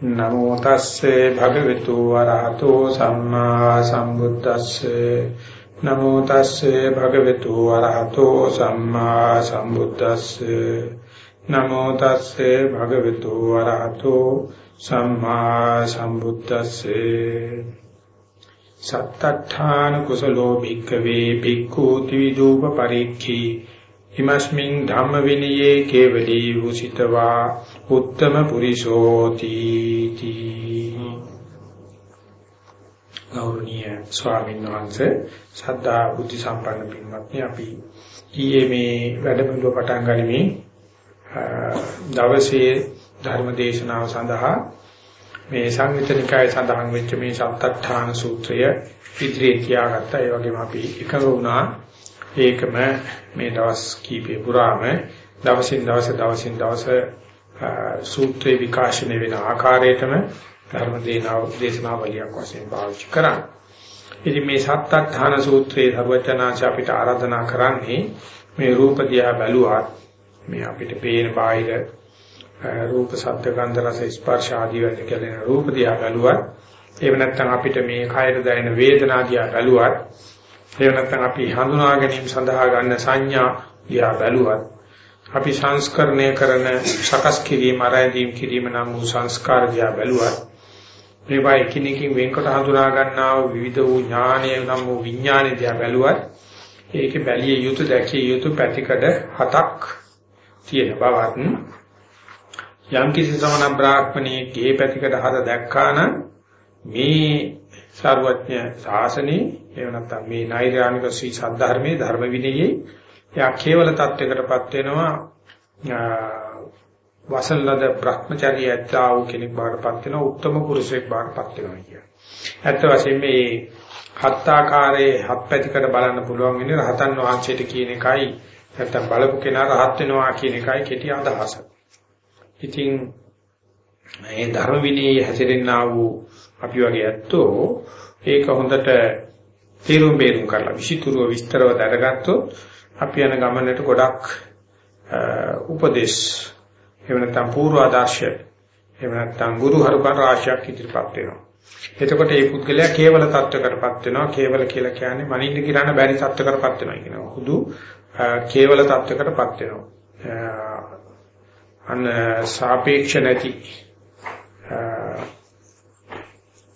නමෝ තස්සේ භගවතු වරහතෝ සම්මා සම්බුද්දස්සේ. නමෝ තස්සේ භගවතු වරහතෝ සම්මා සම්බුද්දස්සේ. නමෝ තස්සේ භගවතු වරහතෝ සම්මා සම්බුද්දස්සේ. සත්තඨාන කුසලෝ භික්ඛවේ භික්ඛූ ත්‍විදූප පරික්ඛී. හිමස්මින් ධම්ම විනයේ කේවලී වූසිතවා උත්තම පුරිසෝති ගෞරවනීය ස්වාමීන් වහන්සේ සද්ධා බුද්ධ සම්පන්න පින්වත්නි අපි ඊයේ මේ වැඩමුළුව පටන් ගනිමින් දවසේ ධර්ම දේශනාව සඳහා මේ සංවිතනිකායේ සඳහන් වෙච්ච මේ සත්‍ත්‍ථාන සූත්‍රය ඉදිරියේ තියාගත්තා. ඒ වගේම අපි එකඟ වුණා ඒකම මේ දවස් කීපේ පුරාම දවසින් දවස දවසින් දවස සූත්‍රේ විකාශනය වෙන ආකාරයටම ධර්ම දේශනාවලියක් වශයෙන් පාවිච්චි කරන්නේ. ඉතින් මේ සත්ත්‍ථාන සූත්‍රයේ ධර්මචනාච අපිට ආරාධනා කරන්නේ මේ රූප දිහා බැලුවත් මේ අපිට පේන බාහිර රූප ශබ්ද ගන්ධ රස ස්පර්ශ ආදී වශයෙන් කියන රූප දිහා බැලුවත් එහෙම නැත්නම් අපිට මේ කයර දැනෙන වේදනා දිහා බැලුවත් එහෙම නැත්නම් අපි හඳුනා ගැනීම සඳහා ගන්න සංඥා දිහා බැලුවත් අපි සංස්කරණය කරන සකස් කිරීම ආරයදීම් කිරීම නම් වූ සංස්කාර දිහා බැලුවත් මේවා එකිනෙකින් වෙන්කොට හඳුනා ගන්නා වූ විවිධ වූ ඥානය නම් වූ විඥානය දිහා බැලුවත් ඒකේ බැලිය යුතු දැකිය යුතු පැතිකඩ හතක් තියෙන බවත් යම් කිසි සමන බ්‍රාහ්මණයේ ගේ පැතිකඩ හත දැක්කා නම් මේ සර්වඥ ශාසනේ එහෙම නැත්නම් මේ නෛර්යානික සී සද්ධර්මයේ ධර්ම විනයේ එයා කේවල තත්වයකටපත් වෙනවා වසල්ලද Brahmacharya ඇත්තා වූ කෙනෙක් බාටපත් වෙනවා උත්තම පුරුෂයෙක් බාටපත් වෙනවා කියන්නේ. ඇත්ත වශයෙන්ම මේ හත් ආකාරයේ හත් පැතිකඩ බලන්න පුළුවන් වෙන්නේ රහතන් වහන්සේට කියන එකයි නැත්තම් බලපු කෙනා රහත් වෙනවා කියන එකයි කෙටි අදහස. ඉතින් මේ ධර්ම විනයේ හැසිරෙන්නා වූ අපි වගේ ඇත්තෝ ඒක හොඳට තේරුම් බේරුම් කරලා විසිතුරුව විස්තරව දැනගත්තොත් අපි යන ගමනට ගොඩක් උපදේශ එහෙම නැත්නම් පූර්වාදර්ශය එහෙම නැත්නම් ගුරු හරුකන් රාශියක් ඉදිරිපත් වෙනවා. එතකොට මේ පුද්ගලයා කේවල தত্ত্বකටපත් වෙනවා. කේවල කියලා කියන්නේ මනින්න කිරණ බැරි தত্ত্বකටපත් වෙනවා කියනවා. හුදු කේවල தত্ত্বකටපත් වෙනවා. අන සාපේක්ෂ නැති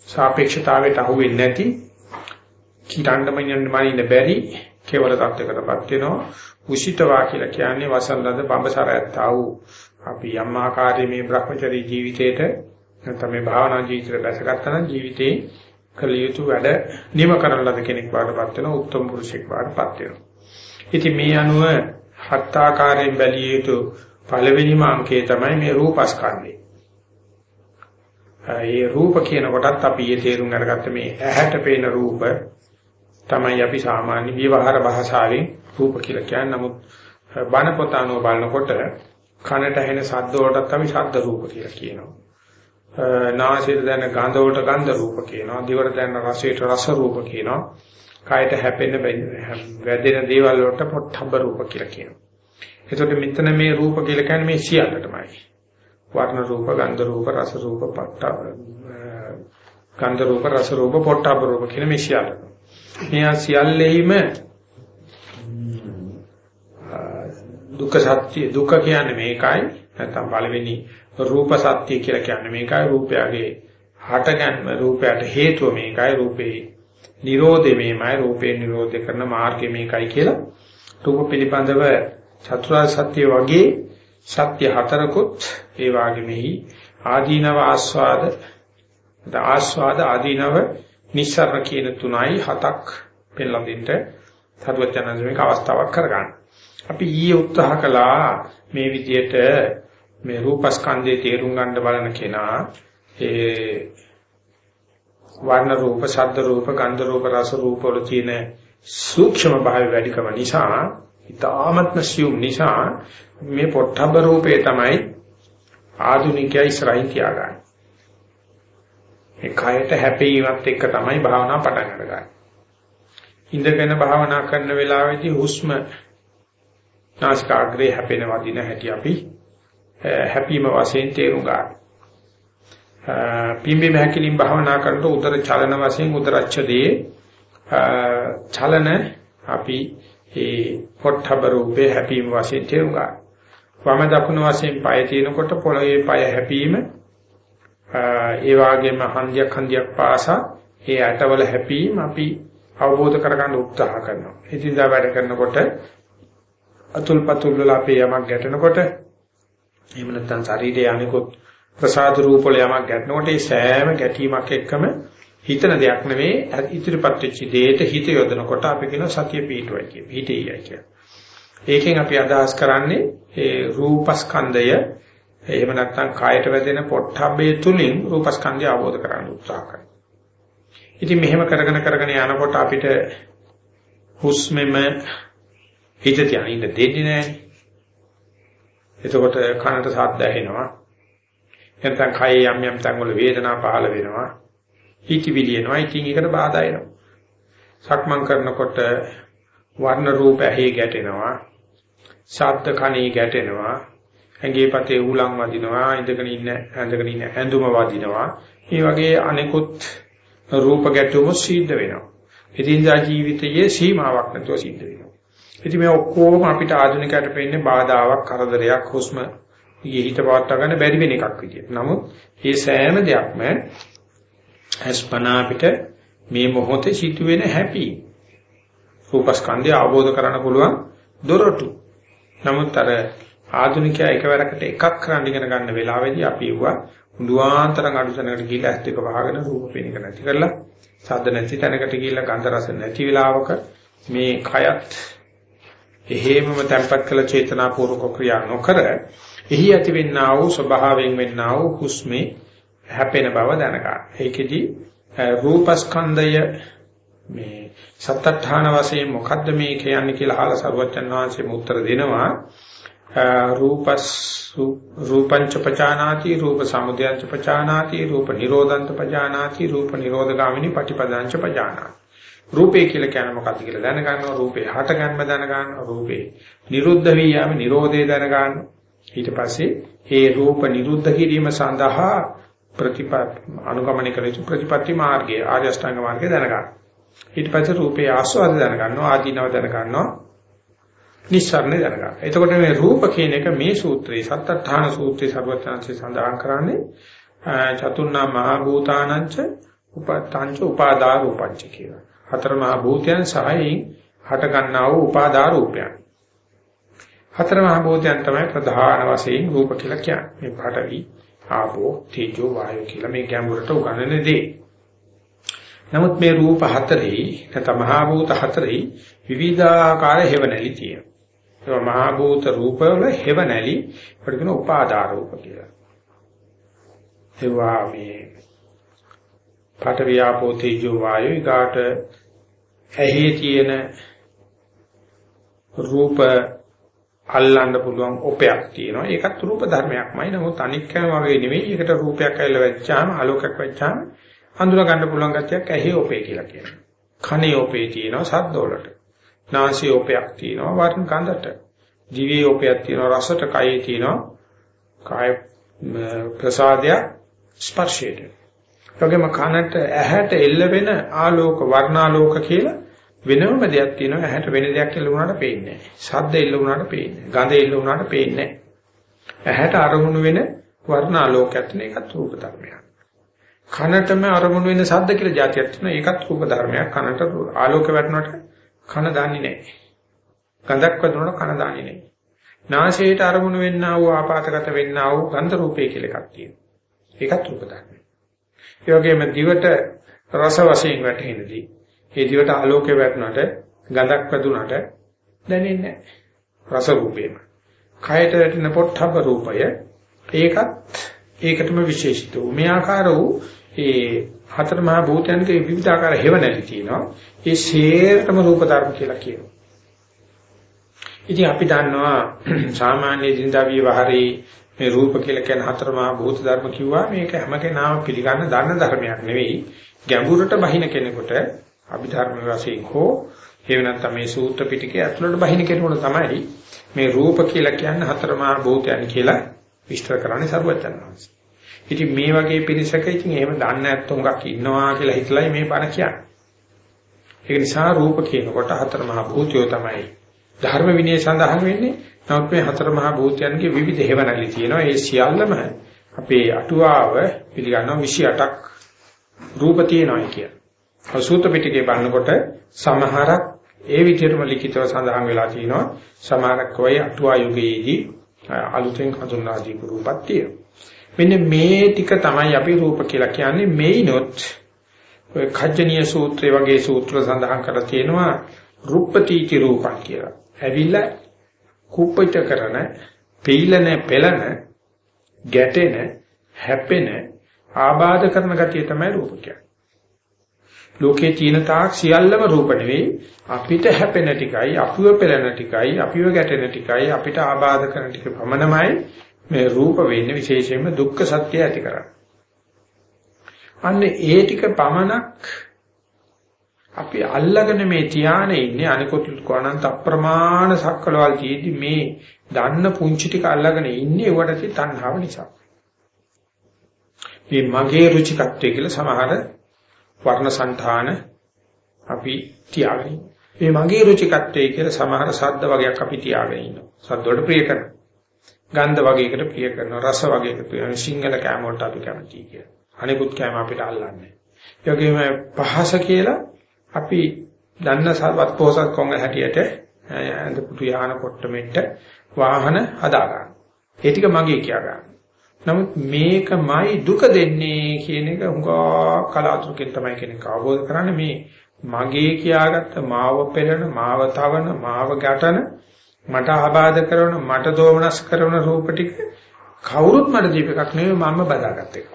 සාපේක්ෂතාවයට අහු වෙන්නේ නැති කිරණ මනින්න බැරි කේවල தත්වයකටපත් වෙනවා. උසිතවා කියලා කියන්නේ වසල්ලද බඹසර ඇත්තා වූ අපි යම් ආකාරයේ මේ Brahmachari ජීවිතේට නැත්නම් මේ භාවනා ජීවිතයට බැසගත්තා නම් ජීවිතේ කළ යුතු වැඩ නිම කරන ලද කෙනෙක් වඩපත් වෙනවා උත්තම පුරුෂයෙක් වඩපත් වෙනවා. ඉතින් මේ අනුව හත් ආකාරයෙන් බැලිය යුතු පළවෙනිම අංකය තමයි මේ රූපස්කන්ධය. ඒ රූප කියන කොටත් අපි ඊයේ තේරුම් අරගත්ත මේ ඇහැට පේන රූප තමයි අපි සාමාන්‍ය විවහාර භාෂාවෙන් රූප කියලා කියන්නේ. නමුත් බණ පොත අනුව බලනකොට කනට ඇහෙන ශබ්ද වලටත් අපි ශබ්ද රූප කියලා කියනවා. නාසයට දැනෙන ගඳ වලට ගන්ධ රූප කියනවා. දිවට දැනෙන රසයට රස රූප කියනවා. කායට හැපෙන වැදෙන දේවල් වලට පොට්ටබ්බ රූප කියලා කියනවා. එතකොට මෙතන මේ රූප කියලා කියන්නේ මේ සියල්ලටමයි. වර්ණ රූප, ගන්ධ රූප, රස රූප, පට්ට ගන්ධ රූප, රස රූප, පොට්ටබ්බ රූප කියන මේ සියල්ලටම. මේ සියල්ලෙහිම දුක්ඛ සත්‍ය දුක්ඛ කියන්නේ මේකයි. නැත්නම් පළවෙනි රූප සත්‍ය කියලා කියන්නේ මේකයි. රූපයගේ හටගන්ම රූපයට හේතුව මේකයි. රූපේ නිරෝධය මේමයි. රූපේ නිරෝධ කරන මාර්ගය මේකයි කියලා. රූප පිළිබඳව චතුරාර්ය සත්‍ය වගේ සත්‍ය හතරකුත් ඒ වාගෙමෙහි ආදීනව ආස්වාද ආස්වාද ආදීනව නිස්සරණ කියන තුනයි හතක් පෙළලා දෙන්න සරුවචනන්ද මේක අවස්ථාවක් කරගන්න. අපි ඊයේ උත්සාහ කළා මේ විදිහට මේ රූපස්කන්ධයේ තේරුම් ගන්න බලන කෙනා ඒ වර්ණ රූප, ශබ්ද රූප, ගන්ධ රූප, රස රූප වල තියෙන සූක්ෂම භාවය වැඩිකම නිසා, ඊ타ත්ම සියුම් නිසා මේ පොට්ටබ්බ රූපේ තමයි ආධුනිකයා ඉස්සරහින් තියාගන්නේ. ඒ කයට හැපීමත් එක්ක තමයි භාවනා පටන් ගන්න. ඉඳගෙන භාවනා කරන වෙලාවේදී හුස්ම නාසිකාග්‍රේ හැපෙන වදින හැටි අපි හැපීම වශයෙන් තේරුම් ගන්න. පිම්බි මහකිලින් භාවනා කරනකොට උදර චලන වශයෙන් උදරච්ඡදේ චලන අපි ඒ පොට්ටබ රූපේ හැපීම වශයෙන් තේරුම් ගන්න. වම දකුණු වශයෙන් පය තියෙනකොට පොළවේ පය හැපීම ඒ වගේම හන්දියක් හන්දියක් පාසා ඒ ඇටවල හැපීම අපි අවබෝධ කරගන්න උත්සාහ කරනවා. ඉතින්දා වැඩ කරනකොට අතුල්පතුල් වල අපේ යමක් ගැටෙනකොට එහෙම නැත්නම් ශරීරයේ අනිකුත් ප්‍රසාද රූප වල යමක් ගැටෙනකොට ඒ සෑම ගැටීමක් එක්කම හිතන දෙයක් නෙවෙයි ඉදිරිපත් වෙච්ච දෙයට හිත යොදනකොට අපි කියන සතිය පිටුවයි කිය. හිතේයි කිය. ඒකෙන් අපි අදහස් කරන්නේ ඒ රූපස්කන්ධය එහෙම නැත්නම් කායට වැදෙන පොට්ටබ්බේ තුලින් රූපස්කන්ධය අවබෝධ කරගන්න උත්සාහ කරනවා. ඉතින් මෙහෙම කරගෙන කරගෙන යනකොට අපිට හුස්මෙම හිත තියාගෙන ඉන්න දෙන්නේ නැහැ. එතකොට කනට ශබ්ද ඇහෙනවා. නැත්නම් කයේ යම් යම් තැන්වල වේදනා පහළ වෙනවා. හිතවිලි එනවා. ඉතින් ඒකට බාධා එනවා. සක්මන් කරනකොට වර්ණ රූප ඇහි ගැටෙනවා. ශබ්ද කණේ ගැටෙනවා. ඇඟේ පතේ උලන් වදිනවා. ඉඳගෙන ඉන්න ඇඳගෙන ඉන්න ඇඳුම වදිනවා. මේ වගේ අනෙකුත් රූප ගැටුම සිද්ධ වෙනවා. ඉදින්දා ජීවිතයේ සීමාවක් නැතුව සිද්ධ වෙනවා. ඉතින් මේ ඔක්කොම අපිට ආධුනිකයට පෙන්නේ බාධාවක්, කරදරයක්, හුස්ම ඊහිත පවත්වා ගන්න බැරි වෙන එකක් විදියට. නමුත් මේ සෑම දෙයක්ම අස්පනා අපිට මේ මොහොතේ සිදුවෙන හැපි රූපස්කන්ධය අවබෝධ කරගන්න පුළුවන් දොරටු. නමුත් අර ආධුනිකයා එකවරකට එකක් කරන්න ඉගෙන ගන්න වෙලාවේදී අපි වුණා උඩුවාන්තරන් අඩුසනකට ගිහිල්ලා ඇස් දෙක වහගෙන රූප පේනක නැති කරලා සද්ද නැති තැනකට ගිහිල්ලා ගන්ධ රස නැති වෙලාවක මේ කයත් එහෙමම තැම්පත් කළ චේතනාපූර්වක ක්‍රියා නොකර එහි ඇතිවෙන්නා වූ ස්වභාවයෙන් වෙන්නා වූ හුස්මේ හැපෙන බව දැනගන්න. ඒකෙදි රූපස්කන්ධය මේ සත්‍යඨාන වශයෙන් මොකද්ද මේ කියන්නේ කියලා අහලා සරුවච්චන් වහන්සේ උත්තර දෙනවා. රූපස් රූපංච පචානාති රූප සමුදයංච පචානාති රූප නිරෝධංච පචානාති රූප නිරෝධගාමිනී පටිපදාංච පචානාති රූපේ කියලා කියන්නේ මොකක්ද කියලා දැනගන්නවා රූපේ හට ගන්න දැනගන්නවා රූපේ නිරුද්ධ වී යාම නිරෝධය දැනගන්නවා. ඊට පස්සේ ඒ රූප නිරුද්ධ කිරීම සඳහා ප්‍රතිපත් අනුගමනය කළ යුතු ප්‍රතිපත්ති මාර්ගය ආර්ය අෂ්ටාංග මාර්ගය දැනගන්න ඊට පස්සේ රූපේ ආස්වාද දැනගන්නවා ආදීනව දැනගන්නවා. නිස්සාරණ දැනගන්න. එතකොට මේ රූප කියන එක මේ සූත්‍රයේ සත්ත්‍ථාන සූත්‍රයේ සර්වඥාන්සේ සඳහන් කරන්නේ චතුර්ණා මහා භූතානංච උපතංච උපාදා රූපංච කියලා. හතර මහා භූතයන් සහයෙන් හට ගන්නා වූ උපාදා රූපයන්. හතර මහා භූතයන් තමයි ප්‍රධාන වශයෙන් රූප කියලා කියන්නේ. මේ පඨවි, ආපෝ, තේජෝ, වායෝ කියලා මේ ගැඹුරට උගන්වන දේ. නමුත් මේ රූප හතරේ නැත්නම් මහා භූත හතරේ විවිධාකාර හේවණලි තියෙනවා. ඒ මහා භූත රූපවල හේවණලි අපිට කියන උපාදා රූප කියලා. ඒවා මේ පඨවි, ආපෝ, තේජෝ, වායෝ ඊගාට ඇහි තියෙන රූප අල්ලන්න පුළුවන් ඔපයක් තියෙනවා. ඒකත් රූප ධර්මයක්මයි. නමුත් අනික් කම වගේ නෙවෙයි. ඒකට රූපයක් ඇවිල්ලා වෙච්චාම ආලෝකයක් වෙච්චාම හඳුනා ගන්න පුළුවන් ගැතියක් ඇහි ඔපේ කියලා කියනවා. කනේ ඔපේ තියෙනවා සද්ද වලට. නාසයේ ඔපයක් තියෙනවා වර්ණ ගඳට. දිවේ ඔපයක් තියෙනවා රසට, කයේ තියෙනවා කාය ප්‍රසාදය ස්පර්ශයට. ඒගොම කනට ඇහැට එල්ල වෙන ආලෝක වර්ණාලෝක කියලා වෙනම දෙයක් තියෙනවා ඇහැට වෙන දෙයක් එල්ල වුණාට පේන්නේ නැහැ. ශබ්ද එල්ල වුණාට පේන්නේ නැහැ. ගඳ එල්ල වුණාට පේන්නේ නැහැ. ඇහැට අරමුණු වෙන වර්ණාලෝකයක් තියෙන එකත් රූප ධර්මයක්. කනටම අරමුණු වෙන ශබ්ද කියලා જાතියක් තියෙනවා ඒකත් රූප ධර්මයක්. කනට ආලෝක වැටුණාට කන දන්නේ නැහැ. ගඳක් වැදුනොත් කන දන්නේ නැහැ. නාසයට අරමුණු වෙන්නා වූ ආපාතගත වෙන්නා වූ ගන්ධ රූපේ කියලා එකක් තියෙනවා. ඒකත් රූප ධර්මයක්. ඒ වගේම දිවට රස වශයෙන් වැටෙනදී ඒ දිවට ආලෝකය වැටුණාට ගඳක් වැදුනට දැනෙන්නේ නැහැ. රස රූපේම. කයට වැටෙන පොට්ටබ්බ රූපය ඒකත් ඒකටම විශේෂිත වූ මේ ආකාර වූ ඒ හතර මහා භූතයන්ගේ විවිධාකාර හේවණලි තියෙනවා. ඒ ශේරතම රූප ධර්ම කියලා කියනවා. ඉතින් අපි දන්නවා සාමාන්‍ය දිනදා විවහරේ මේ රූප කියලා කියන හතර මහා භූත ධර්ම කිව්වා මේක හැම කෙනාම පිළිගන්න දන්න ධර්මයක් නෙවෙයි. ගැඹුරට බහින කෙනෙකුට අභිධර්ම වශයෙන් හෝ එහෙම නැත්නම් මේ සූත්‍ර පිටකයේ ඇතුළට බහින කෙනෙකුට තමයි මේ රූප කියලා කියන්නේ හතර මහා භූතයන් කියලා විස්තර කරන්නේ සරුවචන් වහන්සේ. ඉතින් මේ වගේ පිරිසක ඉතින් එහෙම දන්නේ නැත්නම් උඟක් ඉන්නවා කියලා හිතලයි මේ බණ කියන්නේ. ඒ නිසා රූප කියනකොට හතර මහා භූතයෝ තමයි ධර්ම විනය සඳහන් වෙන්නේ. නමුත් මේ හතර මහා භූතයන්ගේ විවිධ හේවණලි තියෙනවා. ඒ සියල්ලම අපේ අටුවාව පිළිගන්නවා 28ක් රූප තියෙනවා කියන. අසූත පිටකේ බලනකොට සමහරක් ඒ විදිහටම ලිඛිතව සඳහන් වෙලා තිනවා. සමහරක් ඔය අටුවා යුගයේදී අලුතෙන් හඳුන්වා දීපු රූපක් තියෙනවා. මෙන්න මේ ටික තමයි අපි රූප කියලා කියන්නේ මේනොත් ඔය කජ්ජනීය සූත්‍රය වගේ සූත්‍ර සඳහන් කරලා තියෙනවා රුප්පතිචි රූපක් කියලා. ඇවිල්ලා කුප්පිත කරන, පීලන, පෙළන, ගැටෙන, හැපෙන, ආබාධ කරන ගතිය තමයි රූප කියන්නේ. ලෝකේ තියෙන තාක් සියල්ලම රූප නෙවෙයි අපිට හැපෙන ටිකයි අපිව පෙළෙන ටිකයි අපිව ගැටෙන ටිකයි අපිට ආබාධ කරන ටික පමණමයි මේ රූප වෙන්නේ විශේෂයෙන්ම දුක්ඛ සත්‍ය ඇති කරන්නේ. අන්න ඒ ටික පමණක් අපි අල්ලගෙන මේ ධානයේ ඉන්නේ අනිකුත් කොනන්ත අප්‍රමාණ සක්කලවල් තියෙදි මේ දන්න පුංචි ටික අල්ලගෙන ඉන්නේ ඒවට තණ්හාව නිසා. මේ මගේ රුචිකත්වය කියලා සමහර වර්ණ సంతාන අපි තියාගෙන මේ මගේ රුචිකත්වයේ කියලා සමහර ශබ්ද වගේක් අපි තියාගෙන ඉන්නවා. ශබ්ද වලට ප්‍රිය කරනවා. ගන්ධ වගේකට ප්‍රිය කරනවා. රස වගේකට ප්‍රිය කරනවා. සිංහල කෑම වලට අපි කැමතියි කියලා. අනිකුත් කෑම අපිට අල්ලන්නේ. ඒ වගේම පහස කියලා අපි දන්න සර්වත් පොහසත් කොංග හැටියට ඇඳ පුතු යාන කොට මෙට්ට වාහන හදා ගන්න. ඒ ටික මගේ කියා ගන්න. නමුත් මේකමයි දුක දෙන්නේ කියන එක හුඟා කලාතුරකින් තමයි කෙනෙක් අවබෝධ කරන්නේ මේ මගේ කියාගත්ත මාව පෙරන මාව තවන මාව ගැටන මට ආබාධ කරන මට දෝමනස් කරන රූප ටික කවුරුත් මට දීප එකක් නෙවෙයි මම බදාගත්ත එක.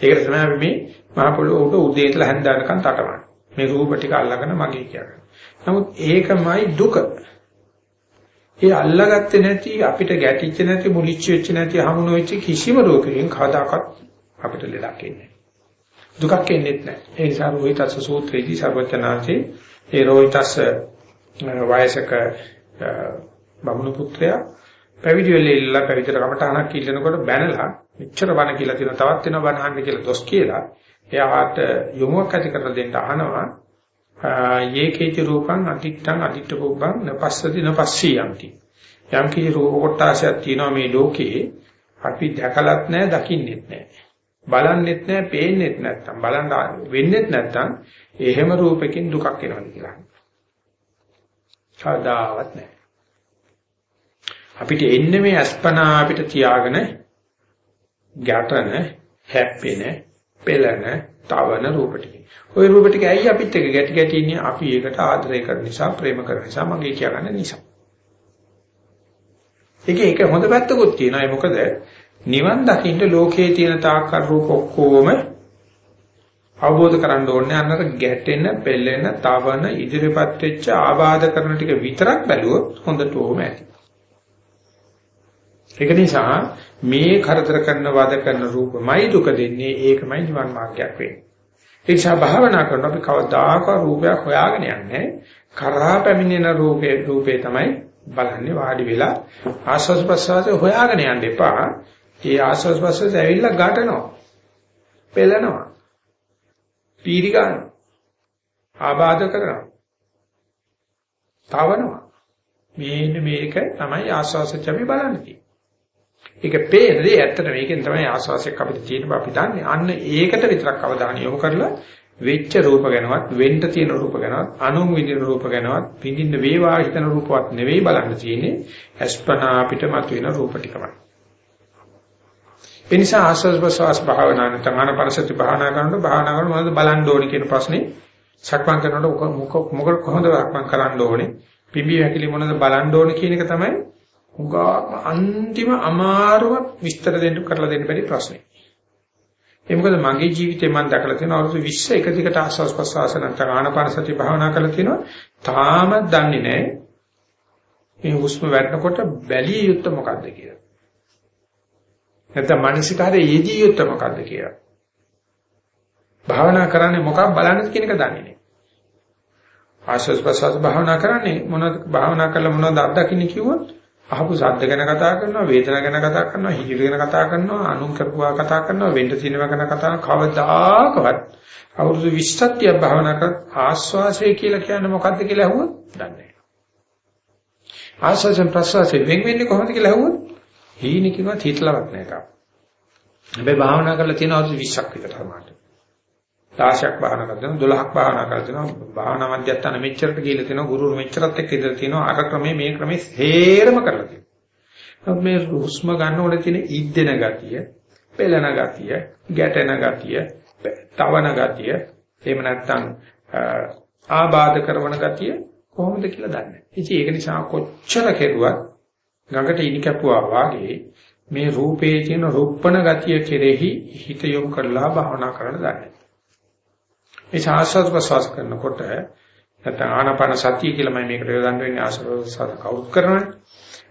ඒකට තමයි අපි මේ මහ පොළොවට උදේ ඉඳලා හැන්දෑනකන් තටමන්නේ. මේ රූප ටික අල්ලගෙන මගේ කියන්නේ. නමුත් ඒකමයි දුක. ඒ අල්ලගත්තේ නැති අපිට ගැටිච්ච නැති මුලිච්ච වෙච්ච නැති හමුන වෙච්ච කිසිම රෝගයකින් කවදාකවත් අපිට ලෙඩක් එන්නේ දුකක් එන්නේ නැහැ. ඒ නිසා රෝහිතස්ස සූත්‍රයේදී සර්වචනාංශේ ඒ රෝහිතස්ස වයසක බමුණු පුත්‍රයා පැවිදි වෙලා ඉල්ලලා පැවිදිට කමටහනක් ඉල්ලනකොට බැනලා මෙච්චර බණ කියලා තියෙන තවත් වෙන බණ අහන්න කියලා දොස් කියලා එයාට යොමුවක් ඇති කරලා දෙන්න අහනවා. යේකේච රූපං අතිත්තං අතිත්ත පුබ්බං නපස්සති නපස්සියන්ති යම් කී රූප කොටාසයක් තියෙනවා මේ ලෝකේ අපි දැකලත් නැහැ දකින්නෙත් නැහැ. බලන්නෙත් නැහැ පේන්නෙත් නැත්තම් බලන්න වෙන්නෙත් නැත්තම් එහෙම රූපකින් දුකක් එනවා කියලා. කවදාවත් නැහැ. අපිට එන්නේ මේ අස්පනා අපිට තියාගෙන ගැටන හැප්පෙන පෙළන තවන රූප ටික. ওই රූප ටික ඇයි අපිත් එක්ක ගැටි ගැටි ඉන්නේ? අපි ඒකට ආදරය කරන නිසා ප්‍රේම කරන නිසා මගේ කියගන්න නිසා. ඒකේ එක හොඳ පැත්තකුත් තියෙනවා. ඒ මොකද? නිවන් දකින්න ලෝකයේ තියෙන තාක්කල් රූප ඔක්කොම අවබෝධ කරගන්න ඕනේ අන්නතර ගැටෙන, පෙළෙන, තවන, ඉදිරිපත් වෙච්ච ආබාධ කරන ටික විතරක් බැලුවොත් හොඳට ඕම ඇති. ඒක නිසා මේ කරදර කරන වද කරන රූපමයි දුක දෙන්නේ ඒකමයි නිවන් මාර්ගයක් වෙන්නේ. ඒ නිසා භාවනා කරනකොට අපි කවදාකවත් රූපයක් හොයාගෙන යන්නේ කරා පැමිණෙන රූපේ රූපේ තමයි බලන්නේ වාඩි වෙලා ආස්වාද ප්‍රසවාසය හොයාගෙන යන්න එපා. ඒ ආස්වාද ප්‍රසවාසය ඇවිල්ලා ගැටෙනවා. පෙළෙනවා. පීරි ගන්නවා. ආබාධ කරනවා. තවනවා. මේන්න මේක තමයි ආස්වාසච්ච අපි බලන්නේ. ඒක පේන්නේ ඇත්තට මේකෙන් තමයි ආස්වාසයක් අපිට තියෙන බව අපි දන්නේ. අන්න ඒකට විතරක් අවධානය යොමු කරලා වෙච්ච රූප ගැනවත් වෙන්න තියෙන රූප ගැනවත් අනුන් විදින රූප ගැනවත් පිඳින්න වේවා හිතන රූපවත් නෙවෙයි බලන්න තියෙන්නේ අස්පනා අපිට මතුවෙන රූප ටිකමයි. ඒ නිසා ආස්වාද ප්‍රසවාස භාවනා නැත්නම් ආනපනසති භාවනා කරනකොට භාවනා කරනකොට මොනවද බලන්න ඕනේ කියන ප්‍රශ්නේ සක්මන් කරනකොට මොකද කොහොමද සක්මන් කරන්න ඕනේ පිඹි හැකිලි මොනවද බලන්න ඕනේ කියන එක තමයි උගා අන්තිම අමාරුම විස්තර දෙන්න කරලා දෙන්න බැරි ප්‍රශ්නේ. ඒ මොකද මගේ ජීවිතේ මම දැකලා තියෙන අවුරුදු 20 එක දිගට ආස්වාස් ප්‍රස්වාස නැත්නම් ආනපාන සති භාවනා කරලා තියෙනවා. තාමත් දන්නේ නැහැ මේ හුස්ම වැටෙනකොට බැලිය යුත්තේ මොකද්ද කියලා. නැත්නම් මානසිකාරයේ යෙදිය යුත්තේ මොකද්ද කියලා. භාවනා කරන්නේ මොකක් බලන්නද කියන එක දන්නේ නැහැ. ආස්වාස් ප්‍රස්වාස භාවනා කරන්නේ මොනවද භාවනා කරලා මොනවද අත්දකින්නේ කිව්වොත් අහපු ශබ්ද ගැන කතා කරනවා, වේදනා ගැන කතා කරනවා, හිතිවිලි ගැන කතා කරනවා, අනුන් කරපුවා කතා කරනවා, වෙන්න තියෙනවා ගැන කතා කවදාකවත් අවුරුදු 20ක් තියා භාවනා කර ආස්වාසය කියලා කියන්නේ මොකද්ද කියලා අහුවොත් දන්නේ නැහැ. ආස්වාසයෙන් ප්‍රසවාසයෙන් වෙන් වෙන්නේ කොහොමද කියලා අහුවොත් හීනකින්වත් හිතලවත් නැහැ තාම. හැබැයි භාවනා කරලා තියෙන අවුරුදු 20ක් විතර තමයි. 16ක් භාවනා කරනවා 12ක් භාවනා කරනවා භාවනා මධ්‍යස්ථාන මෙච්චරට ගිහිල්ලා තියෙනවා ගුරුවරු මෙච්චරත් එක්ක ඉඳලා තියෙනවා අර ක්‍රමේ මේ ක්‍රමේ හේරම කරලා තියෙනවා මේ හුස්ම ගන්නකොට තියෙන ඉද්දෙන ගතිය පෙළෙන ගතිය ගැටෙන ගතිය තවන ගතිය එහෙම නැත්නම් ආබාධ කරන ගතිය කොහොමද කියලා දන්නේ ඉතින් ඒක නිසා කොච්චර කෙරුවත් ගඟට ඉනි කැපුවා වාගේ මේ රූපේ තියෙන රුප්පණ ගතිය කෙරෙහි හිත යොමු කරලා භාවනා කරන්න දන්නේ මේ ආස්වාද ප්‍රසවාස කරනකොට නැත්නම් ආනාපාන සතිය කියලා මම මේකට යොදන්න වෙන්නේ ආස්වාද ප්‍රසවාස කවුරුත් කරනවානේ.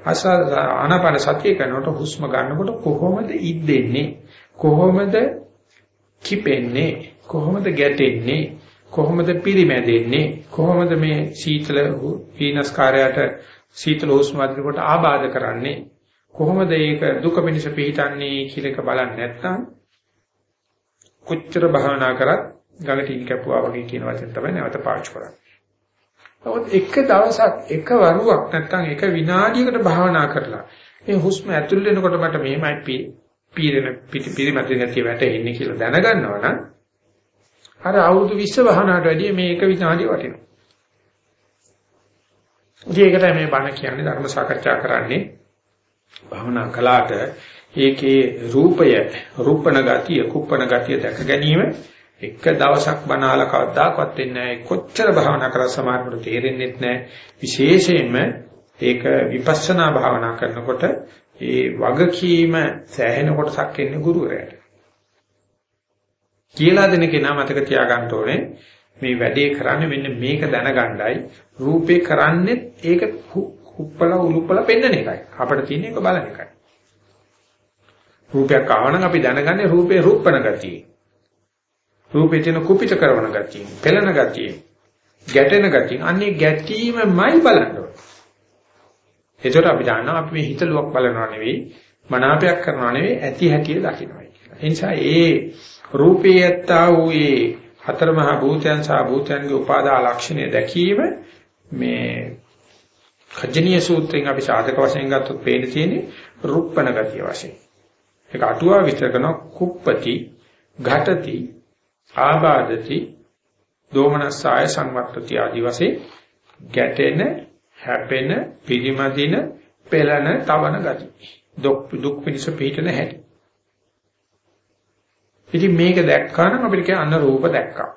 ආස්වාද ආනාපාන සතිය කරනකොට හුස්ම ගන්නකොට කොහොමද ඉද්දෙන්නේ? කොහොමද කිපෙන්නේ? කොහොමද ගැටෙන්නේ? කොහොමද පිරිමැදෙන්නේ? කොහොමද මේ සීතල වීනස් කාර්යයට සීතල හුස්ම අදිනකොට ආබාධ කරන්නේ? කොහොමද ඒක දුක පිණිස පිහිටන්නේ කියලා එක බලන්නේ නැත්නම් කොච්චර භාවනා කරත් ගඟට ඉන් කැපුවා වගේ කියන වචන තමයි නැවත පාවිච්චි කරන්නේ. නමුත් එක දවසක් එක වරුවක් නැත්නම් එක විනාඩියකට භාවනා කරලා මේ හුස්ම ඇතුල් වෙනකොට මට මෙහෙමයි පීරෙන පිටි පිරිමැදින් නැති වැටෙන්නේ කියලා දැනගන්නවා නම් අර අවුරුදු 20 භාවනාවට වැඩිය මේ එක විනාඩිය වටිනවා. ඒකට මේ බණ කියන්නේ ධර්ම සාකච්ඡා කරන්නේ භාවනා කළාට ඒකේ රූපය රූපණ ගතිය කුප්පණ ගතිය දැක ගැනීම එක දවසක් බනාලා කවදාකවත් වෙන්නේ නැහැ. කොච්චර භාවනා කරා සමහරකට තේරෙන්නේ නැහැ. විශේෂයෙන්ම ඒක විපස්සනා භාවනා කරනකොට ඒ වගකීම සෑහෙන කොටසක් එන්නේ ගුරුවරයාට. කියලා දෙන කෙනා මතක තියාගන්න ඕනේ මේ වැඩේ කරන්නේ මෙන්න මේක දැනගණ්ඩයි රූපේ කරන්නේ ඒක කුප්පල උලුප්පල පෙන්නන එකයි. අපිට තියෙන එක බලන එකයි. රූපයක් ආවනම් අපි දැනගන්නේ රූපේ රූපණ ගතිය. රූපේ තියෙන කුපිත කරන ගතිය, පෙළෙන ගතිය, ගැටෙන ගතිය. අන්නේ ගැටීමමයි බලන්න ඕනේ. ඒතර අපි දන්නවා අපි මේ හිතලුවක් බලනවා නෙවෙයි, මනාපයක් කරනවා නෙවෙයි, ඇති හැටිය දකින්නයි කියලා. ඒ නිසා ඒ රූපේ යත්තා වූ ඒ හතර මහා භූතයන් සහ භූතයන්ගේ උපාදා ලක්ෂණය දැකීම මේ කජ්ජනීය සූත්‍රයෙන් අපි සාධක වශයෙන් ගත්තොත් පේන තියෙන්නේ රුප්පණ ගතිය වශයෙන්. ඒක අටුවා විස්තර කරන කුප්පති, ඝටති, ආබාධති දෝමනස්සාය සංවත්තති ආදි වශයෙන් ගැටෙන හැපෙන පිරිමදින පෙළන තවන ගති දුක් දුක් පිනිස පිටන හැටි ඉතින් මේක දැක්කා නම් අපිට කියන අන්න රූප දැක්කා.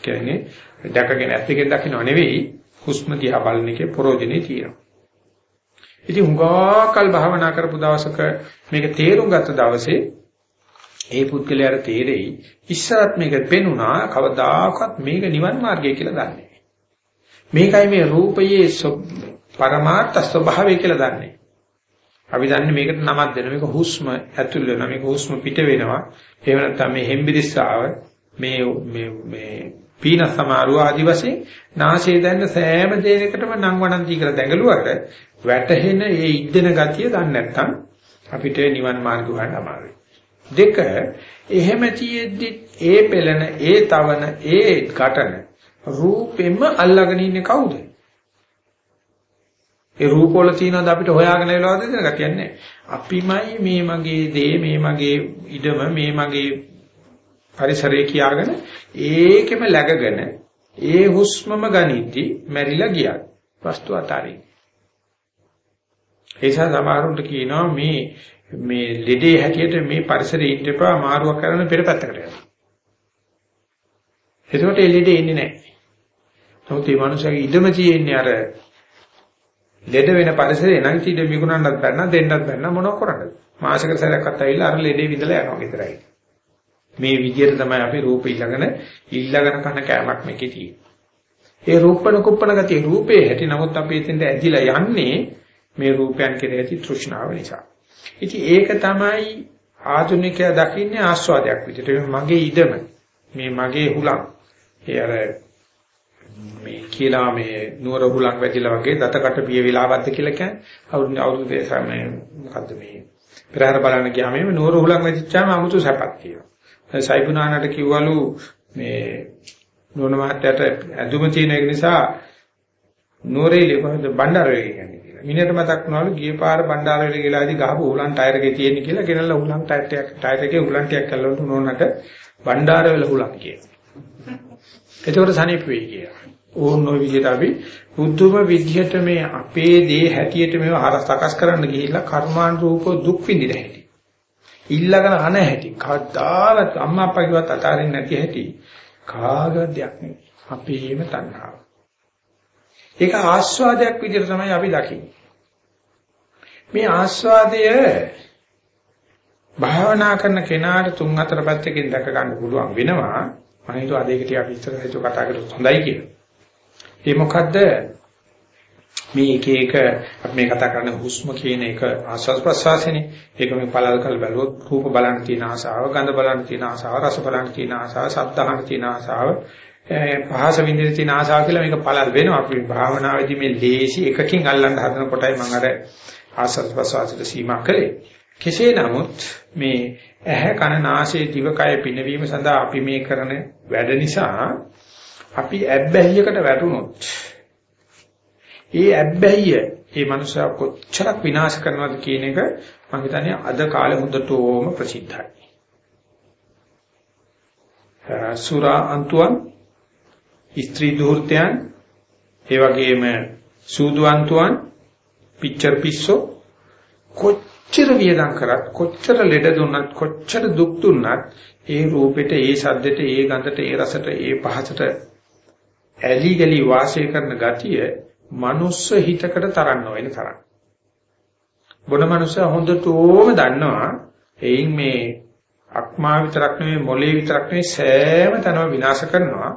කියන්නේ දැකගෙන ඇස් දෙකෙන් දකින්න නෙවෙයි හුස්ම දිහා බලන එකේ ප්‍රෝජනේ තියෙනවා. ඉතින් හුඟාකල් භාවනා කරපු දවසක මේක තේරුම් ගත්ත දවසේ ඒ පුද්ගලයාට තේරෙයි ඉස්සරත් මේක පෙනුණා කවදාකවත් මේක නිවන් මාර්ගය කියලා දන්නේ මේකයි මේ රූපයේ පරමාර්ථ ස්වභාවය කියලා දන්නේ. අපි දන්නේ මේකට නමක් දෙන මේක හුස්ම ඇතුල් වෙනවා. මේක හුස්ම පිට වෙනවා. එහෙම නැත්නම් මේ හෙම්බිරිස්සාව මේ මේ මේ පීන සමාරුව ආදි වශයෙන් නාසයේ දැන්න සෑම දෙයකටම නම් වණන්ති කියලා දැඟලුවට වැටහෙන ඒ ඉද්දෙන ගතිය දන්නේ නැත්නම් අපිට නිවන් මාර්ග හොයන්න අමාරුයි. දෙක එහෙම තියෙද්දි ඒ පෙළන ඒ තවන ඒ ඝටන රූපෙම අල්ලගෙන ඉන්නේ කවුද? ඒ රූප වල තියෙනවද අපිට හොයාගෙන එලවද දෙන කියන්නේ අපිමයි මේ මගේ දේ මේ මගේ ඉඩම මේ මගේ පරිසරය කියාගෙන ඒකෙම läගගෙන ඒ හුස්මම ගනිද්දි මැරිලා ගියා වස්තු අතාරින් ඒ නිසා සමහරුන්ට කියනවා මේ මේ ලෙඩේ හැටියට මේ පරිසරයේ ඉන්න එපා මාරුවක් කරන පෙර පැත්තකට යනවා. එතකොට ඒ ලෙඩේ ඉන්නේ නැහැ. නමුත් මේ මනුස්සයාගේ ඉඩම තියෙන්නේ අර ලෙඩ වෙන පරිසරේ නම් ඉතින් විකුණන්නත් බැන්න දෙන්නත් බැන්න මොනව කරන්නද? මාසයකට සැරයක්වත් ඇවිල්ලා අර ලෙඩේ විඳලා යනවා විතරයි. මේ විදිහට තමයි අපි රූප ඊළඟන ඊළඟන කන කෑමක් මේකේ තියෙන්නේ. ඒ රූපණ කුප්පණ ගතිය රූපේ හැටි නමුත් අපි එතෙන්ට ඇදිලා යන්නේ මේ රූපයන් කෙරෙහි ඇති තෘෂ්ණාව නිසා. ඉතින් ඒක තමයි ආධුනිකයා දකින්නේ ආස්වාදයක් විදිහට. මගේ ඉඩම මේ මගේ හුලං. ඒ අර මේ කියලා මේ නුවර හුලක් වැදිලා වගේ දතකට පිය විලාවද්ද කියලා කියන්නේ අවුරුදු අවුරුදු මේ මොකද්ද මේ පෙරහැර බලන්න ගියාම මේ නුවර හුලක් වැදිච්චාම 아무තු සැපක් කියනවා. සයිබුනානට කිව්වලු මේ නෝන මහත්තයාට ඇඳුම තියෙන එක නිසා නුවරේ ලෙබහද බණ්ඩාරවේ කියන්නේ කියලා. මිනිහට මතක් වුණාලු ගිය පාර බණ්ඩාරවේ ගිලාදී ගහපු උලන් ටයර් එකේ තියෙන කියලා ගෙනල්ලා උලන් ටයර් එකක් ටයර් එකේ උලන් ටිකක් කළොත් නෝනට බණ්ඩාරවල උලන් කියනවා. එතකොට සනීප වෙයි කියලා. ඕන ඔය විදිහට අපි බුද්ධම විදිහට මේ අපේ දේ හැටියට මේව හර සකස් කරන්න ගිහිල්ලා කර්මාන් රූප දුක් විඳින හැටි. ඊළඟන අන හැටි. කවදාවත් අම්මා අප්පා කිව්වත් අතාරින්න නැති හැටි. කාගවත් දෙයක් නෙවෙයි. අපේම තණ්හාව. ඒක ආස්වාදයක් විදිහට තමයි අපි දකින්නේ. මේ ආස්වාදය භාවනා කරන කෙනාට තුන් හතර පැත්තකින් දැක ගන්න පුළුවන් වෙනවා. මම හිතුවා අද ඒක ටිකක් ඉස්සරහට කතා කරලා හොඳයි කියලා. ඒ මොකද්ද? මේ එක එක අපි මේ කතා කරන හුස්ම කියන එක ආස්වාද ප්‍රසවාසනේ ඒක මේ පළල් කල් බැලුවොත් රූප බලන්න තියෙන ආසාව ගඳ බලන්න තියෙන ආසාව රස බලන්න තියෙන ආසාව ශබ්ද අහන්න තියෙන ආසාව පහස විඳින තියෙන ආසාව කියලා මේක පළල් වෙනවා. අපි භාවනාවේදී මේ ලේසි එකකින් අල්ලන්න හදන කොටයි මම අර ආස්වාද ප්‍රසවාසයට සීමා කරේ කෙසේ නමුත් මේ ඇහැ කන නාසය දිවකය පිනවීම සඳහා අපි මේ කරන වැඩ නිසා අපි ඇබ්බැහියකට වැටුනොත් ඒ ඇබ්බැහිය ඒ මනුස්සයා කොච්චරක් විනාශ කරනවද කියන එක මම හිතන්නේ අද කාලේ හොඳටම ප්‍රසිද්ධයි. සුරා අන්තුවන් ස්ත්‍රී දුර්ත්‍යයන් ඒ වගේම සූදු අන්තුවන් පිච්චර් පිස්සෝ කොච්චර වියදම් කරත් කොච්චර ලෙඩ දුන්නත් කොච්චර දුක් දුන්නත් ඒ රූපෙට ඒ සද්දෙට ඒ ගඳට ඒ රසට ඒ පහසට ඇලි ගලි වාසය කරන ගතිය මනුස්ස හිතකට තරන්න වෙන තරම්. බොන මනුස්සයා හොඳටම දන්නවා එයින් මේ අක්මා විතරක් නෙවෙයි මොලේ විතරක් නෙවෙයි සෑම තැනම විනාශ කරනවා.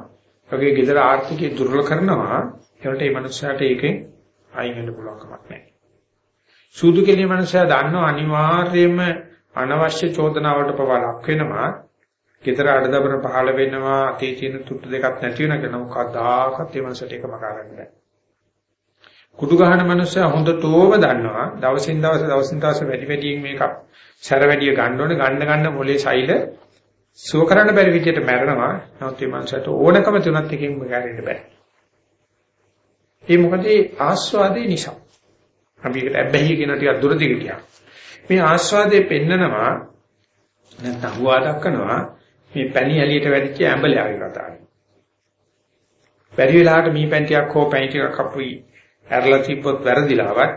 වගේ gedara ආර්ථිකය දුර්වල කරනවා. ඒකට මේ මනුස්සයාට ඒකෙන් අයින් වෙන්න පුළුවන් කමක් නැහැ. සූදු කෙලිය මනුස්සයා දන්නවා අනිවාර්යයෙන්ම අනවශ්‍ය චෝදනාවලට පවා ලක් වෙනවා. ගෙදර අඩදබර පහළ වෙනවා අතේ තියෙන තුට්ටු දෙකක් නැති වෙන කෙනා කවදාකවත් ඒ මනසට එකම කරන්නේ නැහැ. කුඩු ගහන මනුස්සයා හොඳටම දන්නවා දවසින් දවස දවසින් දවස වැඩි වැඩියෙන් මේක සැර වැඩිය ගන්න ඕනේ ගන්න ගන්න මොලේ සෛල සුව කරන්න බැරි විදිහට මැරෙනවා. නමුත් මේ මනුස්සයාට ඕනකම තුනත් එකකින් ගෑරෙන්න බෑ. ඒ මොකද ආස්වාදේ නිසා. අපි ඒකට ඇබ්බැහි කියන ටික දුර දිග ගියා. මේ ආස්වාදේ පෙන්නනවා නැත්නම් හුවා දක්වනවා මේ පැණි ඇලියට වැඩිච්ච ඇඹලයාගේ කතාව. බැරි වෙලාවට මී පැන්ටියක් හෝ පැණි ටිකක් අපුයි ඇරලා තිබ්බොත් වැරදිලාවත්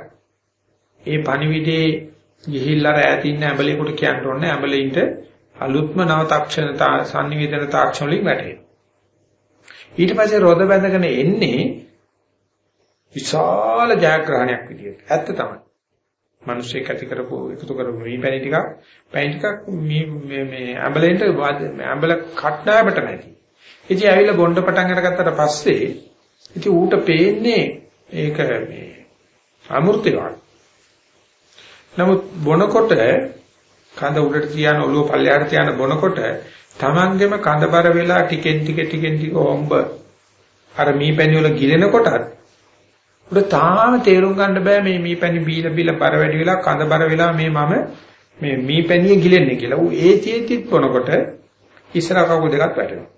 ඒ පණිවිඩේ ගිහිල්ලා ඈතින් ඇඹලේකට කියන්න ඕනේ ඇඹලෙින්ට අලුත්ම නව තාක්ෂණතා sannivedana තාක්ෂණ වලින් වැටේ. ඊට පස්සේ රොද බැඳගෙන එන්නේ විශාල ජයග්‍රහණයක් විදියට. ඇත්ත තමයි. මිනිස්සෙක් ඇති කරපු එකතු කරපු මේ පැණි ටිකක්. පැණි ටිකක් මේ මේ ඇඹලෙන්ට ඇඹල කට්ටායමට නැති. ඉතින් ඇවිල්ලා බොණ්ඩ පටන් අරගත්තට පස්සේ ඉතින් ඌට පේන්නේ ඒක මේ අමෘතය නමුත් බොනකොට කඳ උඩට තියන ඔළුව පල්ලෙහාට තියන බොනකොට Tamangema කඳබර වෙලා ටිකෙන් ටික ටිකෙන් ටික ඔම්බ අර මීපැණි වල ගිලෙනකොටත් උඩ තාම තේරුම් ගන්න බෑ මේ මීපැණි බීලා බීලා බර වැඩි වෙලා කඳ බර වෙලා මේ මම මේ මීපැණිය ගිලෙන්නේ කියලා. ඌ ඒ තියෙද්දිත් බොනකොට ඉස්සර කකුල් දෙකක් වැටෙනවා.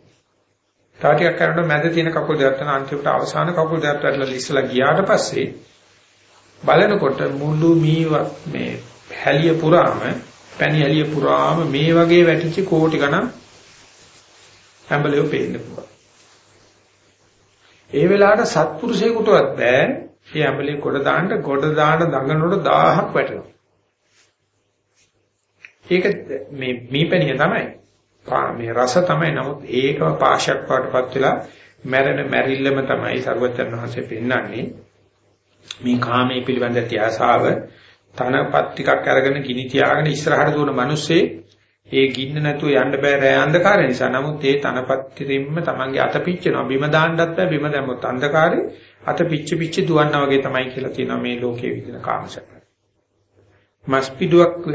තව ටිකක් කරනකොට මැද තියෙන කකුල් දෙකක් යන අන්තිමට අවසාන කකුල් දෙකක් වැටලා ඉස්සලා ගියාට පස්සේ බලනකොට මුළු මී මේ හැලිය පුරාම පැණි හැලිය පුරාම මේ වගේ වැටිච්ච කෝටි ගණන් හැඹලියෝ පේන්න පුළුවන්. ඒ වෙලාවට සත්පුරුෂයෙකුටවත් බෑ මේ ඇඹලේ කොට දාන්න කොට දාන්න දඟනකොට 1000ක් වැටෙනවා. ඒක මේ මීපැණිය තමයි. මේ රස තමයි. නමුත් ඒකම පාශයක් වටපත් වෙලා මැරෙන මැරිල්ලම තමයි සර්වචන් වහන්සේ පෙන්වන්නේ. මේ කාමයේ පිළිබඳ ත්‍යාසාව තනපත් ටිකක් අරගෙන ගිනි තියාගෙන ඉස්සරහට දුවන මිනිස්සේ ඒ ගින්න නැතුව යන්න බෑ රෑ අන්ධකාරය නිසා. නමුත් ඒ තනපත් කිරීමම තමන්ගේ අත පිච්චෙනවා. බිම දාන්නත් බෑ. බිම දැම්මොත් අන්ධකාරේ අත පිච්ච පිච්ච දුවන්නා වගේ තමයි කියලා තියෙනවා මේ ලෝකයේ විදින කාමසක. මස්පිඩුවක්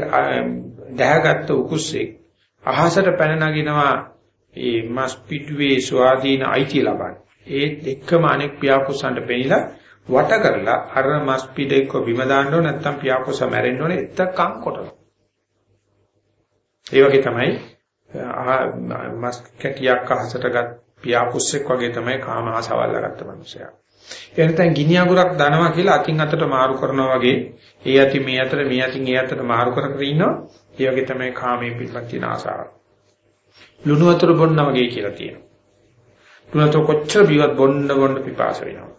දැහැගත්තු උකුස්සේ අහසට පැන නගිනවා ඒ මස්පිඩුවේ ස්වාධීන අයිතිය ලබන්නේ. ඒ එක්කම අනෙක් පියාකුසන්ට පෙනිලා වට කරලා අර මස් පිටේක බිම දාන්න ඕන නැත්නම් පියාකුස මැරෙන්න ඕනේ එතකන් කොටනවා. ඒ වගේ තමයි මස් කැටියක් අහසට ගත් පියාකුස්සෙක් වගේ තමයි කාම ආසාවල් ලගත්ත මිනිසයා. ඒ නැත්නම් ගිනි අඟුරක් දනවා කියලා අතින් අතට මාරු කරනවා වගේ ඒ අති මේ අතට මේ අතින් ඒ අතට මාරු කර කර ඉන්නවා. ඒ වගේ තමයි කාමයේ පිටපත් තියෙන ආසාව. ලුණු වතුර බොන්න වගේ කියලා තියෙනවා. ලුණු වතුර කොච්චර බිවත් බොන්න බොන්න පිපාස වෙනවා.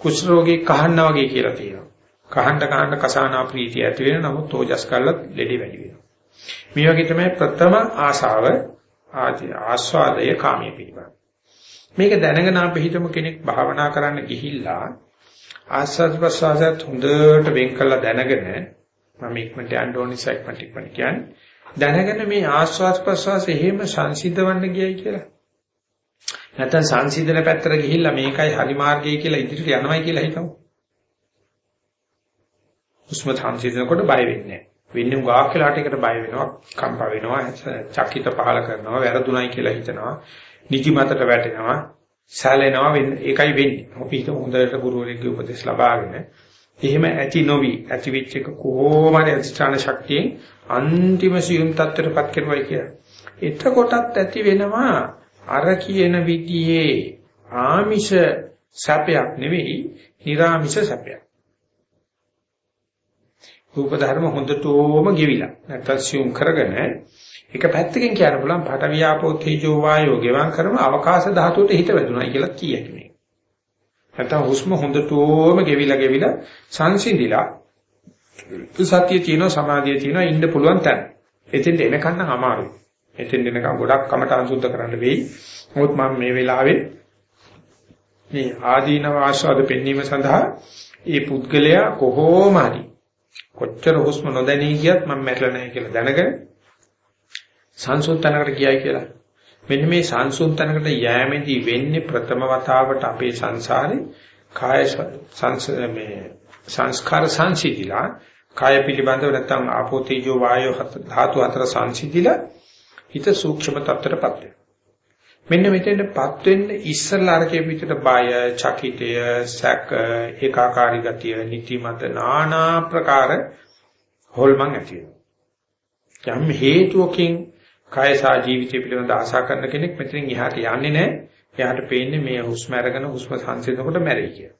කුෂ්ඨ රෝගේ කහන්න වගේ කියලා තියෙනවා. කහන්න කහන්න කසානා ප්‍රීතිය ඇති වෙන නමුත් ඕජස් කල්ලත් ලෙඩි වැඩි වෙනවා. මේ වගේ තමයි ප්‍රථම ආශාව ආදී ආස්වාදය කාමයේ පිළිබඳ. මේක දැනගෙන අපි හිතමු කෙනෙක් භාවනා කරන්න ගිහිල්ලා ආස්වාද ප්‍රසආසත් හොඳට වෙන් කළා දැනගෙන මම ඉක්මනට යන්න ඕනි සයික්මන්ට් ඉක්මනට කියන්නේ දැනගෙන මේ ආස්වාද ප්‍රසආස එහෙම සංසිද්ධවන්න ගියයි කියලා. නැත්නම් සංසිද්ධන පැත්තට ගිහිල්ලා මේකයි හරි මාර්ගය කියලා ඉදිරියට යනවයි කියලා හිතමු. හුස්ම සංසිද්ධනකොට බය වෙන්නේ නැහැ. වෙන්නේ ගාක් වෙලාට එකට බය වෙනවා, කම්පා වෙනවා, චකිත පහල කරනවා, වැරදුණයි කියලා හිතනවා, නිදිමතට වැටෙනවා, සැලෙනවා වෙන්නේ. ඒකයි වෙන්නේ. අපි හිත හොඳට ගුරුවරයෙක්ගේ උපදෙස් ලබාගෙන එහෙම ඇති නොවි ඇති වෙච්ච එක කොහොම හරි අධිෂ්ඨාන ශක්තියෙන් අන්තිම සියුම් තත්ත්වයටපත් කරනවා කියලා. එතකොටත් ඇති වෙනවා අර කියන විදිහේ ආමිෂ සැපයක් නෙවෙයි, निराමිෂ සැපයක්. රූප ධර්ම හොඳටම ගෙවිලා නැත්නම් සියුම් කරගෙන එක පැත්තකින් කියන්න පුළුවන් පට වියාපෝ තේජෝ වායෝ ගෙවම් කරන අවකාශ ධාතුවට හිත වැදුනායි කියලා කියයි මේ. නැත්නම් හුස්ම හොඳටම ගෙවිලා ගෙවිලා සංසිඳිලා සතිය තියෙනවා සමාධිය තියෙනවා ඉන්න පුළුවන් තැන. එතෙන්ට එනකන් නම් අමාරුයි. එතෙන් එනකන් ගොඩක් කමට අංශුද්ධ කරන්න වෙයි. මොකද මම මේ වෙලාවේ මේ ආදීනව ආස්වාද පෙන්වීම සඳහා මේ පුද්ගලයා කොහොම හරි කොච්චර හුස්ම නොදැනී ගියත් මම මැරෙලා නැහැ කියලා දැනගෙන සංසුන්තනකට ගියයි කියලා. මෙන්න මේ සංසුන්තනකට යෑමේදී වෙන්නේ ප්‍රථම වතාවට අපේ සංසාරේ කාය මේ සංස්කාර සංසිඳිලා කාය පිළිබඳව නැත්නම් ආපෝතේජෝ වායෝ ධාතු අතර සංසිඳිලා හිත සූක්ෂම තත්ත්වයටපත් වෙනවා. මෙන්න මෙතෙන්ටපත් වෙන්න ඉස්සල්ලා අරකේ පිටට බය, චකිතය, සැක, ඒකාකාරී ගතිය, නිතිමත নানা ප්‍රකාර හොල්මන් ඇති වෙනවා. යම් හේතුවකින් කායසා ජීවිතය පිළිබඳ ආශා කරන කෙනෙක් මෙතනින් එහාට යන්නේ නැහැ. එයාට පේන්නේ මේ හුස්ම අරගෙන හුස්ම සංසිඳනකොට මැරෙයි කියලා.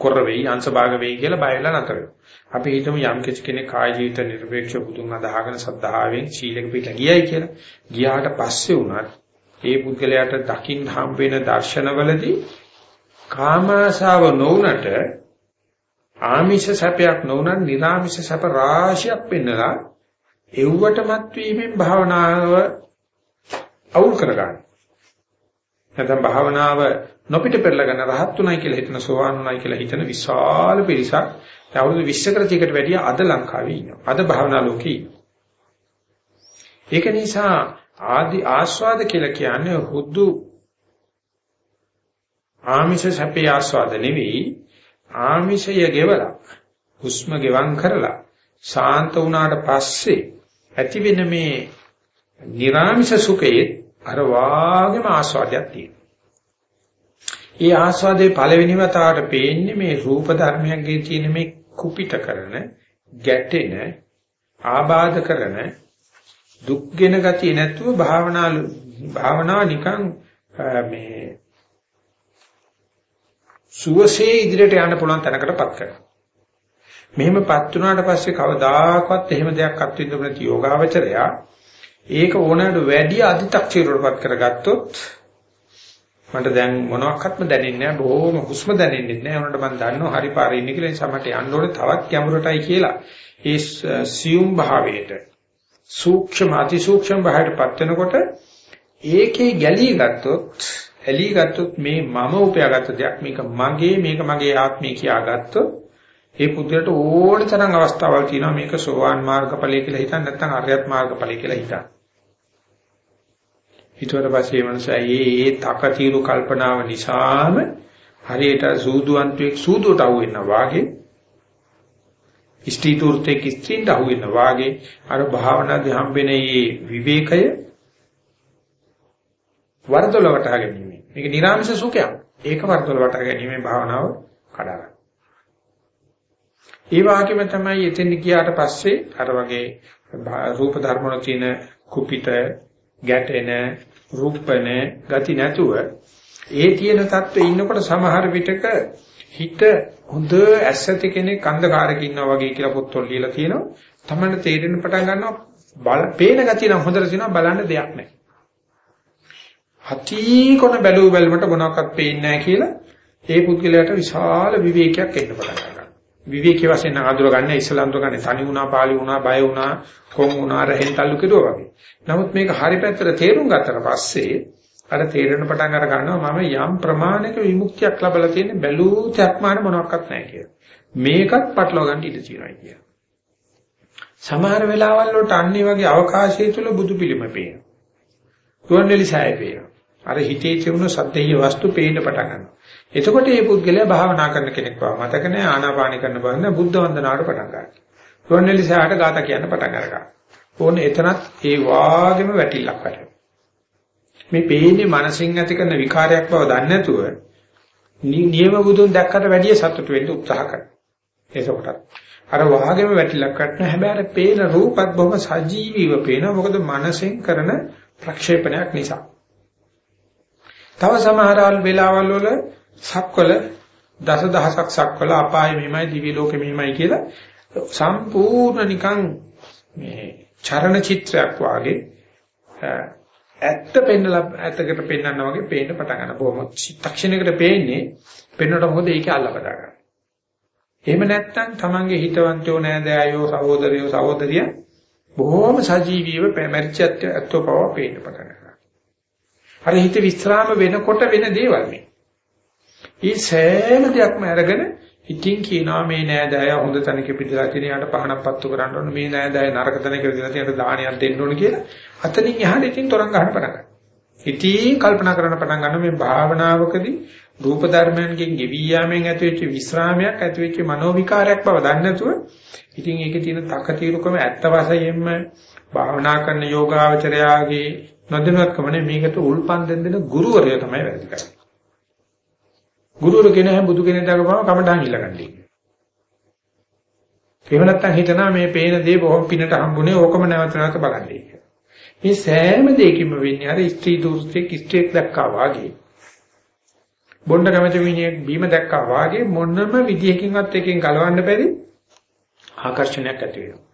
කොර වෙයි, අංශභාග වෙයි කියලා බය වෙලා නැතර වෙනවා. අපි හිතමු යම් කෙනෙක් කාය ජීවිත නිර්වේක්ෂ බුදුන් අදහගෙන සද්ධාවෙන් සීලක පිට ගියයි කියලා. ගියාට පස්සේ උනත් ඒ පුද්ගලයාට දකින්න හම් වෙන දර්ශනවලදී කාමාශාව නොඋනට ආමිෂ සැපයක් නොඋනත් නිර්ආමිෂ සැප රාශියක් පෙන්නලා එව්වටමත් වීමෙන් භාවනාව අවුල් කරගන්න. නැත්නම් භාවනාව නොපිට පෙරලගෙන රහත් උනායි කියලා හිතන සෝවාන් උනායි කියලා හිතන විශාල පිරිසක් අවුරුදු 20 කට වැඩිය අද ලංකාවේ ඉන්නවා. අද භාවනා ලෝකේ ඒක නිසා ආදි ආස්වාද කියලා කියන්නේ හුදු ආමිෂ සැපේ ආස්වාද නෙවෙයි ආමිෂය ගෙවලා හුස්ම ගෙවම් කරලා ශාන්ත වුණාට පස්සේ ඇති වෙන මේ නිර්ාමිෂ සුඛයේ අර වාගේම ආස්වාදයක් තියෙනවා. ඒ ආස්වාදයේ පළවෙනි වතාවට පේන්නේ මේ රූප ධර්මයන්ගේ තියෙන මේ කුපිත කරන, ගැටෙන, ආබාධ කරන, දුක්ගෙන ගතිය නැතුව භාවනා භාවනාව නිකන් මේ සුවසේ ඉදිරියට යන්න පුළුවන් තැනකටපත් කරනවා. මෙහෙමපත් වුණාට පස්සේ කවදාකවත් එහෙම දෙයක් අත්විඳින්න නැති යෝගාවචරයා ඒක ඕනෑමට වැඩි අධි탁චීරවටපත් කරගත්තොත් මට දැන් මොනවත්ක්ම දැනෙන්නේ නැහැ. බොහොම හුස්ම දැනෙන්නේ නැහැ. උනට මම දන්නවා හරි පාරේ ඉන්නේ කියලා. නිසා මට යන්න ඕනේ තවත් ගැඹුරටයි කියලා. ඒ සියුම් භාවයට සූක්ෂම අති සූක්ෂම භාවයටපත් වෙනකොට ඒකේ ගැලී ගත්තොත් ඇලී ගත්තොත් මේ මම උපයාගත්ත දෙයක්. මේක මගේ මේක මගේ ආත්මය කියාගත්තොත් ඒ පුදුරට ඕන තරම් අවස්ථාවල් තියෙනවා. මේක සෝවාන් මාර්ගඵලය කියලා හිතන්න නැත්නම් අරියත් මාර්ගඵලය කියලා හිතන්න. ඊට පස්සේ මනසයි ඒ තකතිරු කල්පනාව නිසාම හරියට සූදුවන්තයෙක් සූදුවට අහු වෙනවා වාගේ ඉෂ්ටිතුර්තෙක් ස්ත්‍රීන්ට අහු වෙනවා වාගේ අර භාවනාදී හම්බෙන මේ විවේකය වරදොල වටහා ගැනීම. මේක නිර්ආමිෂ සුඛයක්. ඒක වර්ධවල වට ගැනීමේ භාවනාව කඩා ඒ වගේම තමයි එතෙන් ගියාට පස්සේ අර වගේ රූප ධර්ම වල තියෙන කුපිත ගැටෙන රූපන ගති නැතුව ඒ තියෙන தත්ත්වෙ ඉන්නකොට සමහර විටක හිත හොඳ ඇස්සති කෙනෙක් අන්ධකාරයක ඉන්නවා වගේ කියලා පොත්වල ලියලා තියෙනවා. තමන්න තේරෙන්න පටන් ගන්නවා බල පේන ගතිය නම් හොඳට තියෙනවා බලන්න දෙයක් නැහැ. හති කොන බැලුව බැලමට මොනවාක්වත් පේන්නේ නැහැ කියලා ඒ පුද්ගලයාට විශාල විවේකයක් එන්න පටන් ගන්නවා. විවේකී වශයෙන් අඳුර ගන්න ඉස්ලාම් දුකන්නේ තනි වුණා පාළි වුණා බය වුණා කොන් වුණා රහෙන් තල්ලු කෙරුවා වගේ. නමුත් මේක හරි පැත්තට තේරුම් ගත්තට පස්සේ අර තේරෙන පටන් අර ගන්නවා මම යම් ප්‍රමාණයක විමුක්තියක් ලැබලා තියෙන බැලූ තක්මාන මොනවත් නැහැ කියලා. මේකත් පටලවා ගන්න ඉඩ තියෙනවා කියලා. සමහර වෙලාවල් වලට අන්නේ වගේ අවකාශය තුල බුදු පිළිම පේනවා. තුවන්වැලි සෑය පේනවා. අර හිතේ තිබුණු සත්‍යීය වස්තු පේන්න පටන් ගන්නවා. එතකොට මේ පුද්ගලයා භාවනා කරන කෙනෙක් වගේ මතක නැහැ ආනාපාන කරන බව නේ බුද්ධ වන්දනාවට පටන් ගන්නවා. තුවන්වැලි සෑයට ગાත කියන්න පටන් අරගන්නවා. ඕනේ එතනත් ඒ වාගෙම වැටිල්ලක් වැටෙනවා. මේ පේන්නේ මනසින් ඇති කරන විකාරයක් බව දන්නේ නැතුව නියම බුදුන් දැක්කට වැඩිය සතුටු වෙන්න උත්සාහ කරනවා. ඒකකට අර වාගෙම වැටිලක් ගන්න හැබැයි අර පේන රූපත් බොහොම සජීවීව පේනවා. මොකද මනසෙන් කරන ප්‍රක්ෂේපණයක් නිසා. තව සමහර වෙලාවල් වල සක්වල දසදහසක් සක්වල අපාය මෙහිමයි දිවි ලෝකෙ මෙහිමයි කියලා සම්පූර්ණ නිකන් මේ චරණ චිත්‍රයක් වාගේ ඇත්ත පෙන්නලා ඇත්තකට පෙන්වන්න වගේ පේන්න පටන් ගන්න. බොහොම චිත්තක්ෂණයකට පේන්නේ පෙන්වනට මොකද ඒකේ අල්ල බදා ගන්න. එහෙම නැත්නම් තමන්ගේ හිතවන්තයෝ නෑදෑයෝ සහෝදරයෝ සහෝදරිය බොහොම සජීවීව මැරිච්චත් ඇත්තෝ පව පේන්න පටන් ගන්නවා. අර හිත විස්්‍රාම වෙනකොට වෙන දේවල් මේ. මේ සෑම දෙයක්ම අරගෙන ඉතින් කියනවා මේ නෑදෑය හොඳ තැනක පිටලා තියෙන යාට පහනක් පත්තු කරන්න ඕන මේ නෑදෑය නරක තැනක ඉඳලා තියෙන දාහනියක් දෙන්න ඕන කියලා අතනින් එහාට ඉතින් තොරන් ගන්න පටන් ගන්නවා. ඉතින් කල්පනා කරන්න පටන් ගන්න මේ භාවනාවකදී රූප ධර්මයන්ගෙන් ගෙවි යාමෙන් ඇතිවෙච්ච විස්රාමයක් ඇතිවෙච්ච මනෝ විකාරයක් බව දන්නේ නැතුව ඉතින් ඒකේ තියෙන තකතිරුකම ඇත්ත වශයෙන්ම භාවනා කරන යෝගාවචරයාගේ නොදැනුවත්කමනේ මේකට උල්පන් දෙන්න දෙන ගුරුවරයා තමයි වැරදි කරන්නේ. ගුරුවරු කෙනා හැම බුදු කෙනෙක් දකපුවම කමඩහන් ඉල්ලගන්නේ. එහෙම නැත්නම් හිතනවා මේ පේන දේ බොහොම පිනට හම්බුනේ ඕකම නැවත නැවත බලන්නේ. මේ සෑම දෙයකින්ම වෙන්නේ අර ස්ත්‍රී දුර්ස්ත්‍රික් ස්ත්‍රියක් දැක්කා වාගේ. බොණ්ඩ කැමති මිනිහෙක් බීම දැක්කා වාගේ මොනම විදියකින්වත් එකෙන් ගලවන්න බැරි ආකර්ෂණයක් ඇති වෙනවා.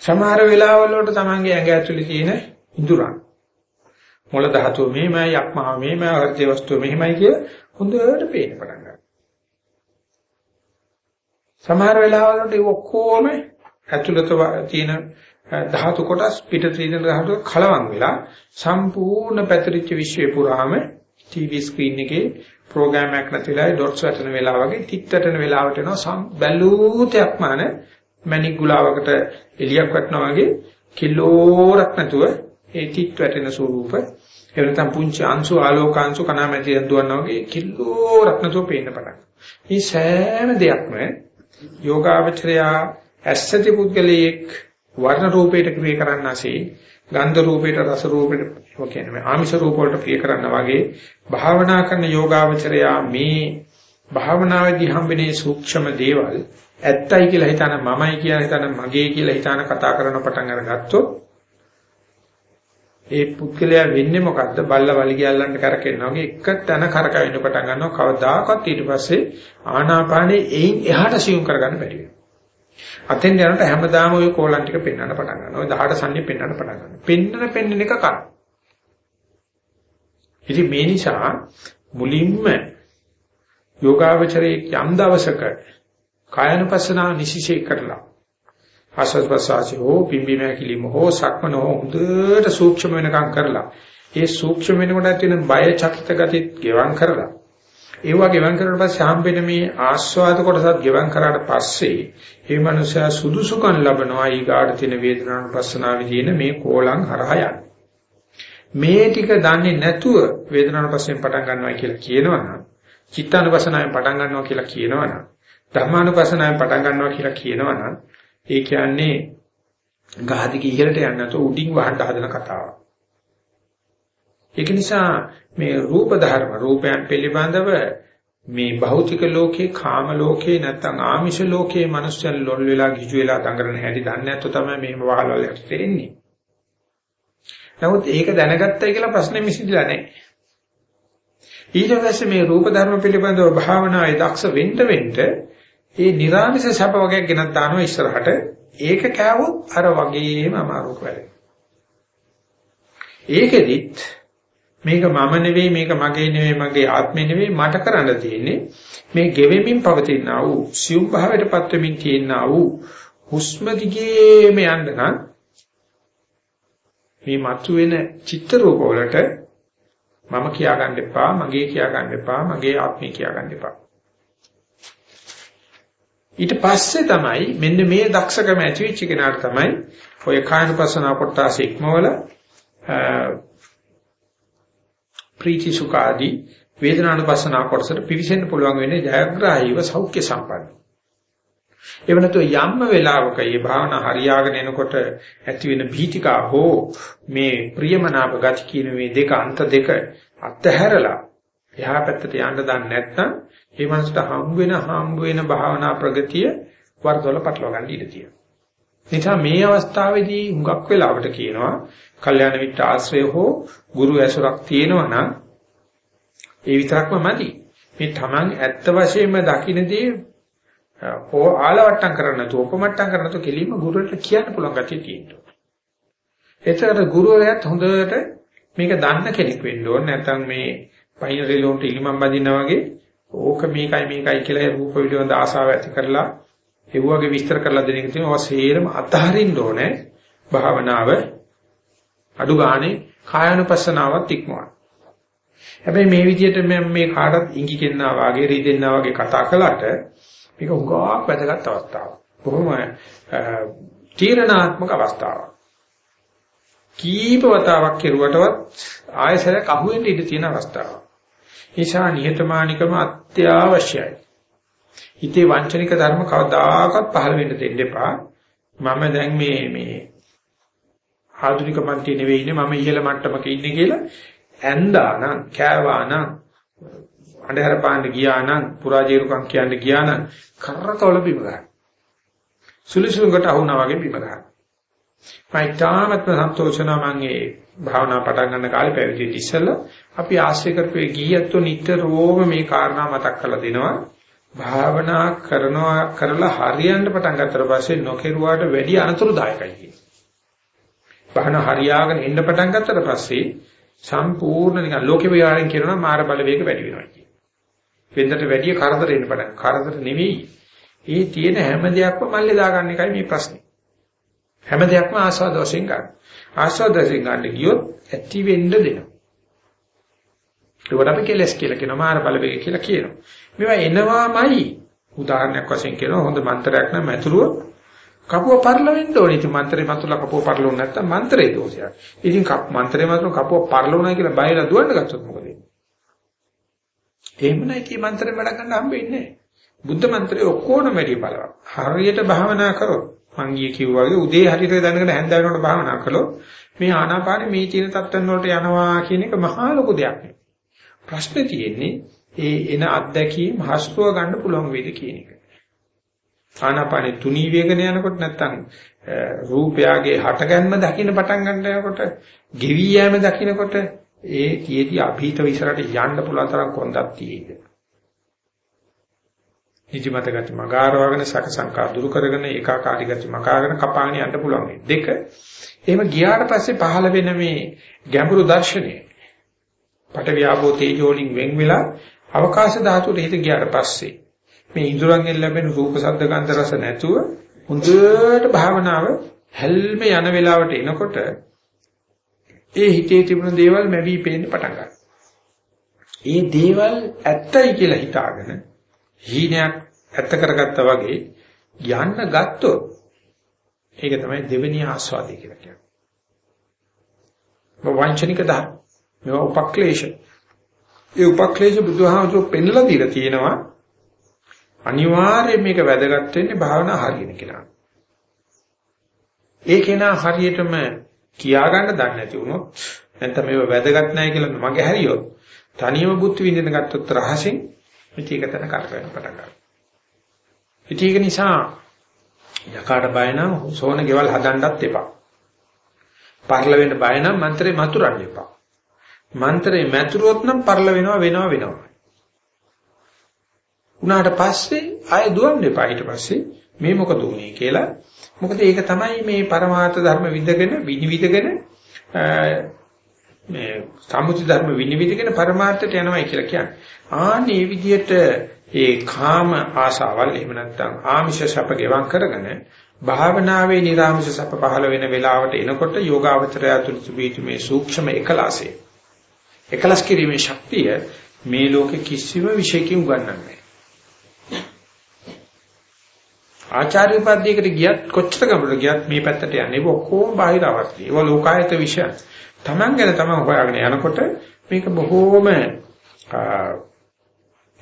සමහර වෙලාවල වලට තමන්ගේ ඇඟ ඇතුලේ තියෙන ඉඳුරන් මොළ ධාතුව මෙහෙමයි යක්මහා මෙහෙමයි හෘද වස්තුව මෙහෙමයි කියලා හොඳට පේන්න පටන් ගන්නවා. සමහර වෙලාවල් වලට ඒ ඔක්කොම ඇතුළත තියෙන ධාතු කොටස් පිට තියෙන ධාතු කලවම් වෙලා සම්පූර්ණ පැතිරිච්ච විශ්වය පුරාම ටීවී ස්ක්‍රීන් එකේ ප්‍රෝග්‍රෑම් එකක් නැතිලා ඩොට්ස් වැටෙන වෙලාව වගේ තිත් වැටෙන වෙලාවට එනවා බැලූතයක් මාන මැණික් ගුලාවකට එලියක් වටනවා වගේ කිලෝරක් නැතුව ඒ තිත් වැටෙන ස්වරූප එහෙම නැත්නම් පුංචි අංශු ආලෝකාංශු කණාමැතියෙන් දුවනවා වගේ කිල්ලෝ රත්නතෝ පේන්න පටන්. මේ සෑම දෙයක්ම යෝගාවචරයා ඇස්සති පුද්ගලයෙක් වර්ණ රූපයට ක්‍රිය කරන්නාසේ ගන්ධ රූපයට රස රූපයට ඒ කියන්නේ ආමිෂ රූප වලට ක්‍රිය කරනා වගේ භාවනා කරන යෝගාවචරයා මේ භාවනාවේදී හම්බෙනේ සූක්ෂම දේවල්. ඇත්තයි කියලා හිතන මමයි කියලා හිතන මගේ කියලා හිතන කතා කරන පටන් අරගත්තොත් ඒ පුද්ගලයා වෙන්නේ මොකද්ද? බල්ල වලිගයල්ලන්ට කරකෙනවා වගේ එක තැන කරකවෙන්න පටන් ගන්නවා. කවදාකවත් ඊට පස්සේ ආනාපානේ එයින් එහාට සියුම් කරගන්න බැරි වෙනවා. අතෙන් යනකොට හැමදාම ওই කෝලම් ටික පෙන්වන්න පටන් ගන්නවා. ওই 18 සම්නිය පෙන්වන්න පටන් ගන්නවා. පෙන්නන පෙන්නන එක කර. ඉතින් මේ නිසා මුලින්ම යෝගාවචරයේ යම් දවසක කායනුපස්සනා නිසිසේ කරලා ආස්වාද ප්‍රසආසි හෝ පිම්බීම කිලිම හෝ සක්මන හෝ හොඳට සූක්ෂම වෙනකම් කරලා ඒ සූක්ෂම වෙනකොට තියෙන බය චකිත ගතිත් ගෙවම් කරලා ඒ වගේ ගෙවම් කරලා පස්සේ හම්බෙන මේ ආස්වාද කොටසත් ගෙවම් කරාට පස්සේ මේ මනුස්සයා සුදුසුකම් ලබනවා ඊගාට තියෙන වේදනානුපස්සනාවේ තියෙන මේ කෝලං හරහා යන මේ ටික දන්නේ නැතුව වේදනානුපස්සයෙන් පටන් ගන්නවා කියලා කියනවනම් චිත්තානුපස්සනාවෙන් පටන් ගන්නවා කියලා කියනවනම් ධර්මානුපස්සනාවෙන් පටන් ගන්නවා කියලා කියනවනම් ඒ කියන්නේ ගහදික ඉහළට යන්නේ නැතුව උඩින් වහන්න හදන කතාවක්. ඒක නිසා මේ රූප ධර්ම රූපයන් පිළිබඳව මේ භෞතික ලෝකේ කාම ලෝකේ නැත්නම් ආමිෂ ලෝකේ මනුස්සයන් ලොල් වෙලා ගිජු වෙලා දඟරන හැටි දන්නේ නැත්නම් තමයි මෙහෙම වහල් වලට තේරෙන්නේ. නමුත් ඒක දැනගත්තයි කියලා ප්‍රශ්නේ මිසිදලා නැහැ. ඊට පස්සේ මේ රූප ධර්ම පිළිබඳව භාවනාවේ දක්ෂ වෙන්න වෙන්න ඒ නිර්ආමිෂ සැප වගේ ගෙනත් දානවා ඉස්සරහට. ඒක කෑවොත් අර වගේම අමාරුක වැඩේ. ඒකෙදිත් මේක මම නෙවෙයි මේක මගේ නෙවෙයි මගේ ආත්මෙ නෙවෙයි මට කරන්න තියෙන්නේ මේ ගෙවෙමින් පවතින ආ වූ සියුම් භාවයටපත් වෙමින් තියෙන ආ වූ හුස්ම දිගේම යන්න නම් මේ මතුවෙන චිත්ත රූප වලට මම කියා ගන්න එපා මගේ කියා ගන්න එපා මගේ ආත්මය කියා ගන්න එපා ඊට පස්සේ තමයි මෙන්න මේ දක්ෂකම ඇති වෙච්ච කෙනාට තමයි ඔය කායනුපස්සනා කොටස ඉක්මවල ප්‍රීති සුඛ ආදී වේදනානුපස්සනා කොටසට පිවිසෙන්න පුළුවන් වෙන්නේ ජයග්‍රාහීව සෞඛ්‍ය සම්පන්න. එව නැතු යම්ම වෙලාවක මේ භාවනා හරියාගෙන එනකොට ඇති වෙන භීතිකා හෝ මේ ප්‍රියමනාප ගති කියන මේ දෙක අන්ත දෙක අත්හැරලා එහා පැත්තට යන්න දන්නේ නැත්නම් ඒ මනසට හම් වෙන හම් වෙන භාවනා ප්‍රගතිය වර්ධවල පටලවා ගන්න ඉඩ තියෙනවා. නිසා මේ අවස්ථාවේදී හුඟක් වෙලාවට කියනවා කල්යාණ මිත්‍ර ආශ්‍රය හෝ ගුරු ඇසුරක් තියෙනවා නම් ඒ විතරක්ම මදි. මේ Taman ඇත්ත වශයෙන්ම දකින්නේ ඕ ආලවට්ටම් කරන්න නැතුව උපමට්ටම් කරන්න නැතුව කෙලින්ම ගුරුවරට කියන්න පුළුවන් ගැතිය තියෙනවා. එතකොට ගුරුවරයාත් හොඳට මේක දන්න කෙනෙක් වෙන්න ඕනේ නැත්නම් මේ පයින් රෙලොන්ට ඉලිමම් බඳිනා වගේ ඕක මේකයි මේකයි කියලා රූප පිළිබඳ ආසාව ඇති කරලා ඒ වගේ විස්තර කරලා දෙන එක තියෙනවා. සේරම අතහරින්න ඕනේ භාවනාව අඩු ගානේ කායानुපස්සනාවත් ඉක්මවන්න. හැබැයි මේ විදිහට මම මේ කාටත් ඉඟි කෙන්නා වාගේ රීදෙන්නා වාගේ කතා කළාට මේක උගාවක් වැදගත් අවස්ථාවක්. බොහොම තීරණාත්මක අවස්ථාවක්. කීප වතාවක් කෙරුවටවත් ආයසරයක් අහුවෙන්න ඉඩ තියෙන අවස්ථාවක්. ඒසා නිහතමානිකම අත්‍යවශ්‍යයි. හිතේ වංචනික ධර්ම කවදාකවත් පහළ වෙන්න දෙන්න එපා. මම දැන් මේ මේ ආධුනික මන්ත්‍රී නෙවෙයි ඉන්නේ මම ඉහළ මට්ටමක ඉන්නේ කියලා ඇන්දා නම් කෑවා නම් අnder පාන්න ගියා නම් පුරාජේරුකම් කියන්න ගියා නම් කරතොල බිම ගන්න. සුලිසුලකට අහුණා වගේ බිම ගන්න. මම තාමත්ම සන්තෝෂනා මම ඒ භාවනා පටන් ගන්න කාලේ පැවිදි ඉස්සෙල්ලා අපි ආශ්‍රය කරපේ ගියත්තු නිතරම මේ කාරණා මතක් කරලා දෙනවා. භාවනා කරනවා කරලා හරියන්න පටන් ගත්තට පස්සේ නොකිරුවාට වැඩි අනතුරුදායකයි කියන්නේ. භාවනා හරියාගෙන එන්න පටන් ගත්තට පස්සේ සම්පූර්ණ නිකන් ලෝකේ විහාරයෙන් කියනවා මාර බලවේග වැඩි වෙනවා කියන. වෙනදට වැඩි කරදර එන්න පටන්. කරදර නෙවෙයි. ඒ තියෙන හැම දෙයක්ම මල්ලේ දාගන්න එකයි මේ ප්‍රශ්නේ. හැම දෙයක්ම ආස්වාද වශයෙන් ගන්න. ආස්වාද වශයෙන් ගන්න ගියොත් ඇති වෙන්න දෙනවා. ඒකට අපි කෙලස් කියලා කියනවා මාර බලවේග කියලා කියනවා. මේවා එනවාමයි. උදාහරණයක් වශයෙන් කියනවා හොඳ මන්ත්‍රයක් නම් ඇතුළුව කපුව පරලවෙන්න ඕනේ. ඉතින් මන්ත්‍රේ මතුලා කපුව පරලවුනේ නැත්තම් මන්ත්‍රේ දෝෂයක්. ඉතින් මන්ත්‍රේ මතුලා කපුව පරලවුණා කියලා බයලා දුවන්න ගත්තොත් මොකද වෙන්නේ? එහෙම නැහැ ඉතින් මන්ත්‍රේ වැඩ ගන්න හම්බෙන්නේ නැහැ. බුද්ධ මන්ත්‍රේ ඔක්කොම වැඩි බලවත්. හරියට භාවනා කරොත් මං ගියේ කිව්වා වගේ උදේ හරියට දැනගෙන හැන්ද වෙනකොට භාවනා කළොත් මේ ආනාපානෙ මේ චීන තත්ත්වන වලට යනවා කියන එක මහා ලොකු දෙයක් නෙවෙයි. ප්‍රශ්නේ තියෙන්නේ ඒ එන අත්දැකීම් හස්තුව ගන්න පුළුවන් වේද කියන එක. ආනාපානෙ තුනී වේගන යනකොට නැත්තම් රූපයගේ හටගන්ම දකින්න පටන් ගන්න යනකොට, ගෙවි යෑම දකින්නකොට ඒ තියේදී අභීත විසරට යන්න පුළුවන් තරම් කොන්දක් තියෙයිද. නිදිමත ගති මගාරවගෙන සක සංකා දුරු කරගෙන ඒකාකාරී ගති මකාගෙන කපාගෙන යන්න පුළුවන්. දෙක එහෙම ගියාට පස්සේ පහළ වෙන මේ ගැඹුරු දර්ශනය පට ව්‍යාපෝ තේජෝලින් වෙන් වෙලා අවකාශ ධාතුවට හිත ගියාට පස්සේ මේ ඉඳුරන්ගෙන් ලැබෙන රූප ශබ්ද ගන්ධ රස නැතුව හොඳට භාවනාව හැල්ම යන වෙලාවට එනකොට ඒ හිතේ තිබුණ දේවල් මැවි පේන්න පටන් ගන්නවා. ඒ දේවල් ඇත්තයි කියලා හිතාගෙන හීනයක් ඇත්ත කරගත්තා වගේ යන්න ගත්තොත් ඒක තමයි දෙවෙනි ආස්වාදය කියලා කියන්නේ. වංචනික ධර්ම. මේවා උපක්ලේශ. ඒ උපක්ලේශ බුදුහාමුදුරුවෝ පෙන්ලා දීලා තියෙනවා අනිවාර්යයෙන් මේක වැදගත් වෙන්නේ භාවනා හරියන කෙනා. ඒ කෙනා හරියටම කියා ගන්න දන්නේ නැති වුණොත් නැත්නම් මේව වැදගත් නැහැ කියලා මගේ හරියොත් තනියම බුද්ධ විඳින ගත්තොත් රහසින් මේක තන කරගෙන පටන් ගන්නවා. ඒක නිසා යකාට බය නම් සෝන ගෙවල් හදන්නත් එපා. පරල වෙන්න බය නම් මන්ත්‍රේ මතුරන්න එපා. මන්ත්‍රේ මතුරුවොත් නම් පරල වෙනවා වෙනවා වෙනවා. උනාට පස්සේ ආයෙ දුවන්න එපා ඊට පස්සේ මේ මොකද උනේ කියලා. මොකද ඒක තමයි මේ පරමාර්ථ ධර්ම විඳගෙන විනිවිදගෙන මේ සම්මුති ධර්ම විනිවිදගෙන පරමාර්ථයට යනවායි කියලා කියන්නේ. ආන්නේ විදිහට ඒ කාම ආශාවල් එහෙම නැත්නම් ආමිෂ සැප ගෙවම් කරගෙන භාවනාවේ නිර්ආමිෂ සැප පහළ වෙන වෙලාවට එනකොට යෝගාවචරය තුළ තිබීතු මේ සූක්ෂම එකලාසය. එකලස් කිරීමේ ශක්තිය මේ ලෝකෙ කිසිම විශේෂකින් උගන්වන්නේ ආචාර්ය උපාධියකට ගියත් කොච්චර ගමකට ගියත් මේ පැත්තට යන්නේ ඒක ඔක්කොම බාහිර අවස්ථි. ඒවා ලෝකායත විෂය. Taman ගැන තමන් හොයාගෙන යනකොට මේක බොහෝම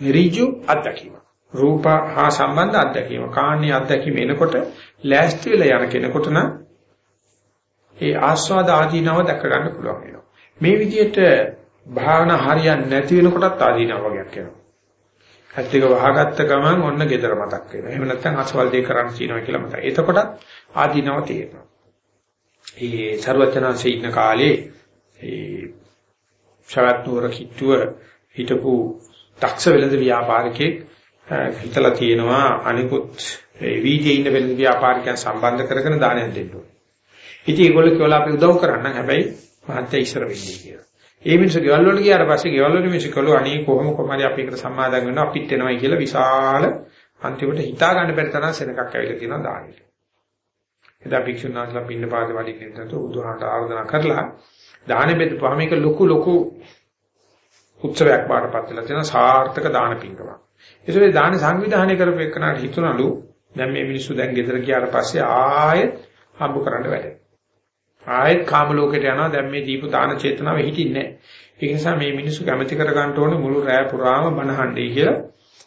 ඍජු අත්දැකීම. රූප හා සම්බන්ධ අත්දැකීම. කාණ්‍ය අත්දැකීම එනකොට ලෑස්ති වෙලා යන කෙනෙකුට නම් ඒ ආස්වාද ආදීනව දැක ගන්න පුළුවන් වෙනවා. මේ විදිහට භාවනා හරියන්නේ නැති වෙනකොටත් ආදීනව වගේක් එනවා. ඇත්ත එක වහගත්ත ගමන් ඔන්න gedara මතක් වෙනවා. එහෙම නැත්නම් අසවල් දෙය කරන්න තියෙනවා කියලා මතක්. එතකොට ආදීනව තේරෙනවා. ඒ ਸਰවචනanse ඉන්න කාලේ ඒ ශරත් නුවර කිට්ටුව හිටපු දක්ෂ වෙළඳ ව්‍යාපාරිකයෙක් හිතලා තියෙනවා අනිකුත් ඒ වීදියේ ඉන්න වෙළඳ ව්‍යාපාරිකයන් සම්බන්ධ කරගෙන දානයක් දෙන්න ඕනේ. ඉතින් ඒගොල්ලෝ කියලා අපි උදව් කරන්න හැබැයි මහත්ය ඉස්සර වෙන්නේ කියලා. ඒ මිනිස්සු ගෙවල් වලට ගියාට පස්සේ ගෙවල් වල මිනිස්සු කළෝ අනේ කොහොම කොහමද අපි එකට සම්මාදම් වෙනවා අපිත් එනවයි කියලා විශාල අන්තිමට හිතා ගන්න බැරි තරම් සෙනඟක් ඇවිල්ලා තියෙනවා දානෙට. එදා භික්ෂුන් වහන්සේලා පින්න පාද වඩින්න ඉන්නතු බුදුහාමට ආරාධනා කරලා දානෙ බෙදපුවාම මේක ලොකු ලොකු උත්සවයක් බාටපත් වෙලා තියෙන සාර්ථක දාන පින්කමක්. ඒකේ දාන සංවිධානය කරපු එකනට හිතුණලු දැන් මේ මිනිස්සු දැන් ගෙදර ගියාට පස්සේ ආයෙත් හම්බ කරන්න වැඩේ. ආයෙත් කාම ලෝකයට යනවා දැන් මේ දීපු දාන චේතනාව හිටින්නේ නැහැ. ඒ නිසා මේ මිනිස්සු කැමැති කර ගන්න ඕනේ මුළු රෑ පුරාම බනහන්නේ කියලා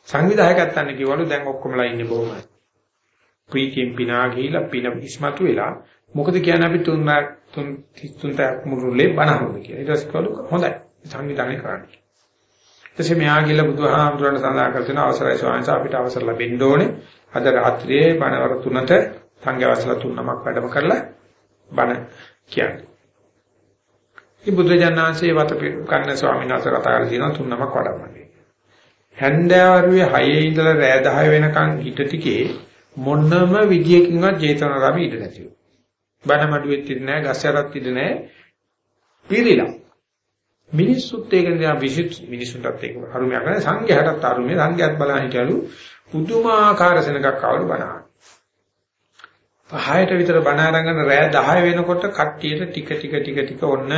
සංවිධායකයන් අන්න කිව්වලු දැන් ඔක්කොමලා ඉන්නේ බොහොම ප්‍රීතියෙන් පිනා ගිහිලා පින ඉස්මතු වෙලා මොකද කියන්නේ අපි තුන් තුන් තුන්ට මුළුල්ලේ බනහනවා කියලා. ඊට පස්සේ කළු හොඳයි සංවිධානය කරන්න. ඊටසේ මෙහා ගිහලා බුදුහාමුදුරන් සඳහන් කර තියෙන අවසරයි ස්වාමීන් අපිට අවසර ලැබෙන්න ඕනේ. අද රාත්‍රියේ බණවර තුනට සංඝවසලා තුන් නමක් වැඩම කරලා බණ කියන්නේ. මේ බුදුජානනාංශයේ වත කන්න ස්වාමීන් වහන්සේ කතා කරලා තියෙනවා තුන් නමක් වඩම්මන්නේ. හැන්දෑවරුවේ 6 ඉඳලා රෑ 10 වෙනකන් හිට ටිකේ මොනම විදියකින්වත් ජේතවනාරාමේ ඉඳ නැතිව. බණ මඩුවෙත් ඉඳ නැහැ, ගස්යරත් ඉඳ නැහැ. පිළිලා. මිනිස්සුත් ඒක නිකන් විශේෂ මිනිස්සුන්ටත් ඒක අරුමයක් නැහැ සංඝයාටත් අරුමේ සංඝයාත් බලන හිටලු පුදුමාකාර සෙනගක් ආවලු බණහන්. 5ට විතර බණ අරගෙන රෑ 10 වෙනකොට කට්ටියට ටික ටික ටික ටික ඔන්න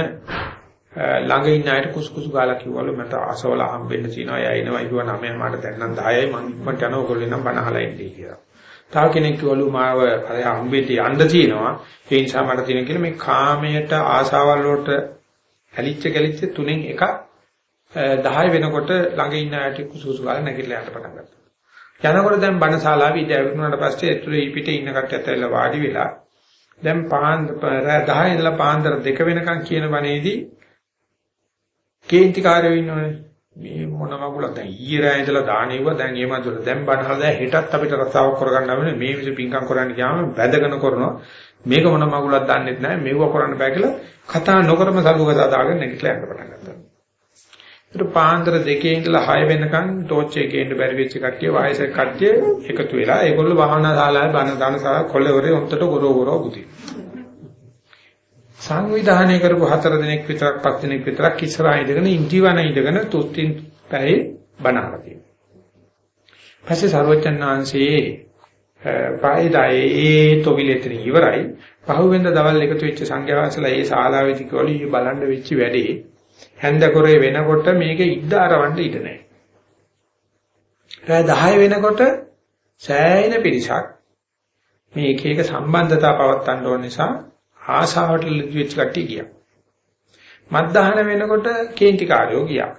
ළඟ ඉන්න අයට කුසුකුසු ගාලා කිව්වලු මට අසවල හම්බෙන්න තියෙනවා එයා එනවා කිව්වා නමේ මට දැන් නම් 10යි මං ඉක්මනට යනවා ඔයගොල්ලෝ නම් බණ අහලා ඉන්නේ කියලා. තව කෙනෙක් කිව්වලු මාව අර හම්බෙට යන්න තියෙනවා ඒ නිසා මට තියෙන කියලා මේ කාමයට ආසාවල් වලට ඇලිච්ච ගැලිච්ච තුනෙන් එකක් 10 වෙනකොට ළඟ ඉන්න අයට කුසුකුසු ගාලා නැගිටලා යන්න පටන් ගත්තා. යනකොට දැන් බණශාලාවේ ඉඳ ඇවිත්ුණාට පස්සේ ඇතුලේ ඊපිටේ ඉන්න කට්ටියත් ඇවිල්ලා වාඩි වෙලා දැන් පාන්දර 10 ඉඳලා පාන්දර 2 වෙනකන් කියන බණේදී කේන්තිකාරයෝ ඉන්නවනේ මේ මොන මගුලක් දැන් ඊයේ රෑ ඉඳලා දානෙව දැන් ඒ මන්දර දැන් බණහලා දැන් හෙටත් අපිට රස්සාවක් කරගන්න ඕනේ මේ විදිහ පිංකම් කරන්න ගියාම වැදගෙන කරනවා. මේක මොන මගුලක් දන්නෙත් නැහැ මෙව කරන්න බෑ කියලා කතා නොකරම සල්ුගතා දාගෙන නැගිටලා යන්න පටන් ගත්තා. ඒක පාන්දර දෙකේ ඉඳලා 6 වෙනකන් ටෝච් එකේ ඉන්න බැරි වෙච්ච කට්ටිය වයසක කට්ටිය එකතු වෙලා ඒගොල්ලෝ භාවනා ශාලාවේ බණ දාන ශාලා කොල්ලවරේ උන්ටට ගොරෝ ගොරෝ බුති. සංවිධානය කරපු හතර දිනක් විතරක් පස් දිනක් විතරක් ඉස්සරහා ඉඳගෙන ඉන්දිවන ඉඳගෙන තුත්ින් පැයේ බණහලා තියෙනවා. පස්සේ සර්වචන්නාංශයේ පායිදායේ ඒ තොවිලෙතන ඉවරයි. පහුවෙන්ද දවල් එකතු වෙච්ච සංඝයා වහන්සේලා ඒ ශාලාවේදී කොළී බලන්න වෙච්ච වැඩේ හැන්දකොරේ වෙනකොට මේක ඉද්දාරවන්න ඉඩ නැහැ. රෑ 10 වෙනකොට සෑයින පිරිසක් මේ එක එක සම්බන්ධතා පවත්වන්න ඕන නිසා ආශාවට ලිච්ච කට්ටිය ගියා. මත්දහන වෙනකොට කේන්ති කාර්යෝ ගියා.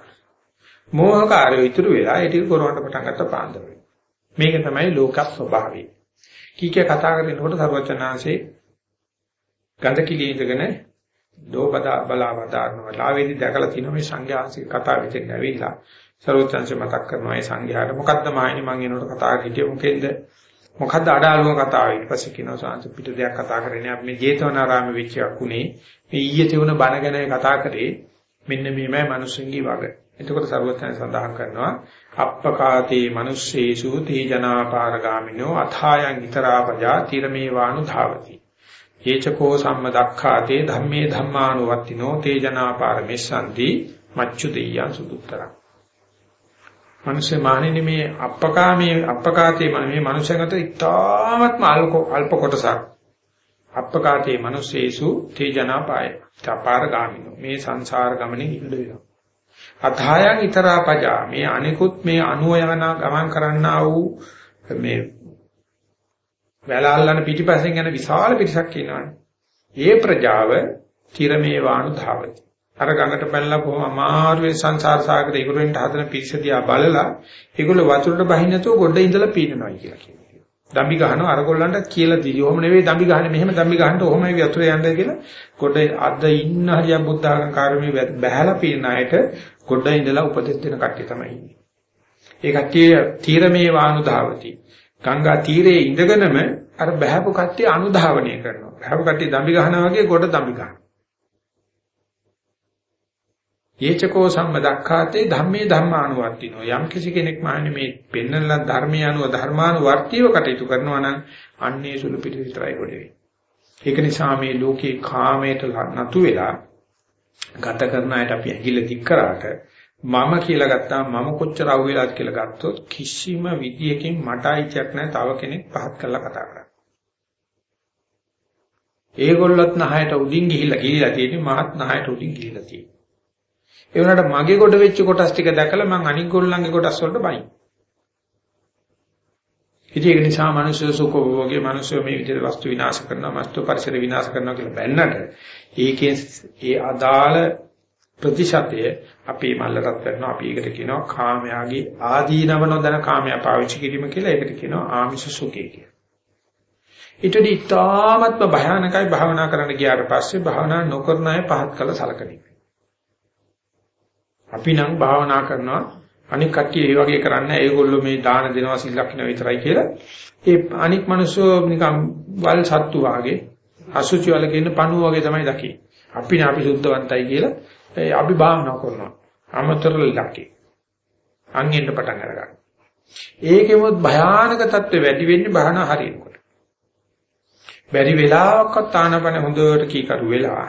මෝහකාරයෝ ඉතුරු වෙලා ඒ ටික කරවන්න පටන් ගත්ත පාන්දර මේක තමයි ලෝක ස්වභාවය. කීකේ කතා කරනකොට සර්වචනාංශේ ගඳ කිලි ඉඳගෙන දෝපදා බලාවදාරනවා. ලාවේදී දැකලා තියෙනවා මේ සංඝයාංශික කතාව විදිහට ඇවිල්ලා සරෝජංශ මතක් කරනවා ඒ සංඝයාට මොකද්ද මායිනි මං එනකොට කතා හිටියේ මොකෙන්ද මොකද්ද අඩාලුව කතාව ඊට පස්සේ කියනවා සාංශ පිට දෙයක් කතා කරන්නේ අපි මේ ජේතවනාරාමේ වෙච්ච යකුනේ මේ ඊයේ තිබුණ බණ ගැන කතා කරේ මෙන්න මේමයි මිනිස්සුන්ගේ වග. එතකොට සර්වඥයන් සඳහන් කරනවා අප්පකාතේ මිනිස්සේසු තීජනාපාරගාමිනෝ අථායන් ිතරාපජා තිරමේවානු ධාවති. ඒචකෝ සම්මදක්ඛාතේ ධම්මේ ධම්මානුවත්තිනෝ තේජනාපාර මෙස්සන්ති මච්චු දෙයයන් සුදුත්තරං. මිනිස්සේ මානෙනි මේ අප්පකාමේ අප්පකාතේ මේ මනුෂ්‍යගත ඉතාමත්ම අල්ප කොටසක්. අප්පකාතේ මිනිස්සේසු තේජනාපාය තපාර ගාමිනෝ. මේ සංසාර ගමනේ ඉඳ වෙනවා. අධායන් ඊතරාපජා මේ අනිකුත් මේ අනුව යන ගමන් කරන්නා වූ මේ වැලල්ලන පිටිපස්සෙන් යන විශාල පිරිසක් ඉන්නවනේ ඒ ප්‍රජාව තිරමේ වාණු ධාවති අර ගඟට පැනලා කොහොම අමාරුවේ සංසාර සාගරේ ඒගොල්ලන්ට හදන පිරිස දිහා බලලා ඒගොල්ලෝ වතුරට බහින්න නැතුව ගොඩ ඉඳලා පීනනවා කියලා කියනවා. දම්බි ගහනවා අර ගොල්ලන්ට කියලා දී. ඔහොම නෙවෙයි දම්බි ගහන්නේ මෙහෙම දම්බි ගහන්න ඔහොමයි වතුර යන්නේ කියලා ගොඩ අද ඉන්න හරියක් බුද්ධ ආගම කාර්යමේ බහැලා පීන අයට ගොඩ ඉඳලා උපදෙස් දෙන කට්ටිය තමයි ඉන්නේ. ඒ කට්ටිය තීරමේ වානුධාවති. ගංගා තීරයේ ඉඳගෙනම අර බහැපු කට්ටිය අනුධාවනය කරනවා. බහැපු කට්ටිය දම්බි ගහනවා වගේ ගොඩ දම්බි ගහනවා. ඒචකෝ සම්මදක්ඛාතේ ධම්මේ ධම්මානුවර්තිනෝ යම් කිසි කෙනෙක් මාන්නේ මේ පෙන්නන ධර්මයේ අනුව ධර්මානුවර්තිව කටයුතු කරනවා නම් අන්නේ සුළු පිට විතරයි කොට වෙන්නේ. ඒක නිසා මේ ලෝකේ කාමයට නතු වෙලා ගත කරන අයට අපි ඇඟිල්ල දික් කරාට මම කියලා ගත්තාම මම කොච්චර අවු වෙලාද කියලා ගත්තොත් කිසිම විදියකින් මට අයිතියක් නැහැ තව කෙනෙක් පහත් කරලා කතා කරන්න. ඒගොල්ලොත් නහයට උඩින් ගිහිල්ලා ගිහිල්ලා තියෙන්නේ මහත් නහයට උඩින් ගිහිල්ලා තියෙන්නේ. ඒ වුණාට මගේ කොට වෙච්ච කොටස් ටික දැකලා මං අනික් ගොල්ලන්ගේ කොටස් වලට බයි. ඉතින් ඒක නිසා මිනිස්සු සුඛෝභෝගී මිනිස්සු මේ විදිහට වස්තු විනාශ කරනවා, වස්තු පරිසර විනාශ කරනවා කියලා බැන්නට ඒකේ ඒ අදාළ ප්‍රතිශතය අපේ මල්ලටත් කරනවා. අපි ඒකට කියනවා කාමයාගේ ආදීනව නොදැන කාමයා පාවිච්චි කිරීම කියලා. ඒකට කියනවා ආමිෂ සුඛය කියලා. ඊටදී තාමත්ම භයානකයි භාවනා කරන්න ගියාට පස්සේ භාවනා නොකරන අය පහත් කළ සලකන්නේ. අපි නම් භාවනා කරනවා අනික් කට්ටිය ඒ වගේ කරන්නේ ඒගොල්ලෝ මේ දාන දෙනවා සිල් ලක්ෂණ විතරයි කියලා. ඒ අනික් මිනිස්සු නිකන් වල් සත්තු වාගේ අසුචි වල කියන පණුව වගේ තමයි දකින්නේ. අපි නේ අපි සුද්ධවන්තයි කියලා අපි භාවනා කරනවා. අමතර ලක්කේ. අංගෙන්න පටන් අරගන්න. ඒකෙමුත් භයානක தත්ත්වෙ වැඩි වෙන්නේ භාවනා හරියනකොට. බැරි වෙලාවකත් ආනපන හොඳට කීකරු වෙලා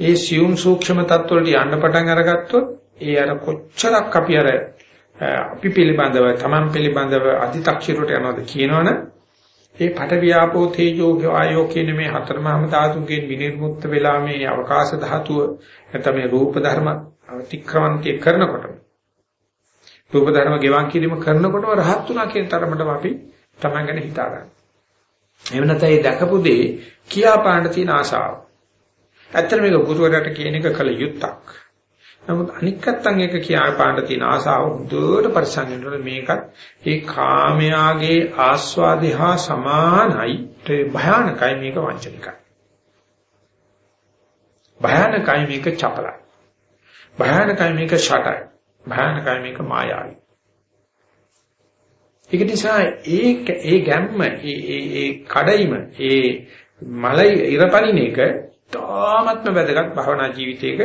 ඒ සියුම් සූක්ෂම தත්ත්වවලට යන්න පටන් අරගත්තොත් ඒ අර කොච්චරක් අපි අර අපි පිළිබඳව තමන් පිළිබඳව අධිතක්ෂිරට යනවාද කියනවනේ ඒ පට වියාපෝ තේජෝ ආයෝ කියන මේ හතරමහම ධාතුන්ගෙන් විනිර්මුක්ත වෙලා මේ අවකාශ ධාතුව නැත්නම් මේ රූප ධර්ම අතික්‍රමන්තිය කරනකොට රූප ධර්ම ගෙවන් කිරීම කරනකොටම රහත් උනා කියන තරමටම අපි තමන් ගැන හිතා ගන්න. එහෙම නැත්නම් ඒ දැකපු දේ කියා පාන්න තියෙන ආශාව. ඇත්තට මේක ගුරුවරයාට කියන එක කල යුත්තක්. නමුත් අනික් අත්තන් එක කියා පාන්න තියෙන ආසාව හොඳට පරිසම් වෙනකොට මේකත් ඒ කාමයාගේ ආස්වාදේ හා සමානයි ඒ භයානකයි මේක වංචනිකයි. භයානකයි මේක චපලයි. භයානකයි මේක ෂටයි. භයානකයි මේක මායාවයි. ඒක නිසා ඒ ඒ ගැම්ම ඒ ඒ ඒ කඩයිම ඒ මලයි ඉරපණින එක තාමත්ම වැදගත් භවනා ජීවිතයක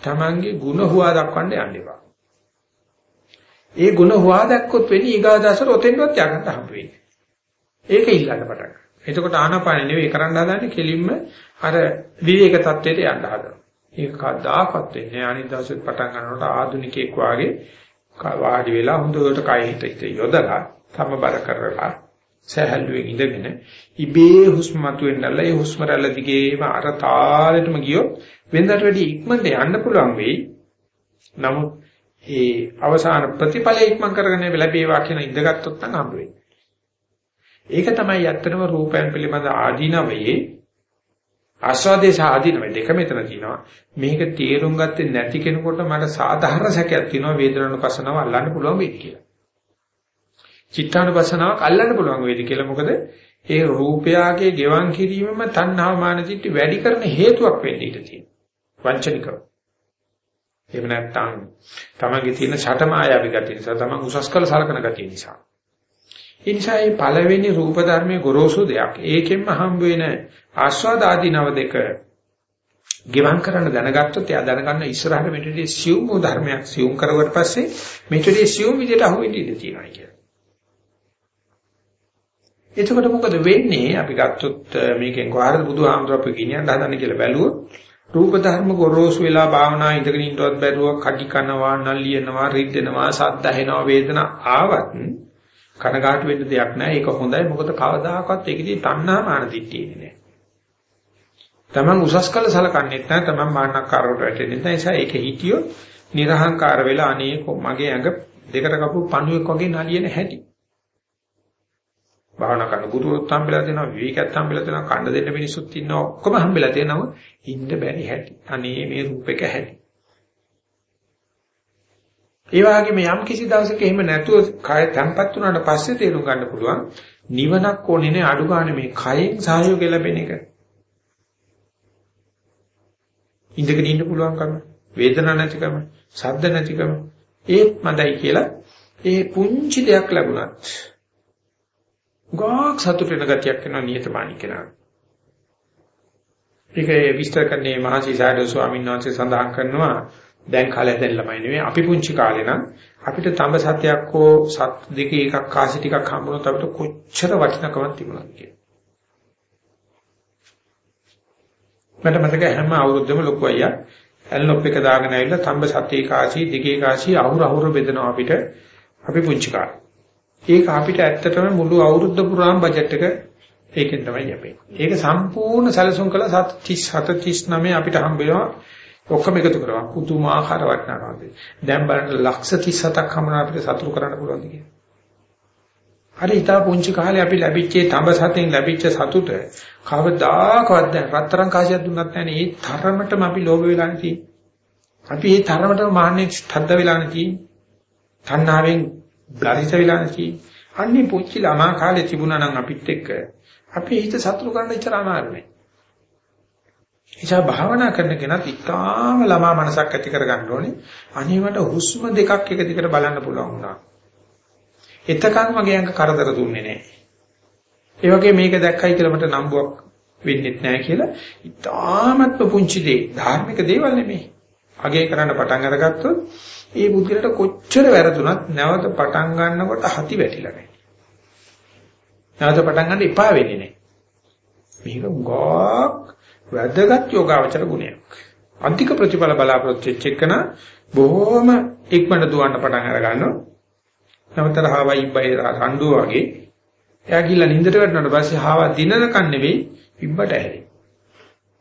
තමන්ගේ ಗುಣ හුවා දක්වන්න යන්න එපා. ඒ ಗುಣ හුවා දැක්කොත් වෙන්නේ ඊගාදාසර ඔතෙන්වත් යකට හම්බ වෙන්නේ. ඒක ඊළඟ පටන්. එතකොට ආනාපාන නෙවෙයි කරන්න හදන්නේ කෙලින්ම අර විවේක தත්වයට යන්න හදනවා. ඒක කවදාකවත් වෙන්නේ අනිද්දාසෙත් පටන් ගන්නකොට ආදුනිකෙක් වාගේ වාඩි වෙලා හොඳට කය හිත යොදලා සමබර කරලා සහැල්ලුවෙන් ඉඳගෙන ඉබේ හුස්ම මතුවෙන්නලා ඒ හුස්ම රැල්ල දිගේම අර තාලෙටම ගියොත් වෙනදාට වැඩි ඉක්මනට යන්න පුළුවන් වෙයි. නමුත් ඒ අවසාන ප්‍රතිඵලය ඉක්මන් කරගෙන ලැබේවා කියන ඉඳගත්තුත් නම් හම්බ වෙන්නේ. ඒක තමයි ඇත්තටම රූපයන් පිළිබඳ ආදීනවයේ ආස්වාදේ සහ ආදීනවේ දෙක මෙතන තියෙනවා. මේක තේරුම් ගත්තේ නැති කෙනෙකුට මට සාධාරණ සැකයක් තියෙනවා වේදනානුපසනාව අල්ලන්න පුළුවන් වෙයි කියලා. චිත්තානුපස්සනාවක් අල්ලන්න පුළුවන් වේද කියලා මොකද ඒ රූපයාගේ ගෙවන් කිරීමම තණ්හා මාන චිත්ත වැඩි කරන හේතුවක් වෙන්න ඉඩ තියෙනවා. වංචනිකව. එහෙම නැත්නම් තමන්ගේ තියෙන ෂටමායාවි ගතිය නිසා තමන් උසස් කළ සලකන ගතිය නිසා. ඒ නිසා මේ පළවෙනි රූප ධර්මයේ ගොරෝසු දෙයක්. ඒකෙන්ම හම්බ වෙන ආස්වාද ආදීනව දෙක ගෙවම් කරන්න දැනගත්තොත් එයා දැනගන්න ඉස්සරහට මෙතනදී සියුම් ධර්මයක් සියුම් කරුවට පස්සේ මෙතනදී සියුම් විදිහට අහුවෙන්න ඉඩ තියෙනවා කියලා. එතකොට මොකද වෙන්නේ? අපි ගත්තොත් මේකෙන් කොහරද බුදුහාමුදුර අපි ගෙනියන්න හදන්නේ කියලා බැලුවොත් රූප ධර්ම ගොරෝසු වෙලා භාවනා ඉදගෙන ඉන්නවත් බැරුව කටි කනවා, නලියනවා, රිද්දෙනවා, සද්ද ඇහෙනවා, වේදනා ආවත් කනගාටු වෙන්න දෙයක් නැහැ. ඒක හොඳයි. මොකද කවදාකවත් ඒකදී තණ්හා මාන දිට්ඨියේ නෑ. Taman උසස් කළ සලකන්නේ නැහැ. Taman මාන්නකාරවට වැටෙන්නේ නැහැ. ඒ නිසා ඒක හිතියොත් නිර්හංකාර වෙලා අනේ මගේ ඇඟ දෙකට කපු පණුවෙක් වගේ නලියන හැටි. භාවනා කරන ගුරුවරුත් හම්බෙලා දෙනවා විවේකයක් හම්බෙලා දෙනවා කණ්ඩ දෙන්න මිනිස්සුත් ඉන්නවා ඔක්කොම හම්බෙලා තියෙනවා. ඉන්න බැරි හැටි අනේ මේ රූපෙක හැටි. ඒ වගේම යම් කිසි දවසක එහෙම නැතුව කය තැම්පත් වුණාට පස්සේ තේරුම් ගන්න පුළුවන් නිවනක් ඕනේ නේ අඩු ගන්න මේ කයෙන් සහයෝගය ලැබෙන එක. ඉඳගෙන ඉන්න පුළුවන්කම වේදනාවක් නැතිකම ශබ්ද නැතිකම ඒත් මදයි කියලා ඒ පුංචි දෙයක් ලැබුණත් ගාක් සතුට වෙන ගතියක් වෙනවා නියතමානී කෙනා. ඒක විස්තර කරන්නේ මහසි සාඩෝ ස්වාමීන් වහන්සේ සඳහන් කරනවා දැන් කාලේ දැන් ළමයි නෙවෙයි අපි පුංචි කාලේ නම් අපිට තඹ සතයක් හෝ සත් දෙකේ එකක් කාසි ටිකක් හම්බුනොත් අපිට කොච්චර වටිනකමක් තිබුණාද කියලා. මට මතක හැම අවුරුද්දම ලොකු අයියා ඇල්නොප් එක දාගෙන ඇවිල්ලා තඹ සතේ කාසි දෙකේ කාසි අහුර අහුර බෙදනවා අපිට අපි පුංචි කාලේ. ඒක අපිට ඇත්තටම මුළු අවුරුද්ද පුරාම බජට් එක ඒකෙන් තමයි යපෙන්නේ. ඒක සම්පූර්ණ සැලසුම් කළ 37 39 අපිට හම්බ වෙනවා ඔක්කොම එකතු කරවා පුදුමාකාර වටිනාකමක්. දැන් බලන්න ලක්ෂ 37ක් හම්බුනා අපිට සතුරු කරන්න පුළුවන්ද කියලා. හරි ඉතා පුංචි කාලේ අපි ලැබිච්ච තඹ සතෙන් ලැබිච්ච සතුට කවදාකවත් දැන් රත්තරන් කාසියක් දුන්නත් නැහැ ඒ තරමටම අපි ලෝභ වෙලා නැති. අපි ඒ තරමටම මාන්නේ ස්ථද්ද වෙලා නැති. තණ්හාවෙන් ගරිත වෙලා නැති. අන්නේ පුංචි ළමා කාලේ තිබුණා නම් අපිත් එක්ක අපි හිත සතුරු කරන්න ඉතර අමාරු නෑ. එචා භාවනා කරන කෙනත් ඉතාම ළමා මනසක් ඇති කර ගන්න ඕනේ. අනිවට හුස්ම දෙකක් එක දිගට බලන්න පුළුවන් වුණා. එතකන් මගේ අංග කරදර දුන්නේ නෑ. ඒ වගේ මේක දැක්කයි කියලා මට නම්බුවක් වෙන්නේ නැහැ කියලා ඉතාමත්ම පුංචි දේ ධාර්මික දේවල් නෙමෙයි. අගේ කරන්න පටන් අරගත්තොත් ඒ බුද්ධිලට කොච්චර වැරදුනත් නැවත පටන් ගන්නකොට හති වැටිලා නැහැ. නැවත පටන් ගන්න එපා වෙන්නේ නැහැ. මේක ගොක් වැදගත් යෝගාවචර ගුණයක්. අන්තික ප්‍රතිඵල බලාපොරොත්තු වෙච්ච එකන බොහොම ඉක්මනට දුවන්න පටන් අර ගන්නවා. නැවතර හාවයි ඉබ්බයි රණ්ඩුව වගේ එයා ගිහලා නින්දට වැටුණාට පස්සේ හාව දිනනකන් නෙවෙයි ඉබ්බට ඇහැරේ.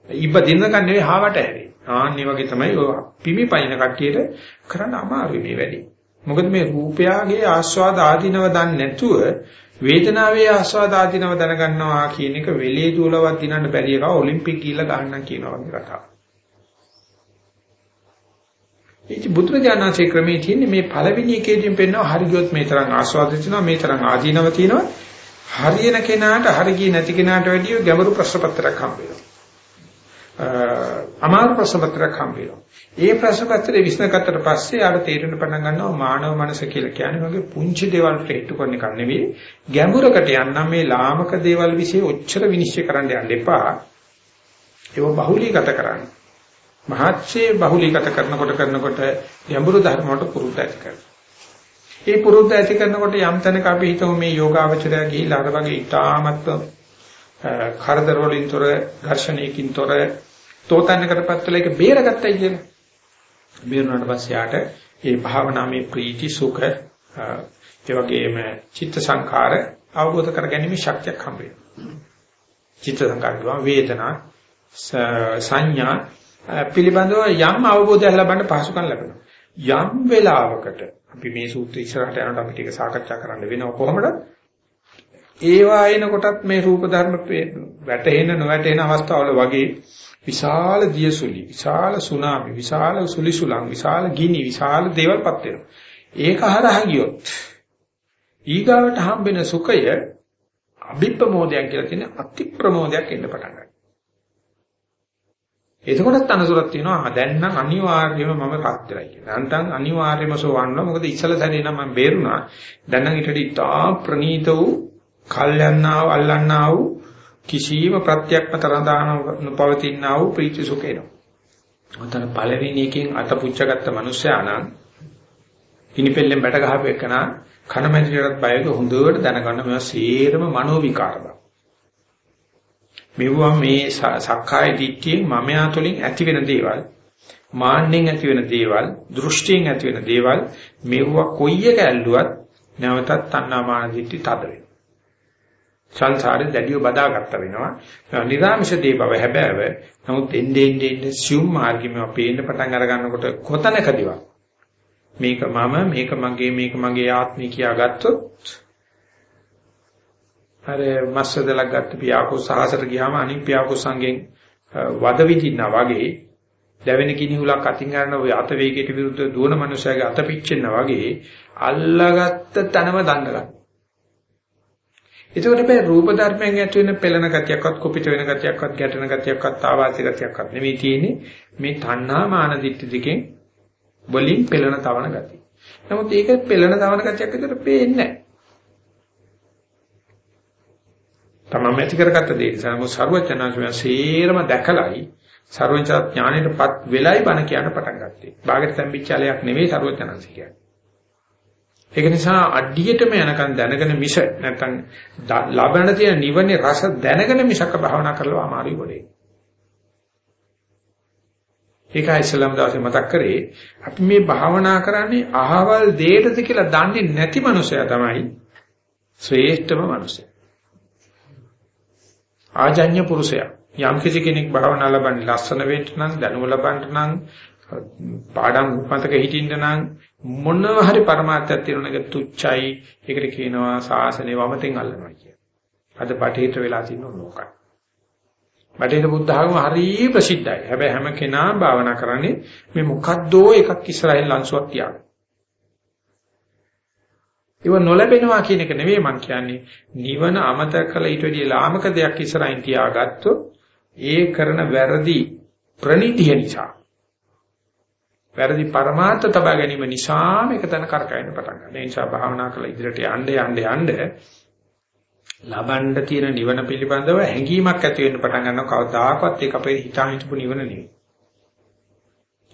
ඉබ්බ දිනනකන් නෙවෙයි හාවට ඇහැරේ. ආන්නේ වගේ තමයි ඔය පිමිපයින් කට්ටියට කරන්න අමාරුයි මේ වැඩේ. මොකද මේ රූපයාගේ ආස්වාද ආධිනව දන්නේ නැතුව වේදනාවේ ආස්වාද ආධිනව දැනගන්නවා කියන එක වෙලේ දුවලවත් දිනන්න බැරි එක ඔලිම්පික් ගිහිල්ලා ගන්නම් කියනවා වගේ කතාවක්. ඉති බුදුරජාණන්සේ ක්‍රමයේ තියෙන්නේ මේ පළවෙනි එකේදීම පෙන්වනවා හරි ගියොත් මේ තරම් ආස්වාද තියෙනවා මේ තරම් ආධිනව තියෙනවා හරියන කෙනාට හරි ගියේ නැති කෙනාට වැඩිය ගැඹුරු ප්‍රශ්න පත්‍රයක් හම්බ වෙනවා. අමාරු ප්‍රශ්න පත්‍රයක් හම්බ වෙනවා. ඒ ප්‍රශ්න පත්‍රේ විශ්ලේෂණකට පස්සේ ආර තේරෙන්න පටන් ගන්නවා මානව මනස කියලා කියන්නේ වගේ පුංචි දේවල් හේතු කරන එක නෙවෙයි ගැඹුරකට යන්න මේ ලාමක දේවල් વિશે ඔච්චර විනිශ්චය කරන්න යන්න එපා. ඒව බහුලීගත කරන්න. මහත්සේ බහුලීගත කරනකොට කරනකොට ගැඹුරු ධර්ම වලට පුරුදු ඇති කරනවා. ඒ පුරුද්ද ඇති කරනකොට යම් තැනක අපි හිතමු මේ යෝගාවචරය ගිහිල්ලා අර වගේ ඊටාමත් කරදර වලින් තොර ඝර්ෂණයකින් තොර තෝතන්නකටපත් වෙලා ඒක බේරගත්තයි කියලා. බේරුණාට පස්සේ යාට ඒ භාවනාවේ ප්‍රීති සුඛ ඒ වගේම චිත්ත සංඛාර අවබෝධ කරගැනීමේ ශක්තියක් හම්බ වෙනවා. චිත්ත සංඛාර කියවා වේදනා සංඥා පිළිබඳව යම් අවබෝධයක් ලබන්න පහසුකම් ලැබෙනවා. යම් වෙලාවකට අපි මේ සූත්‍රය ඉස්සරහට යනකොට අපි ටික සාකච්ඡා කරන්න වෙනවා කොහොමද? ඒවා එනකොටත් මේ රූප ධර්ම වැටෙන නොවැටෙන අවස්ථාවල වගේ විශාල දියසුලි, විශාල සුනාමි, විශාල සුලිසුලං, විශාල ගිනි, විශාල දේවල්පත් වෙනවා. ඒක හරහා ගියොත් ඊගාවට හම්බෙන සුඛය අභිප්‍රමෝදයක් කියලා කියන අති ප්‍රමෝදයක් එන්න පටන් ගන්නවා. එතකොටත් අනසුරක් තියෙනවා දැන් නම් අනිවාර්යයෙන්ම මම රත් වෙලයි කියලා. නැත්නම් අනිවාර්යයෙන්ම සෝවන්නවා. මොකද ඉස්සල සැරේ නම් මම බේරුණා. දැන් නම් ඊටදී තා ප්‍රනීත වූ කල්යන්නා වූ අල්ලන්නා වූ කිසියම් ප්‍රත්‍යක්ම තරදාන නොපවතිනා වූ ප්‍රීති සුඛේන. උතන පළවෙනි එකෙන් අත පුච්චගත්ත මිනිස්සයා නම් ඉනිපෙල්ලෙන් බැට ගහපු එකන කනමැදිරට බයක හොඳට දැනගන්න මේවා සේරම මනෝ විකාර බව. මෙවුවා මේ සක්කාය දිට්ඨියෙන් මමයා තුළින් ඇති වෙන දේවල් මාන්නෙන් ඇති වෙන දේවල් දෘෂ්ටියෙන් ඇති වෙන දේවල් මෙවුවා කොයි එක ඇල්ලුවත් නැවතත් තණ්හාමාන දිට්ඨි තද වෙනවා. සංසාරේ දැඩිව බදාගත්ත වෙනවා. නිරාමිෂ දේ බව හැබෑව. නමුත් එන්නේ එන්නේ සියුම් මාර්ගෙම පේන්න පටන් අර ගන්නකොට කොතනකදීවත් මේක මම මේක මගේ මේක මගේ ආත්මය කියා ගත්තොත් අර මස්සදලක් ගත්ත පියාකෝ සහසට ගියාම අනිත් පියාකෝ සංගෙන් වද විදිනා වගේ දැවෙන කිනිහුලක් අතින් ගන්න ඔය අත වේගයට විරුද්ධ දුවන මනුස්සයාගේ අත පිච්චෙන්න වගේ අල්ලාගත්ත තනම දඬ ගන්න. එතකොට මේ රූප ධර්මයෙන් ඇති වෙන පෙළෙන ගතියක්වත් කුපිත වෙන ගතියක්වත් ගැටෙන ගතියක්වත් ආවාසික ගතියක්වත් නෙවෙයි තියෙන්නේ මේ තණ්හා මාන දිට්ඨි දෙකෙන් වලින් පෙළෙන තවන ගතිය. නමුත් ඒක පෙළෙන තවන ගතියක් විතර පේන්නේ නැහැ. තමම ඇති කරගත්ත දේ නිසා මොකද සර්වඥාන්සේ සේරම දැකලයි සර්වඥා ඥාණයටපත් වෙලයි බණ කියන්න පටන් ගත්තේ. බාගෙත් සම්පිච්චලයක් නෙවෙයි සර්වඥාන්සේ කියන්නේ. ඒක නිසා අඩියටම යනකම් දැනගෙන මිස නැත්තම් ලබන තියෙන නිවනේ රස දැනගෙන මිසක භාවනා කරලා අමාරුයි පොඩේ. ඒකයි ඉස්ලාම් දාසේ මතක් කරේ අපි මේ භාවනා කරන්නේ අහවල් දෙයටද කියලා දන්නේ නැති මනුස්සයා තමයි ශ්‍රේෂ්ඨම මනුස්සයා. ආජඤ්‍ය පුරුෂයා. යම් කිසි කෙනෙක් භාවනා ලබන්නේ ලස්සන වෙන්න නම් දැනුම ලබන්න නම් පාඩම් උපතක හිටින්න නම් මොනවා හරි પરමාර්ථයක් තියෙනවනක තුච්චයි ඒකට කියනවා සාසනේ වමතෙන් අල්ලනවා කිය. අද පටිහිත වෙලා තියෙන ඕකයි. බටහිර බුද්ධ ආගම හරිය ප්‍රසිද්ධයි. හැබැයි හැම කෙනාම භාවනා කරන්නේ මේ මොකද්දෝ එකක් ඉස්සරහින් ලංසුවක් තියාගන්න. ඒව නොලැබෙනවා කියන එක නෙවෙයි මම කියන්නේ. නිවන අමතක කළ ඊට වැඩිය ලාමක දෙයක් ඉස්සරහින් තියාගත්තොත් ඒ කරන වැරදි ප්‍රනිධිය නිසා වැරදි પરමාර්ථ තබා ගැනීම නිසා මේක තන කරකැවෙන්න පටන් ගන්නවා. ඒ නිසා භාවනා කරලා ඉදිරියට යන්න යන්න යන්න ලබන්න තියෙන නිවන පිළිබඳව හැඟීමක් ඇති වෙන්න පටන් ගන්නවා. කවදාකවත් ඒක අපේ හිතා හිටපු නිවන නෙවෙයි.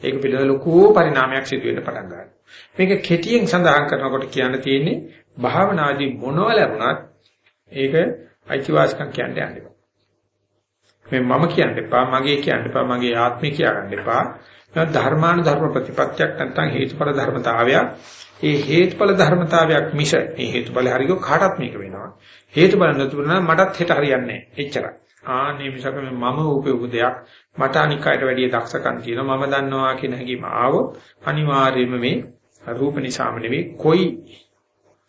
ඒක පිළිබඳ ලොකු පරිණාමයක් සිදු වෙන්න පටන් ගන්නවා. මේක කෙටියෙන් සඳහන් කරනකොට කියන්න තියෙන්නේ භාවනාදී මොනව ලැබුණත් ඒක අයිතිවාසිකම් කියන්න යන්න එපා. මේ මම කියන්න එපා, මගේ කියන්න එපා, මගේ ආත්මය කියන්න එපා. ධර්මානුධර්ම ප්‍රතිපත්තියක් නැත්නම් හේතුඵල ධර්මතාවයක්. ඒ හේතුඵල ධර්මතාවයක් මිස මේ හේතුඵල හරියෝ කාටත් මේක වෙනවා. හේතුඵල නැතුණා මටත් හෙට හරියන්නේ නැහැ. එච්චරයි. ආනේ මිසක මම උපයපු දෙයක් මට අනික් අයට වැඩිය දක්ෂකම් තියෙනවා මම දන්නවා කියන හැඟීම ආවොත් අනිවාර්යයෙන්ම මේ රූප නිසාම නෙවෙයි කොයි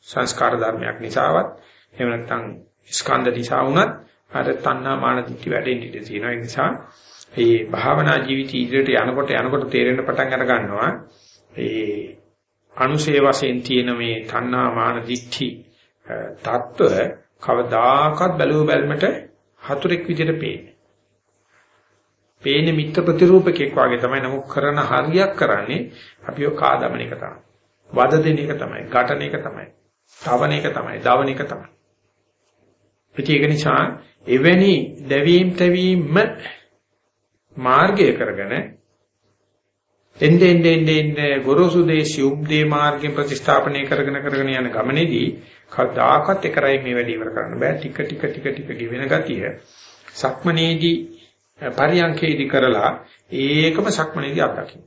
සංස්කාර ධර්මයක් නිසාවත් එහෙම නැත්නම් ස්කන්ධ නිසා වුණත් අර තණ්හා මාන දිටි වැඩෙන්න ඉඩ තියෙනවා ඒ නිසා ඒ භාවනා ජීවිතය ඉදිරියට යනකොට යනකොට තේරෙන්න පටන් අර ගන්නවා ඒ අනුසේ වශයෙන් තියෙන මේ තණ්හා මාන දික්ටි තත්ත්ව කවදාකවත් බැලුව බැලමට හතුරෙක් විදිහට පේන්නේ. පේන්නේ මිත්‍ර ප්‍රතිරූපකෙක් වගේ තමයි නමුත් කරන හරියක් කරන්නේ අපිව කාදමන එක තමයි. වද දෙන එක තමයි, ඝටන එක තමයි, තවන එක තමයි, දවන එක තමයි. පිටියක නිසා එවැනි දැවීම් තැවීම්ම මාර්ගය කරගෙන එන්නේ එන්නේ එන්නේ ගොරෝසු දේශියුම් දේ මාර්ගයෙන් ප්‍රතිස්ථාපනය කරගෙන කරගෙන යන ගමනේදී කවදාකවත් එකරයි මේ වැඩි ඉවර කරන්න බෑ. ටික ටික ටික ටික ගෙවෙන ගතිය සක්මනේදී පරියන්කේදී කරලා ඒකම සක්මනේදී අත්දකින්න.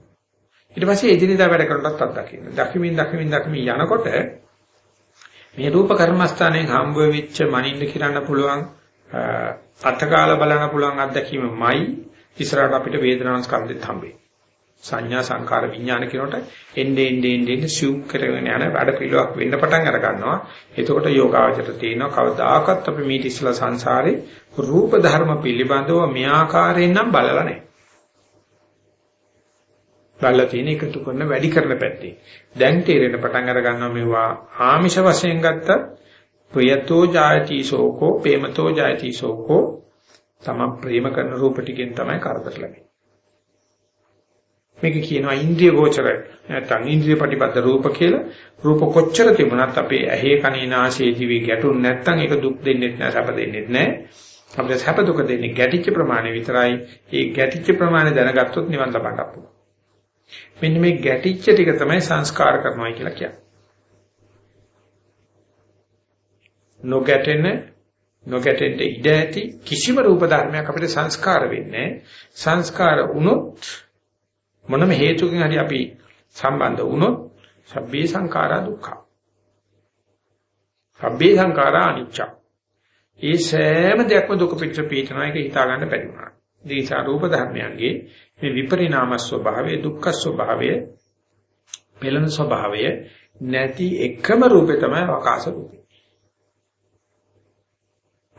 ඊට පස්සේ එදිනෙදා වැඩ කරනකොටත් අත්දකින්න. දකිමින් දකිමින් දකිමින් යනකොට මේ රූප කර්මස්ථානයෙන් හම්බ වෙච්ච මනින්න කිරන්න පුළුවන් අටකාල බලන්න පුළුවන් අත්දැකීමයි ඉස්සරහට අපිට වේදනාංශ ස්කන්ධෙත් හම්බෙන්නේ සංඥා සංකාර විඥාන කියනකොට එන්නේ එන්නේ එන්නේ සිව් කරගෙන යන වැඩ පිළිවෙලක් වෙන්න පටන් අර ගන්නවා. එතකොට යෝගාවචර තියෙනවා කවදාකවත් අපි මේ ඉස්සලා සංසාරේ රූප ධර්ම පිළිබඳව මේ ආකාරයෙන් නම් බලලා නැහැ. බලලා තියෙන එකතු කරන වැඩි කරන පැත්තේ. දැන් තේරෙන පටන් අර ගන්නවා මේවා ආමිෂ වශයෙන් ගත්ත ප්‍රයතෝ ජායති සෝකෝ ප්‍රේමතෝ ජායති සෝකෝ තම ප්‍රේම කරන රූප ටිකෙන් තමයි කරදර ලැබෙන්නේ. මේක කියනවා ඉන්ද්‍රිය ගෝචර නැත්නම් ඉන්ද්‍රිය ප්‍රතිපද රූප කියලා. රූප කොච්චර තිබුණත් අපේ ඇහි කනේ නාසයේ දිවි ගැටුන් නැත්නම් ඒක දුක් දෙන්නේ නැහැ සැප දෙන්නේ නැහැ. අපිට සැප දුක දෙන්නේ ගැටිච්ච ප්‍රමාණය විතරයි. ඒ ගැටිච්ච ප්‍රමාණය දැනගත්තොත් නිවන් ලබන්න පුළුවන්. මෙන්න මේ ගැටිච්ච ටික තමයි සංස්කාර කරනවා කියලා කියන්නේ. නොගැටෙන නොගැටෙන්න ඉඩ ඇති කිසිම රූප ධර්මයක් අපිට සංස්කාර වෙන්නේ සංස්කාර වුණොත් මොනම හේතුකින් හරි අපි සම්බන්ධ වුණොත් සබ්බේ සංඛාරා දුක්ඛ. සබ්බේ සංඛාරා අනිච්ච. ඒ සෑම දෙයක්ම දුක පිටර පීඨනා එක හිතා ගන්න බැරි වුණා. දීසා රූප ධර්මයන්ගේ මේ විපරිණාම ස්වභාවය දුක්ඛ ස්වභාවය පෙළෙන ස්වභාවය නැති එකම රූපේ තමයි ආකාශ රූපය.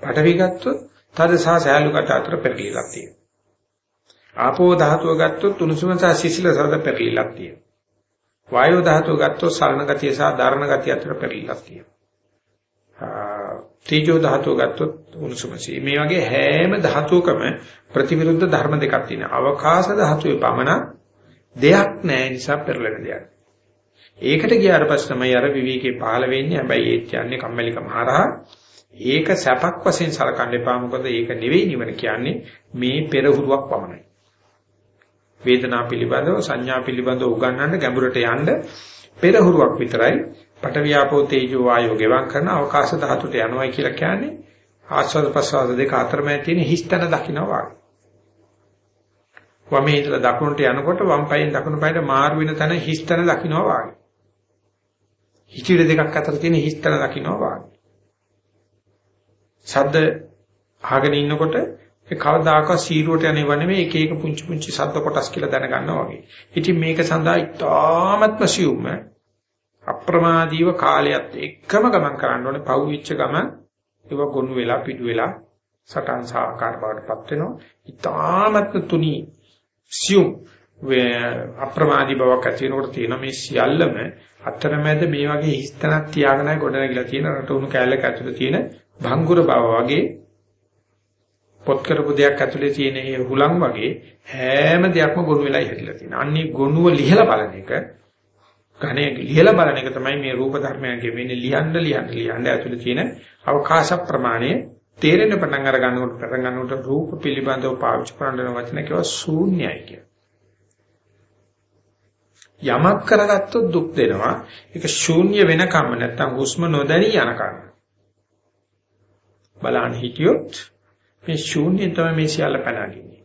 පඨවි ගත්තොත් තද සහ සෑලු කට අතර පෙරලිලක් තියෙනවා. ආපෝ ධාතුව ගත්තොත් උණුසුම සහ සිසිල සද පෙරලිලක් තියෙනවා. වායෝ ධාතුව ගත්තොත් සරණ ගතිය සහ ධර්ණ ගතිය අතර පෙරලිලක් තියෙනවා. තීජෝ ධාතුව ගත්තොත් උණුසුම සී මේ වගේ හැම ධාතුවකම ප්‍රතිවිරුද්ධ ධර්ම දෙකක් තියෙනවා. අවකාශ ධාතුවේ පමණ දෙයක් නැහැ නිසා පෙරලෙන දෙයක්. ඒකට ගියාට පස්සේ තමයි අර විවිකේ පහළ වෙන්නේ. හැබැයි ඒ කියන්නේ කම්මැලිකම හරහා ඒක සැපක් වශයෙන් සලකන්න එපා මොකද ඒක නෙවෙයි නිවන කියන්නේ මේ පෙරහුරුවක් පමණයි. වේදනා පිළිබඳව සංඥා පිළිබඳව උගන්වන්න ගැඹුරට යන්න පෙරහුරුවක් විතරයි පටවියාපෝ තේජෝ වායෝ ගෙවක් කරන අවකාශ ධාතුට යනවායි කියලා කියන්නේ ආස්වාද ප්‍රසවාස දෙක අතරමැද තියෙන හිස්තන දකින්නවා. වමේ ඉඳලා දකුණට යනකොට වම් පයෙන් දකුණු පයට මාරු වෙන තැන හිස්තන දකින්නවා වාගේ. හිචිර දෙකක් අතර තියෙන හිස්තන දකින්නවා වාගේ. ශබ්ද අහගෙන ඉන්නකොට ඒ කවදාකවත් සීරුවට යන්නේ නෙමෙයි එක එක පුංචි පුංචි ශබ්ද කොටස් කියලා දැනගන්නවා වගේ. ඉතින් මේක සඳහා ඉතාමත්ම සියුම්ම අප්‍රමාදීව කාලයත් එක්කම ගමන් කරන්න ඕනේ. පවුවිච්ච ගමන් ඒව ගොනු වෙලා පිටු වෙලා සටන් සාකාර බවටපත් වෙනවා. ඉතාමත්ම තුනි සියුම් අප්‍රමාදී බවක් ඇති වෙනකොට තියෙන මේ සියල්ලම අතරමැද මේ වගේ හිස්තනක් තියාගෙනයි ගොඩනගලා තියෙන රටුණු කැලලක ඇතුළේ තියෙන භංගුර බව වගේ පොත් කරපු දෙයක් ඇතුලේ තියෙන ඒ හුලං වගේ හැම දෙයක්ම ගොනු වෙලා ඉහිලා තියෙනවා. අන්නේ ගොනුව ලිහලා බලන එක ඝණය ලිහලා බලන එක තමයි මේ රූප ධර්මයන්ගේ වෙන්නේ ලියන්න ලියන්න ලියන්න ඇතුලේ තියෙන අවකාශ ප්‍රමාණය තේරෙන පටන් අර ගන්නකොට පටන් ගන්නකොට රූප පිළිබඳව පාවිච්චි කරන වචන කියව ශූන්‍යයි කිය. යමක් කරගත්තොත් දුක් දෙනවා. ඒක ශූන්‍ය වෙනකම් නැත්තම් හුස්ම නොදැනී යනකම්. බලන්න හිටියොත් මේ ශූන්‍යයෙන් තමයි මේ සියල්ල පැනගන්නේ.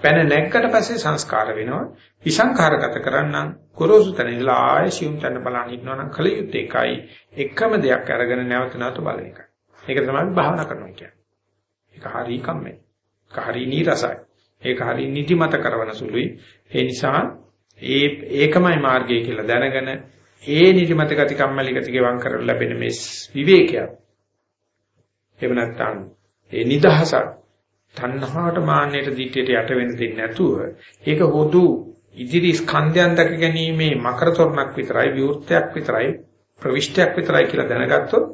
පැන නැග්ගට පස්සේ සංස්කාර වෙනවා. විසංඛාරගත කරන්නම් ගොරෝසු තැන ඉඳලා ආයෙ සියුම් තැන බලන්න ඉන්නවා නම් කල යුත්තේ එකයි. එකම දෙයක් අරගෙන නැවත නැවත බලන එකයි. ඒක තමයි භාවනා කරනවා කියන්නේ. ඒක හරි කම්මයි. ඒක හරි නීරසයි. ඒක හරි නිදිමත කරවන සුළුයි. ඒ නිසා ඒ ඒකමයි මාර්ගය කියලා දැනගෙන ඒ නිදිමත ගති කම්මැලි ගති ගෙවම් කරලා ලැබෙන මේ විවේකයක් එහෙම නැත්නම් ඒ නිදහස තණ්හාවට මාන්නයට දිට්ඨියට යට වෙන්න දෙන්නේ නැතුව ඒක හොදු ඉදිරි ස්කන්ධයන් දැක ගැනීමේ මකර තොරණක් විතරයි විවෘතයක් විතරයි ප්‍රවිෂ්ටයක් විතරයි කියලා දැනගත්තොත්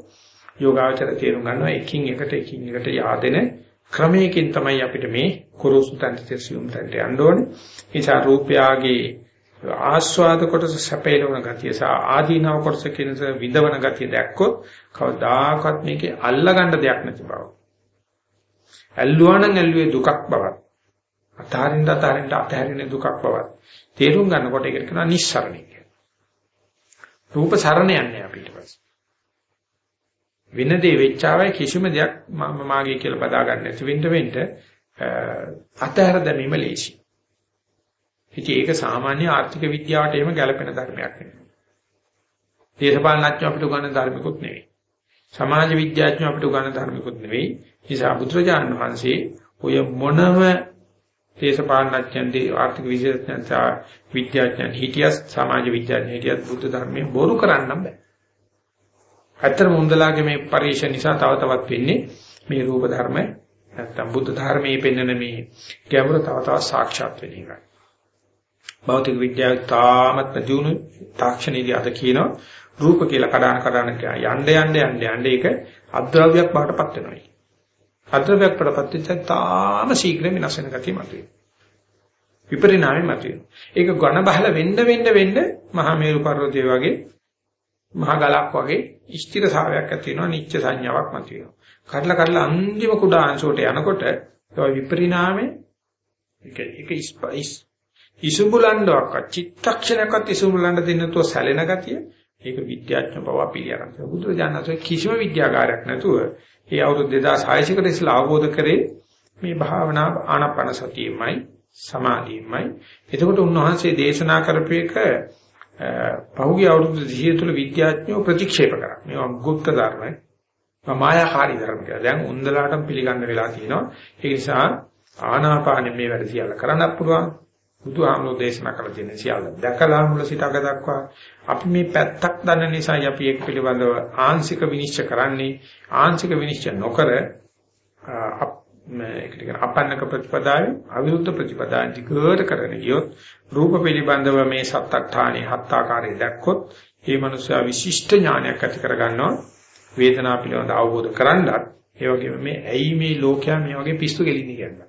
යෝගාවචර තේරුම් ගන්නවා එකින් එකට එකින් එකට yaadෙන ක්‍රමයකින් තමයි අපිට මේ කුරුසු තන්ට සියුම් තන්ට යන්න ඕනේ. ඒ නිසා රූපයාගේ ආස්වාද කොටස සැපේලවන ගතිය සහ ආදීනව කොටස කියන විදවන ගතිය දැක්කොත් කවදාකවත් මේකේ අල්ලගන්න දෙයක් නැති බව. ඇල්ලුවා නම් ඇල්ලුවේ දුකක් බවත්. අතහරින්න අතහරින්න අතහැරෙන දුකක් බවත්. තේරුම් ගන්නකොට ඒකට කියනවා නිස්සරණය කියලා. රූප සරණ යන්නේ අපිට පස්සේ. වෙන දේ වෙච්චාවයි කිසිම දෙයක් මම මාගේ කියලා බදා ගන්න නැති වෙන්න වෙන්න අතහැර දැමීම ලේසියි. ඉතින් ඒක සාමාන්‍ය ආර්ථික විද්‍යාවට එහෙම ගැලපෙන ධර්මයක් නෙවෙයි. දේශපාලනඥයෝ අපිට උගන්වන ධර්මිකුත් නෙවෙයි. සමාජ විද්‍යාඥයෝ අපිට උගන්වන ධර්මිකුත් නෙවෙයි. නිසා බුදුරජාණන් වහන්සේ ඔය මොනම දේශපාලනඥයන් ආර්ථික විද්‍යාඥයන් විද්‍යාඥයන් හිටියත් සමාජ විද්‍යාඥයන් හිටියත් බුද්ධ ධර්මයේ බොරු කරන්න බෑ. ඇත්තට මුන්දලාගේ මේ පරිශ්‍රය නිසා තව තවත් වෙන්නේ මේ රූප ධර්ම නැත්තම් බුද්ධ ධර්මයේ පෙන්වන මේ ගැඹුර තව තවත් සාක්ෂාත් වෙන එකයි. භෞතික විද්‍යාව තාමත් දියුණු තාක්ෂණයේදී අද කියනවා රූප කියලා කඩන කඩන යන්න යන්න යන්න යන්න ඒක අද්‍රව්‍යයක් බාටපත් වෙනවා. අද්‍රව්‍යයක් බාටපත් වෙච්ච තාම ශීඝ්‍ර විනාශ වෙන ගතිය මතුවේ. විපරිණාමය මතුවෙනවා. ඒක ඝන බහල වෙන්න වෙන්න වෙන්න මහා මේරු පර්වතය වගේ මහා ගලක් වගේ ස්ථිරතාවයක් ඇති වෙනවා නිච්ච සංඥාවක් මතුවෙනවා. කඩලා කඩලා අන්තිම කුඩා අංශුවට යනකොට ඒ විපරිණාමය ඒක ඒක ඉසුඹලන්නවක් චිත්තක්ෂණයක්වත් ඉසුඹලන්න දෙන්නේ නැතුව සැලෙන ගතිය ඒක විද්‍යාඥ බව පිළිගන්න. බුදුරජාණන්සේ කිසිම විද්‍යාකාරයක් නැතුව ඒ අවුරුදු 2600 කට ඉස්සලා අවබෝධ කරේ මේ භාවනා ආනපන සතියෙමයි සමාධියෙමයි. එතකොට උන්වහන්සේ දේශනා කරපු එක පහුගිය අවුරුදු 20 තුළ විද්‍යාඥයෝ ප්‍රතික්ෂේප කරා. මේවා ගුප්ත ධර්මයි. මායාකාරී ධර්ම කියලා. දැන් උන්දලාටම පිළිගන්න වෙලා තියෙනවා. ඒ නිසා ආනාපානෙ මේ වැඩ සියල්ල කරන්නත් පුළුවන්. බුදුහාමුදුරෝ දේශනා කළ තියෙන සියල්ල. දැකලා මුල සිට අග දක්වා අපි මේ පැත්තක් දන්න නිසායි අපි එක් පිළිබඳව ආංශික විනිශ්චය කරන්නේ ආංශික විනිශ්චය නොකර මේකට කියන අපන්නක ප්‍රතිපදාවේ අවිරුද්ධ ප්‍රතිපදාවෙන් දිගට කරගෙන ගියොත් රූප පිළිබඳව මේ සත්‍ත්‍ථානේ හත් ආකාරයේ දැක්කොත් මේ මනුස්සයා විශිෂ්ට ඥානයක් ඇති කරගන්නවා. වේදනාව පිළිබඳව අවබෝධ කරගන්නත් ඒ වගේම මේ ඇයි මේ ලෝකයා මේ වගේ පිස්සු ගෙලින්නේ කියලා.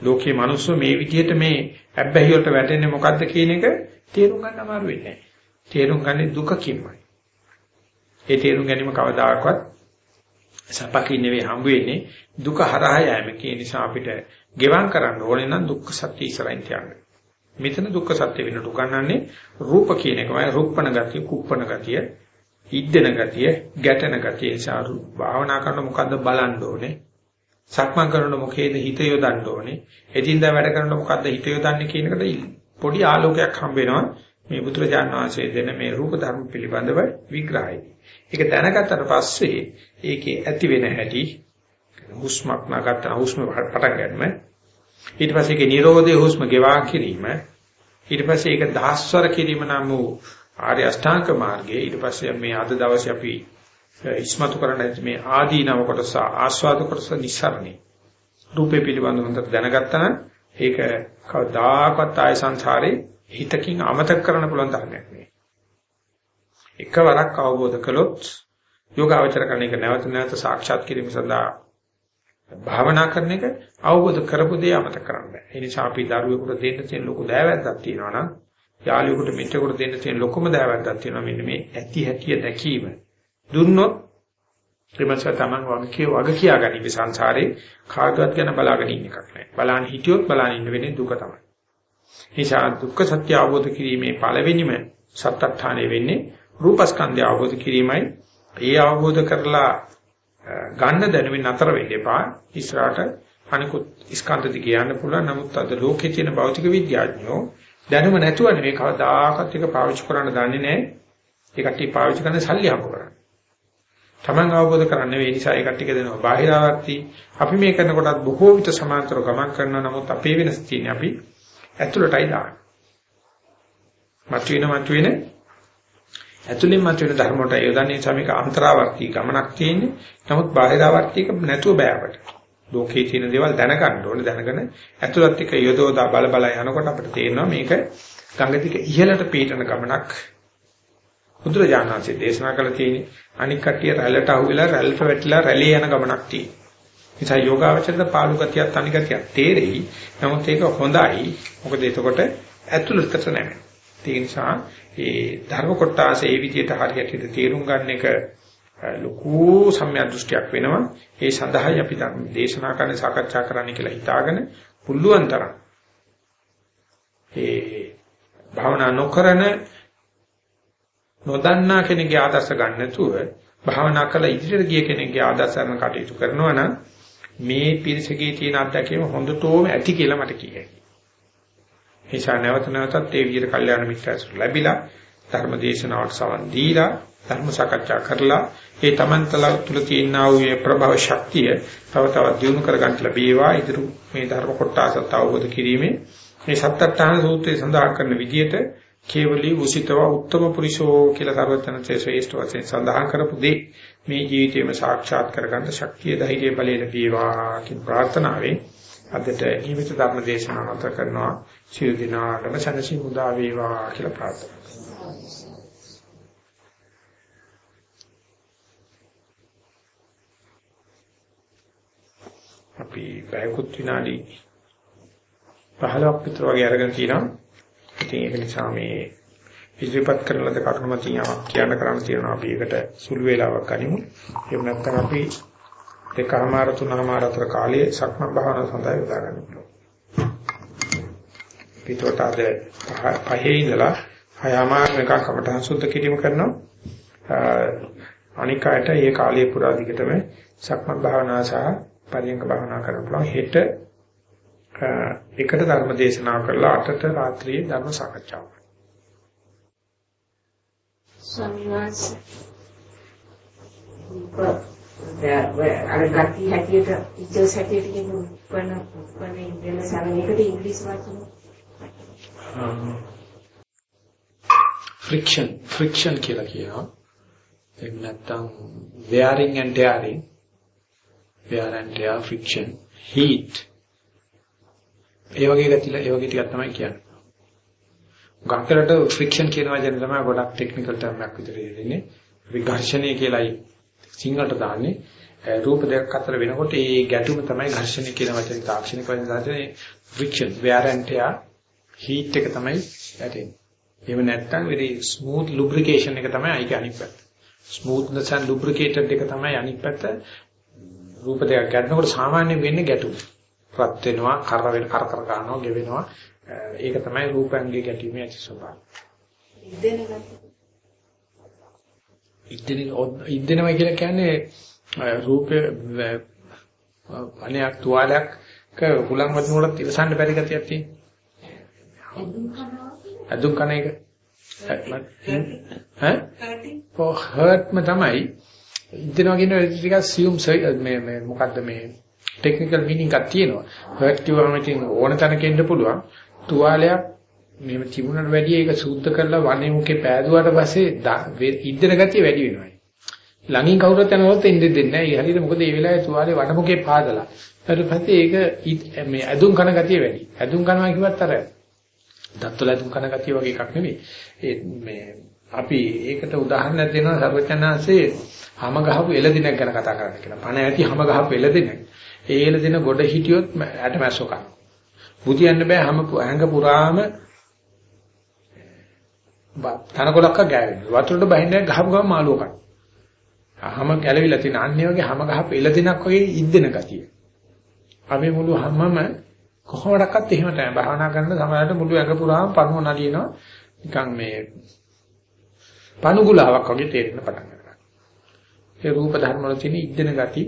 ලෝකයේ මිනිස්සු මේ විදිහට මේ හැබ්බැහි වලට වැටෙන්නේ මොකද්ද කියන එක තේරුම් ගන්න අමාරු වෙන්නේ නැහැ. තේරුම් ගන්නේ දුකකින්මයි. ඒ තේරුම් ගැනීම කවදාකවත් සපකින් නෙවෙයි හම්බ වෙන්නේ දුක හරහා යෑමකේ නිසා අපිට ගෙවම් කරන්න ඕනේ නම් දුක්ඛ සත්‍ය ඉස්සරහින් තියන්න. මෙතන දුක්ඛ සත්‍ය වෙනට උගන්වන්නේ රූප කියන එකමයි රූපණ ගතිය, කුප්පණ ගතිය, ඉද්දෙන ගතිය, ගැටෙන ගතිය නිසා භාවනා කරන මොකද්ද බලන්න ඕනේ. සක්මන් කරනකොට මොකේද හිත යොදන්න ඕනේ? එදින්දා වැඩ කරනකොට මොකද්ද හිත යොදන්නේ කියන එකට පොඩි ආලෝකයක් හම්බ වෙනවා මේ බුදුරජාණන් වහන්සේ දෙන මේ රූප ධර්ම පිළිබඳව විග්‍රහයයි. ඒක දැනගත්තට පස්සේ ඒකේ ඇති වෙන හැටි හුස්මක් නගත්ත හුස්ම පටන් ගන්න. ඊට පස්සේ ඒකේ නිරෝධයේ හුස්ම ගෙවා කිරීම. ඊට පස්සේ ඒක දහස්වර කිරීම නම් වූ ආර්ය අෂ්ටාංග මාර්ගයේ ඊට පස්සේ මේ අද දවසේ අපි ඉස්මතු කරන්න මේ ආදීනව කොටස ආස්වාද කොටස නිස්සරණේ රූපේ පිළිබඳව හොඳට දැනගත්තා නම් ඒක කවදාකවත් ආය සංසාරේ හිතකින් අමතක කරන්න පුළුවන් ධර්මයක් නෙවෙයි. එකවරක් අවබෝධ කළොත් යෝගාවචර කරන එක නැවත නැවත සාක්ෂාත් කිරීම සඳහා භාවනා කරන එක අවබෝධ කරපු දේ අමතක කරන්න බෑ. ඒ නිසා අපි දරුවෙකුට දෙන්න තියෙන ලොකු දෑවැද්දක් තියෙනවා නම් යාළුවෙකුට මිත්‍රෙකුට දෙන්න තියෙන ලොකුම දෑවැද්දක් තියෙනවා මෙන්න මේ ඇති හැටිය දැකීම. දුන්නොත් ත්‍රිමස තමන් වගේ වගේ කියාගනි මේ සංසාරේ කාගවත් ගැන බලාගෙන ඉන්න එකක් නෑ. බලන්න හිටියොත් බලන්න ඉන්න වෙන්නේ දුක තමයි. නිසා දුක්ඛ සත්‍ය අවබෝධ කිරීමේ පළවෙනිම සත්‍යත්ථානෙ වෙන්නේ රූපස්කන්ධය අවබෝධ කිරීමයි. ඒ අවබෝධ කරලා ගන්න දැනුමින් නතර වෙන්න එපා. ඉස්සරහට අනිකුත් ස්කන්ධ දිගේ යන්න පුළුවන්. නමුත් අද ලෝකේ තියෙන භෞතික විද්‍යාඥයෝ දැනුම නැතුව නෙවෙයි කවදාකවත් එක පාවිච්චි කරන්න දන්නේ නැහැ. ඒ කට්ටිය පාවිච්චි කරන්නේ සල්ලි හම්බ කරන්න. Taman අවබෝධ කරන්නේ ඒ නිසා ඒ කට්ටිය දෙනවා. බාහිරාවර්ති අපි මේ කරන කොටත් බොහෝ විට සමාන්තර ගමන් කරනවා. නමුත් අපේ වෙනස තියෙන්නේ අපි ඇතුළටයි දාන්නේ. මතුවෙන මතුවෙන ඇතුළෙන් මතුවෙන ධර්ම වලට යොදන්නේ නිසා මේක අන්තරාවර්ති ගමනක් තියෙන්නේ. නමුත් බාහිරාවර්තික නැතුව බෑ අපට ලෝකේ තියෙන දේවල් දැනගන්න ඕනේ. දැනගෙන ඇතුළත් එක්ක යොදවලා බල බල යනකොට අපිට තේරෙනවා මේක ගංගා දික ඉහළට පීඩන ගමනක්. බුදුරජාණන් වහන්සේ දේශනා කළ තියෙන්නේ අනික් කට්ටිය රැල්ලට අහුවෙලා රැල්ලට වැටිලා රැළේ යන ගමනක් තියෙනවා. නිසා යෝගාවචරද පාළු ගතියක් තනි ගතියක් තේරෙයි. නමුත් ඒක හොඳයි. මොකද එතකොට ඇතුළතට නැමෙන. ඒ නිසා ඒ ධර්ම කොටස ඒ විදිහට හරියට තේරුම් ගන්න එක ලොකු සම්‍යක් දෘෂ්ටියක් වෙනවා. ඒ සඳහායි අපි දේශනා කරන්න සාකච්ඡා කරන්න කියලා හිතාගෙන පුළුවන් තරම් ඒ භාවනා නොකරන නොදන්නා කෙනෙක්ගේ ආදර්ශ ගන්න නැතුව භාවනා කළ ඉදිරියට ගිය කෙනෙක්ගේ ආදර්ශයන් කටයුතු කරනවා නම් මේ පිරිසකේ තියෙන අත්දැකීම හොඳටම ඇති කියලා මට කියයි. ඒසා නැවත නැවතත් ඒ විදිහට කල්යාණ මිත්‍රයසු ලැබිලා ධර්ම දේශනාවට සවන් දීලා ධර්ම සාකච්ඡා කරලා ඒ තමන්තල තුල තියෙනා වූ ප්‍රභව ශක්තිය තව තවත් දියුණු කරගන්න ලැබේවා ඉදිරි මේ ධර්ම කොටස අවබෝධ කිරීමේ මේ සත්‍යත්තාන සූත්‍රයේ සඳහන් කරන විදිහට කේවලී උසිතව උත්තම පුරිෂෝ කියලා සර්වඥන්සේ ශ්‍රේෂ්ඨ වශයෙන් සඳහන් කරපු දේ මේ ජීවිතේම සාක්ෂාත් කරගන්න ශක්තිය ධෛර්යය බලය ලැබේවා කියන ප්‍රාර්ථනාවෙන් අදට ජීවිත ධර්ම දේශනාව නැවත කරනවා සියලු දිනාටම සනසි මුදා වේවා කියලා ප්‍රාර්ථනා කරනවා අපි පැයකුත් විනාඩි 15ක් විතර වගේ අරගෙන තියෙනවා. ඉතින් ඒක නිසා මේ ඉදිරිපත් කරන ලද කරුණු මතින් යමක් කියන්න කරන්න තියෙනවා අපි ඒකට සුළු වේලාවක් ගනිමු. එහෙම නැත්නම් අපි දෙකමාර තුනමාර අතර කාලයේ සක්මන් භාවනාව සඳහා යොදා ගන්න පුළුවන්. පිටවට අද පහේ ඉඳලා හයමාර එකක් කමටහන් සුද්ධ කිරීම කරනවා. අනික් අයට මේ කාලය පුරා දිගටම සක්මන් භාවනාව සහ පරියංග භාවනාව කරන්න පුළුවන්. හෙට එකට ධර්ම දේශනා කරලා අටට රාත්‍රියේ ධර්ම සාකච්ඡාවක්. සම්මාස. අර ගති හැටියට ඉච්ඡස් හැටියට කියන උපන උපන ඉන්ද්‍රිය සමනයකට ඉංග්‍රීසි වචන ෆ්‍රික්ෂන් ෆ්‍රික්ෂන් කියලා කියනවා. එහෙම නැත්නම් wearing and tearing. Wear and tear friction. Heat ඒ වගේ ගැතිලා ඒ වගේ ටිකක් තමයි කියන්නේ ගාකරට ෆ්‍රික්ෂන් කියන වචනේ තමයි ගොඩක් ටෙක්නිකල් ටර්ම් එකක් විදිහට දෙන්නේ. විඝර්ෂණය කියලායි සිංහලට දාන්නේ. රූප දෙකක් අතර වෙනකොට ඒ ගැටුම තමයි ඝර්ෂණය කියන වචනේ තාක්ෂණික වචන දාන්නේ friction wear and tear heat එක තමයි වැටෙන්නේ. එහෙම නැත්නම් very smooth lubrication එක තමයි අයික අනිත් පැත්ත. smoothness and lubricated එක තමයි අනිත් පැත්ත. රූප දෙකක් ගැටෙනකොට සාමාන්‍යයෙන් වෙන්නේ ගැටුම. රත් වෙනවා, කර වෙන කර කර ගන්නවා, ගෙවෙනවා. ඒක තමයි රූපංගේ ගැටීමේ ඇති ස්වභාවය. ඉද්දෙන ඉද්දෙනවා කියලා කියන්නේ රූපේ අනේක් තුවාලයක් හුලං වදිනකොට ඉවසන්න බැරි ගතියක් තියෙනවා. අදුම් කන එක. ඈ? ඔව් හර්ට්ම තමයි. ඉද්දෙනවා කියන ටිකක් සියුම් මේ මේ මොකද්ද මේ ටෙක්නිකල් මීනින්ග් එකක් තියෙනවා. හර්ට් කිව්වම ඉතින් ඕන තැනක ඉන්න පුළුවන්. තුවාලයක් මෙහෙම තිබුණට වැඩිය ඒක සූද්ධ කරලා වනේ මුකේ පෑදුවාට පස්සේ ඉද්දෙන ගතිය වැඩි වෙනවා. ළඟින් කවුරුත් යනකොට ඉන්නේ දෙන්නේ නැහැ. ඒ හරියට මොකද මේ වෙලාවේ තුවාලේ වන මුකේ පාදලා. ඊට පස්සේ ඒක මේ ඇදුම් කන ගතිය වැඩි. ඇදුම් කනවා කිව්වත් අර දත්වල ඇදුම් කන ගතිය වගේ එකක් නෙවෙයි. ඒ මේ අපි ඒකට උදාහරණයක් දෙනවා සර්වචනාංශේ හැම ගහපු එළදිනක් ගැන කතා කරන්න කියලා. පණ ඇති හැම ගහපු එළදිනක්. ඒ එළදින ගොඩ හිටියොත් ඇට මැස්සෝ කනවා. බුදියන්න බෑ හැම ඇඟ පුරාම තනකොලක්ක ගෑවෙනවා. වතුරට බහින්නේ ගහපු ගම මාළුව කන. හැම ගැලවිලා තියෙන අන්නේ වගේ හැම ගහපු එළ දිනක් වගේ ඉද්දෙන ගතිය. අපි මුළු හැමම කොහොමඩක්වත් එහෙම තමයි භාවනා කරන සමහරවිට මුළු ඇඟ පුරාම පණුව නලියනවා. නිකන් මේ පණුගුලාවක් වගේ තේරෙන්න පටන් ගන්නවා. ඒ රූප ධර්ම වල තියෙන ඉද්දෙන ගති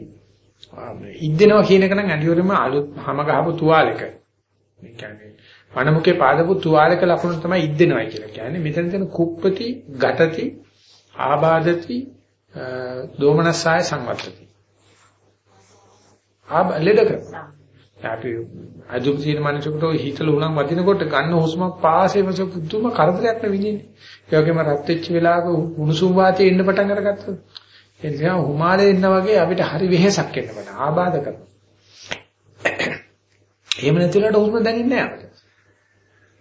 ඉද්දෙනවා කියන එක නම් අඩියොරම අලුත් හැම ගහපු තුවාලයක මේ කියන්නේ වනමුකේ පාදපු තුවාලක ලකුණු තමයි ඉද්දෙනවයි කියලා කියන්නේ. මෙතන තියෙන කුප්පති, ගතති, ආබාධති, දෝමනසාය සංවත්තති. ආබ ලෙඩ කරනවා. අපි අදුම් තියෙන මනුස්සයෙකුට හිතල උණන් වදිනකොට ගන්න හුස්ම පාසේ වස පුදුම කරදරයක් නෙවිදින්නේ. ඒ වගේම රත් වෙච්ච වෙලාවක උණුසුම් වාතයේ ඉන්න පටන් අරගත්තොත් ඒ නිසා හුමාලේ ඉන්න වගේ අපිට හරි වෙහෙසක් එන්න පටන් ආබාධ කරනවා. එහෙම නැතිලට හුස්ම දැනෙන්නේ නැහැ අපිට.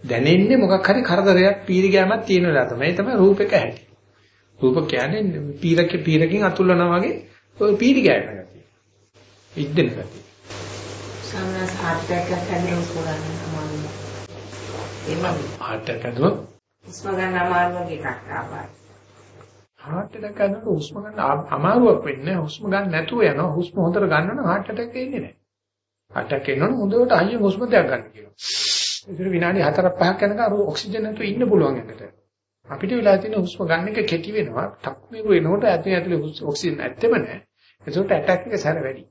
දැනෙන්නේ මොකක් හරි කරදරයක් පීරි ගෑමක් තියෙන වෙලාව තමයි තමයි රූපෙක හැටි. රූප කියන්නේ පීරක පීරකින් අතුල්ලනවා වගේ ඔය පීරි ගෑම ගතිය. ඉද්දෙන ගතිය. සම්මාස හાર્ට් එකක් හැදෙන උස්ම ගන්න අමාරුයි. එහෙම එකක් හදුවොත් උස්ම ගන්න අමාරු වගේ එකක් ආපායි. heart attack කරනකොට හුස්ම ගන්න අමාරුවක් වෙන්නේ හුස්ම ගන්න නැතුව යනවා. හුස්ම හොඳට ගන්න නම් heart attack එන්නේ නැහැ. heart attack එනවනම් හොඳට අයිය හුස්ම දෙයක් ගන්න කියනවා ඉතින් විනාඩි 4 5ක් යනකම් ඔක්සිජන් නැතුව ඉන්න පුළුවන් එකට. අපිට වෙලා තියෙන හුස්ම ගන්න එක කෙටි වෙනවා. ටක් නිරු එනකොට ඇතුලේ ඇතුලේ ඔක්සිජන් ඇත්තෙම නැහැ. ඒසොට ඇටැක් එක සැර වැඩි.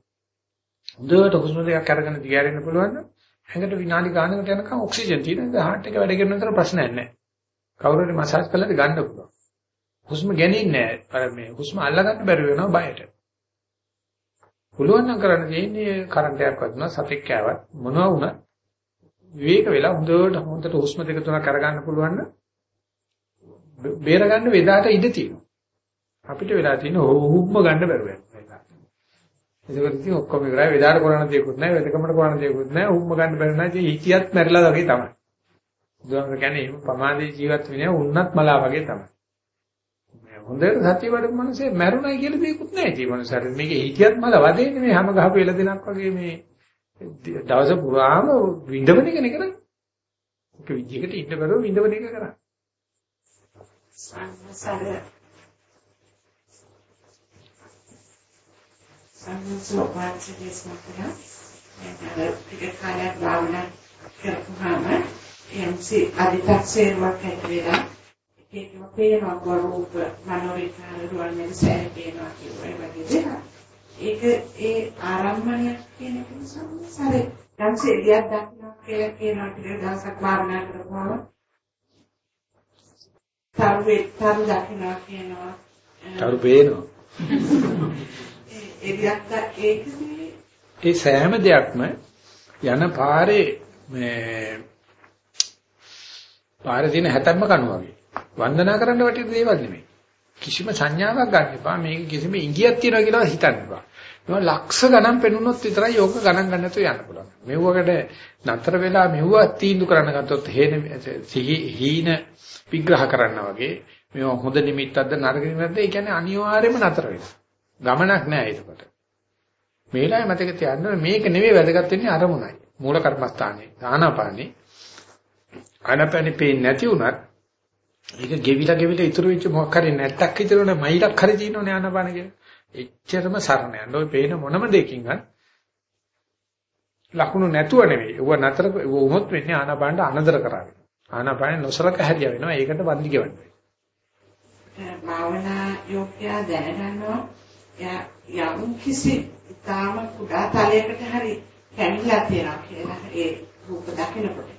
හොඳට හුස්ම දෙකක් අරගෙන දිගහැරෙන්න පුළුවන් නම් ඇඟට විනාඩි ගානකට යනකම් ඔක්සිජන් තියෙන නිසා heart එක වැඩ කරන විතර ප්‍රශ්නයක් නැහැ. කවුරු හරි මසාජ් කළාද ගන්න පුළුවන්. හුස්ම ගැනීම නැහැ. මේ හුස්ම අල්ලගන්න බැරි වෙනවා බයට. පුළුවන් නම් කරන්න තියෙන්නේ කරන්ට් එකක් වදිනවා සතෙක් කෑවත් මොනවා වුණත් විවේක වෙලා හොඳට හොඳට හුස්ම දෙක තුනක් කරගන්න පුළුවන් නම් බේර ගන්න වෙදාට ඉඩ තියෙනවා. අපිට වෙලා තියෙන හුස්ම ගන්න බැරුව යනවා. ඒකත් ඉතින් ඔක්කොම ඉවරයි වෙදාට කරන්න දෙයක්වත් නැහැ වෙදකමට කරන්න දෙයක්වත් නැහැ හුස්ම ගන්න බැරි නැහැ ඉතින් හිතියත් මැරිලා වගේ තමයි. බුදුහාමර කියන්නේ එහෙම ප්‍රමාදේ ජීවත් වෙන්නේ උන්නත් මලා වගේ තමයි. හොඳට සතිය වඩපු මිනිස්සේ මැරුණයි කියලා දෙයක්වත් නැහැ. ඒ මනුස්සයාට මේකේ හිතියත් මල වදෙන්නේ මේ හැම ගහපු එළ දෙනක් වගේ මේ දවස පුරාම විඳවන එක නේ කරන්නේ. ඒක විදිහකට ඉන්න බැරුව විඳවන එක කරන්නේ. සංසාර සංසෝපාචිතේ සම්පූර්ණ එතන ටික කාලයක් භාවනා කරපුවාම එම්සි අධිතක්ෂේරුවක් ඇති වෙලා ඒකම පේනවා ගොරූප මනෝවිකාර රුවන්වැලි සෑය පේනවා කියුවා ඒ වගේ දේවල්. ඒක ඒ ආරම්භණයක් කියන එක සම්සාරේ යම්සි එළියක් දක්නවා කියලා කියනවා ටික දවසක් භාවනා කරපුවාම තරුවේ තරු දකින්නවා කියනවා. තරු පේනවා. ඒකනේ ඒ සෑම දෙයක්ම යන පාරේ මේ පාරේ තියෙන හැතැම්ම කණු වගේ. වන්දනා කරන්න වටින දේවල් නෙමෙයි. කිසිම සංඥාවක් ගන්න එපා. මේක කිසිම ඉඟියක් තියනවා කියලා හිතන්න එපා. මේවා ලක්ෂ ගණන් පෙනුනොත් විතරයි යෝග ගණන් ගන්න නැතුව යන්න පුළුවන්. මෙව්වකට නතර වෙලා මෙව්ව තීන්දුව කරන්න ගත්තොත් හේන සිහි හීන විග්‍රහ කරන්න වගේ මේවා හොඳ නිමිත්තක්ද නරක නිමිත්තක්ද ඒ කියන්නේ අනිවාර්යයෙන්ම නතර වෙනවා. ගමනක් නෑ ඒකට. මේ වෙලාවේ මතක තියාගන්න මේක නෙවෙයි වැදගත් වෙන්නේ අරමුණයි. මූල කර්මස්ථානේ ආනාපානේ ආනාපානේ පේන්නේ නැති වුණත් ඒක ගෙවිලා ගෙවිලා ඉතුරු වෙච්ච මොකක් හරි නැට්ටක් ඉතුරුනේ මයිලක් හරි තියෙනවනේ ආනාපාන කියන. එච්චරම සරණ යන්න. ඔය පේන මොනම දෙයකින්වත් ලකුණු නැතුව නෙවෙයි. ඌව නතර වුණොත් වෙන්නේ ආනාපානට අනදර කරාගෙන. ආනාපානේ නොසලක හැරියා වෙනවා. ඒකට වන්දි ගෙවන්න. භාවනා යෝග්‍යයා දැනගන්නවා එයා යම් කිසි ඊටාම කුඩා තලයකට හරි කැමිලා තියෙනවා කියලා ඒ රූප දකිනකොට.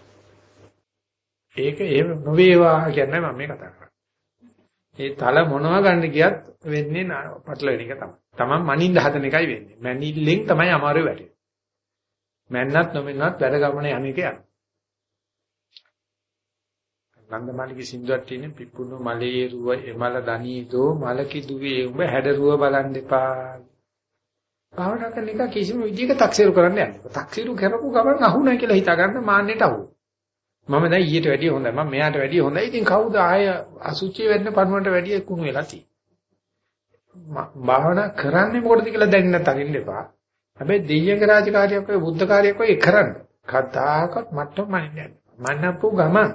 ඒක එහෙම නොවේවා කියන්නේ මම මේ කතා කරන්නේ. ඒ තල මොනවා ගන්න ගියත් වෙන්නේ පටලවෙන එක තමයි. Taman මනින්න හදන එකයි වෙන්නේ. මැනිල්ලෙන් තමයි අමාරු වෙන්නේ. මැන්නත් නොමැන්නත් වැඩ ගමන යන්නේක යනවා. නන්දමාලිගේ සින්දුවක් තියෙන පිපුණු මලේ රුව එමල දනීදෝ මල කිදුවේ උඹ හැඩරුව බලන් දෙපා. භාවනා කරන එක කිසිම විදිහක තක්සේරු කරන්න යන්නේ. තක්සේරු කරපු ගමන් අහුණයි කියලා හිතා ගන්න මාන්නයට අහු. මම දැන් ඊට වැඩිය හොඳයි. මම මෙයාට වැඩිය හොඳයි. ඉතින් කවුද ආය අසුචි වෙන්න පණුවට වැඩිය කුණු වෙලා තියෙන්නේ. භාවනා කරන්නේ මොකටද කියලා දැන් නැතරින්න එපා. හැබැයි දෙයියන්ගේ රාජකාරියක් ඔය බුද්ධ කාර්යයක් ඔය කරන්න. කතාවකත් මට්ටම මනින්නේ. මන්නපු ගමන්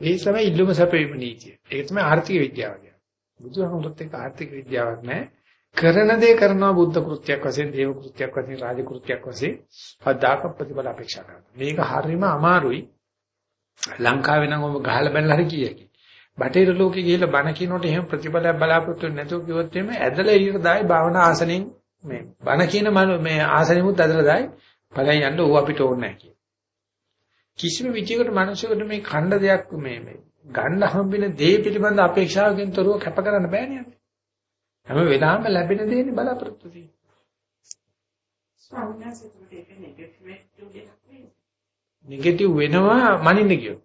මේ තමයි ඉල්ලුම සැපෙීම නීතිය. ඒක තමයි ආර්ථික විද්‍යාව කියන්නේ. බුදුහාමුදුරුත් එක්ක ආර්ථික විද්‍යාවක් නැහැ. කරන දේ කරනවා බුද්ධ කෘත්‍යයක් වශයෙන්, දේව කෘත්‍යයක් වශයෙන්, රාජ කෘත්‍යයක් වශයෙන් පදාක ප්‍රතිඵල අපේක්ෂා කරනවා. මේක හරීම අමාරුයි. ලංකාවේ නම් ඔබ ගහලා බැලලා හරි කීයකි. බටේර ලෝකේ ගිහිල්ලා බණ කියනකොට එහෙම ප්‍රතිඵලයක් බලාපොරොත්තු වෙන්නේ නැතුව කිව්වොත් එimhe ඇදලා ඊට දායි භාවනා ආසනෙන් මේ බණ කියන මේ ආසනෙමුත් ඇදලා දායි ඵලයන් යන්න ඕව අපිට ඕනේ නැහැ කිය. කිසිම විදියකට මිනිසෙකුට මේ ඛණ්ඩ දෙයක් මේ මේ ගන්න හම්බෙන දේ පිළිබඳ අපේක්ෂාවකින් තොරව කැප කරන්න බෑනේ. හැම වෙලාවෙම ලැබෙන දේනේ බලාපොරොත්තු තියෙන්නේ. නෙගටිව් වෙනවා මනින්න කියෝ.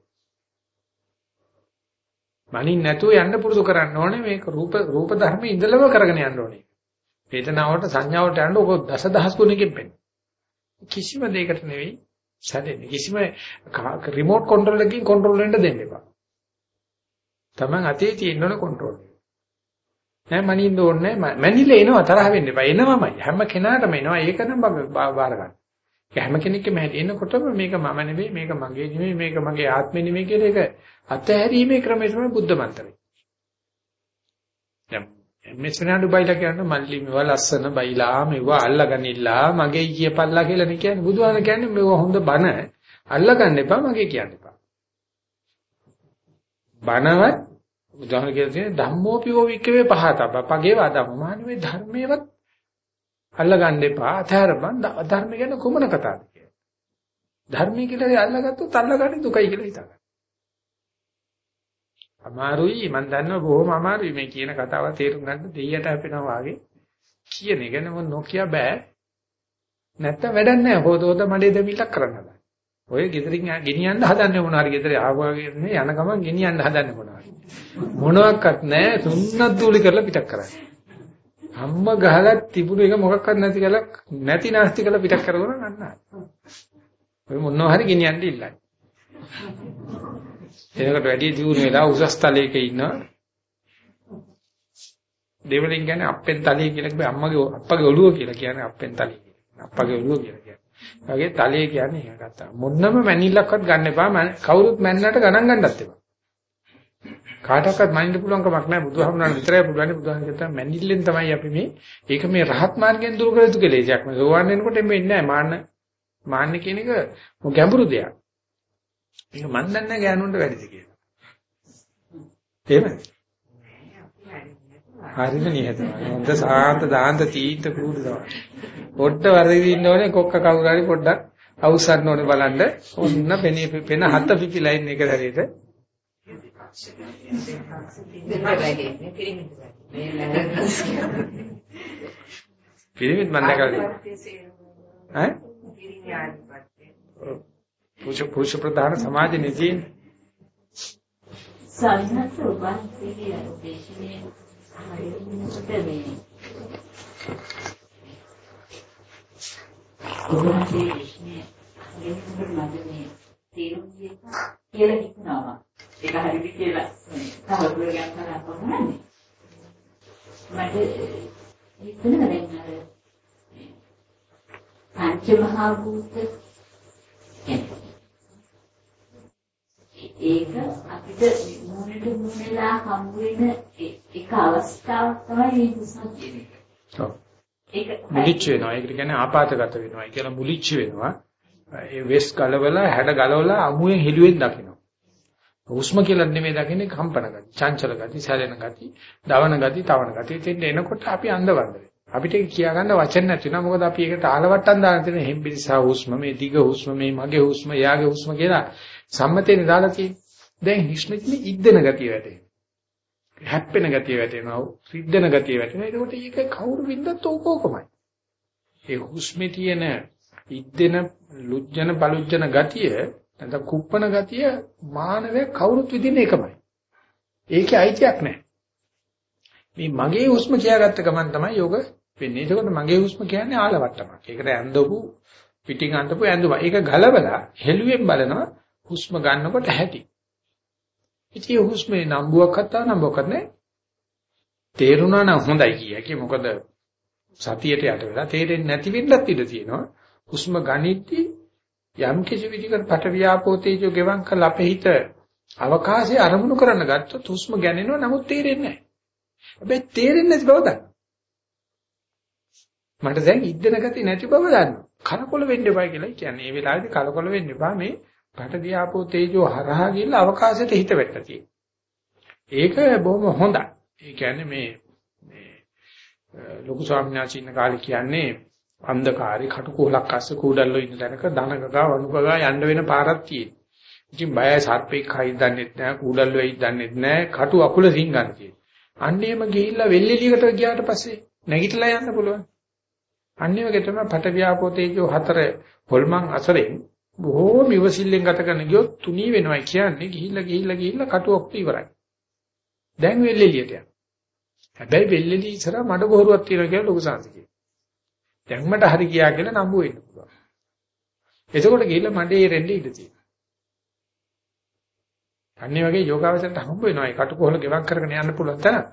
මනින්න නැතුව යන්න පුරුදු කරන්න ඕනේ මේක රූප රූප ධර්මයේ ඉඳලම කරගෙන යන්න ඕනේ. වේදනාවට සංඥාවට යන්න ඔක දසදහස් ගුණකින් වෙන්නේ. කිසිම දෙයකට නෙවෙයි සැදෙන්නේ. කිසිම රිමෝට් කන්ට්‍රෝල් එකකින් කන්ට්‍රෝල් වෙන්න දෙන්න එපා. Taman අතේ තියෙන්න ඕන කන්ට්‍රෝල් එක. නෑ මනින්න ඕනේ නෑ. මැනිල එනවා තරහ වෙන්න එපා. එනවමයි. හැම කෙනාටම එනවා. ඒක නම් බාර ගන්න. හැම කෙනෙක්ගේම එනකොටම මේක මම නෙවෙයි, මේක මගේ නෙවෙයි, මේක මගේ ආත්මෙ නෙවෙයි කියලා ඒක අතහැරීමේ ක්‍රමය තමයි බුද්ධ මන්ත්‍රය. දැන් මෙස් වෙනාඩු බයිලා කියන්නේ මල්ලි මෙව ලස්සන බයිලා මෙව අල්ලගනිලා මගේ කියපල්ලා කියලා නේ කියන්නේ. බුදුහාම කියන්නේ මෙව හොඳ බන අල්ලගන්න එපා මගේ කියන්න එපා. බනවත් බුදුහාම කියන්නේ ධම්මෝපියෝ වික්කවේ පහතබ්බ පගේ වදම මානවේ ධර්මේවත් අල්ලගන්න එපා. අතහැරපන් ධර්ම ගැන කොමන කතාවද කියලා. ධර්මයේ කියලා අල්ලගත්තොත් අල්ලගන්නේ දුකයි කියලා හිතගන්න. අමාරුයි මම දන්නවා බොහොම අමාරුයි මේ කියන කතාව තේරුම් ගන්න දෙයියට අපිනවා වාගේ කියන එක නම නොකිය බෑ නැත්තම් වැඩක් නැහැ හොදෝද මඩේ දෙමිලක් කරන්න හදන. ඔය ගෙදරින් ගෙනියන්න හදන්නේ මොන හරි ගෙදර ආවාගේ නේ යන ගමන් ගෙනියන්න හදන්නේ මොන හරි. මොනවත් නැහැ සුන්නත් දූලි කරලා පිටක් කරන්නේ. අම්ම ගහලා තිබුණු එක මොකක්වත් නැති කියලා නැති නැස්ති කියලා පිටක් කරගෙන යන්න. ඔය මොනවා හරි ගෙනියන්න ඉල්ලන්නේ. එනකට වැඩි දියුණු වෙලා උසස් තලයක ඉන්නවා. දෙවලින් කියන්නේ අප්පෙන් තලිය කියලා කිව්වේ අම්මගේ අප්පගේ ඔළුව කියලා කියන්නේ අප්පෙන් තලිය. අප්පගේ ඔළුව කියලා කියන්නේ. වගේ තලයේ කියන්නේ ඒක ගත්තා. මොන්නම මැනිල්ලක්වත් ගන්න එපා. කවුරුත් මැන්නට ගණන් ගන්නත් එපා. කාටවත් මනින්න පුළුවන් කමක් නැහැ. බුදුහාමුදුරන් විතරයි පුළුවන්. බුදුහාමුදුරන් කියතා මැනිල්ලෙන් තමයි අපි මේ ඒක මේ රහත් මාර්ගයෙන් දුරු කළ යුතු කෙලෙසයක්. මේ සෝවන් වෙනකොට එන්නේ නැහැ. මාන්න මාන්න කියන එක ගැඹුරු දෙයක්. ඒක මන් දන්නේ ගෑනුන්ට වැඩිද කියලා. එහෙමද? හරිම නිහතයි. හොඳ සාන්ත දාන්ත තීත කූඩු තමයි. පොඩ්ඩ වරදී ඉන්න ඕනේ කොක්ක කවුරු හරි පොඩ්ඩක් අවුස්සන්න ඕනේ බලන්න. ඔන්න පෙනේ පෙන හත පිපිලා ඉන්න එක හැරෙට. පිරිමිත් මන් දැකලා ඈ? පුරුෂ පුරුෂ ප්‍රධාන සමාජෙ නෙදී. සල්හත් උපන්සිරිය දේශනේ හරියනකොට මේ ඔබගේ විශ්නේ හරියනකොට මම මේ තේරුම් කියලා හිතනවා. ඒක හරියට කියලා තවදුර ගන්න අපහන්නේ මට හිතෙන දැන් අර පංච මහා භූත ඒක අපිට මොනෙට මොනෙලා හම් වෙන එක අවස්ථාවක් තමයි මේ හුස්ම කියන්නේ. ඔව්. ඒක මුලිච්ච වෙනවා. ඒකට කියන්නේ ආපాతගත වෙනවා. ඒ කියලා මුලිච්ච වෙනවා. ඒ වෙස් ගලවලා හැඩ ගලවලා අමුයෙන් හෙළුවෙන් දකිනවා. හුස්ම කියලා නෙමෙයි දකින්නේ කම්පන ගති, චංචල ගති, සැලෙන ගති, දවන ගති, තවන ගති. ඉතින් එනකොට අපි අන්ධවන්ද අපිට කියා ගන්න වචන නැති වෙනවා. මොකද අපි ඒකට ආලවට්ටම් දාන තියෙන හෙම්බිරිසා හුස්ම, මේ දිග හුස්ම, මේ මගේ හුස්ම, යාගේ හුස්ම කියලා සම්මතේනේ දාලා තියෙන්නේ. දැන් හිස්නෙකින් ඉද්දෙන ගතිය වැටෙනවා. හැප්පෙන ගතිය වැටෙනවා. රිද්දෙන ගතිය වැටෙනවා. ඒකට ඒක කවුරු වින්දත් ඕකෝකමයි. ඒ හුස්මේ තියෙන ඉද්දෙන ලුජ්ජන බලුජ්ජන ගතිය නැත්නම් කුප්පන ගතිය මානවය කවුරුත් විදින එකමයි. ඒකේ අයිතියක් නැහැ. මේ මගේ හුස්ම කියාගත්ත ගමන් තමයි යෝග වෙන්නේ. ඒකකොට මගේ හුස්ම කියන්නේ ආලවට්ටමක්. ඒකට ඇඳපු පිටින් අඳපු ඇඳුම. ඒක ගලවලා හෙළුවෙන් බලනවා හුස්ම ගන්නකොට ඇති. ඉතින් හුස්මේ නම්බුවක් අත්තා නම්බුවක් නැහැ. තේරුණා නම් හොඳයි කියකි. මොකද සතියට යට වෙලා තේරෙන්නේ නැති වෙන්නත් ඉඩ තියෙනවා. හුස්ම ගනිද්දි යම් කිසි විදිහකට පට ව්‍යාපෝ තේජෝ ගෙවන් කළ අපේ හිත අවකාශයේ අරමුණු කරන්න ගත්තොත් හුස්ම ගැනෙනවා නමුත් තේරෙන්නේ නැහැ. හැබැයි තේරෙන්නේ නැති බව දන්නවා. මට දැන් ඉද්දන ගති නැති බව දන්නවා. කලකොල වෙන්න එපා කියලා කියන්නේ. මේ වෙලාවේදී කලකොල වෙන්න එපා මේ පට ව්‍යාපෝ තේජෝ හරහා ගිහලා අවකාශයට හිත වැටලා තියෙනවා. ඒක බොහොම හොඳයි. ඒ කියන්නේ මේ මේ ලොකු ස්වාමීන් වහන්සේ ඉන්න කාලේ කියන්නේ අන්ධකාරي කටුකොලක් අස්සේ කූඩල්ලෝ ඉන්න තැනක දනගගා වනුගගා යන්න වෙන පාරක් තියෙනවා. ඉතින් බයයි සර්පෙක් හයි දන්නෙත් නැහැ කූඩල්ලෝ වෙයි දන්නෙත් නැහැ කටු අකුල සිංගන් තියෙනවා. අන්නේම ගිහිල්ලා වෙල්ෙලියකට ගියාට පස්සේ නැගිටලා යන්න පුළුවන්. අන්නේ වගේ තමයි පට ව්‍යාපෝ තේජෝ හතර හොල්මන් අසරෙන් බොහෝම ඉවසිල්ලෙන් ගත කරන ගියොත් තුනී වෙනවා කියන්නේ ගිහිල්ලා ගිහිල්ලා ගිහිල්ලා කටු ඔක්ක ඉවරයි. දැන් වෙල්ෙලියට යනවා. හැබැයි වෙල්ෙලි ඉස්සර මඩ ගොහරුවක් තියෙනවා කියලා ලොකු සංසිකේ. දැන් මට හරි ගියා කියලා නම්බු වෙන්න පුළුවන්. එතකොට ගිහිල්ලා මඩේ රෙන්නේ ඉඳ තියෙනවා. අන්නේ වගේ යෝගාවචරයට හම්බ වෙනවා. ඒ කටුකොහල ගෙවක් කරගෙන යන්න පුළුවන් තරම්.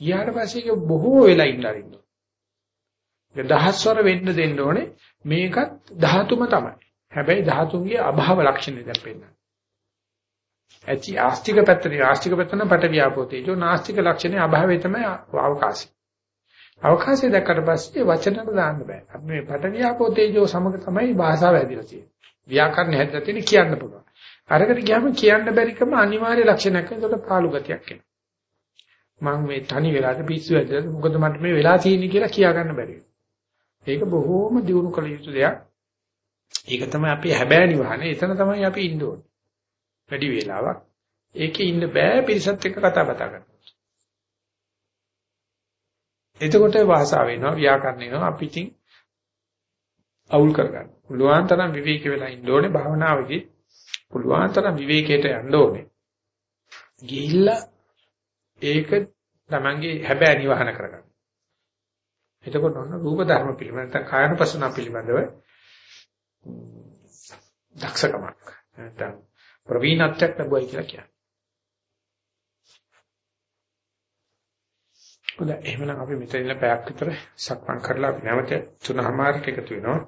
ඊට පස්සේ ඒක බොහෝ වෙලා ඉන්න අරින්න. ඒක දහස්වර වෙන්න දෙන්න ඕනේ. මේකත් ධාතුම තමයි. හැබැයි ධාතුන්ගේ අභාව ලක්ෂණය දැන් පෙන්නනවා. ඇචි ආස්තික පැත්තේ ආස්තික පැත්තන පට ව්‍යාපෝතේජෝ නාස්තික ලක්ෂණේ අභාවය තමයි අවකාශය. අවකාශය දැක්කට පස්සේ වචනට දාන්න බෑ. අපි මේ පට ව්‍යාපෝතේජෝ සමග තමයි භාෂාව ඇදිලා තියෙන්නේ. ව්‍යාකරණ හැදලා තියෙන්නේ කියන්න පුළුවන්. අරකට ගියාම කියන්න බැරිකම අනිවාර්ය ලක්ෂණයක්. ඒකට පාළු ගතියක් එනවා. මම මේ තනි වෙලාට පිස්සු ඇදලා මොකද මට මේ වෙලා තියෙන්නේ කියලා කියා ගන්න බැරි ඒක බොහෝම දියුණු කළ යුතු දෙයක්. ඒක තමයි අපි හැබෑ නිවහනේ. එතන තමයි අපි ඉන්න ඕනේ. වැඩි වේලාවක්. ඒකේ ඉන්න බෑ පිරිසත් එක්ක කතා බතා කරන්න. එතකොට භාෂාව වෙනවා, ව්‍යාකරණ වෙනවා. අපි ඉතින් අවුල් කරගන්න. පුළුවන් තරම් විවේක වෙලා ඉන්න ඕනේ භාවනාවේදී. පුළුවන් තරම් විවේකයට යන්න ඕනේ. ගිහිල්ලා ඒක තමන්ගේ හැබෑ නිවහන කරගන්න. එතකොට ඔන්න රූප ධර්ම පිළිබඳ නැත්නම් කායනුපස්සන පිළිබඳව දක්ෂකමක් නැත්නම් ප්‍රවීණත්වයක් ලැබුවයි කියලා කියන්නේ. හොඳයි එහෙනම් අපි මෙතන ඉන්න පැයක් විතර සක්මන් කරලා අපි නැවත තුනමාරට එකතු වෙනවා.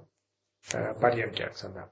පරියන්කයක් සඳහා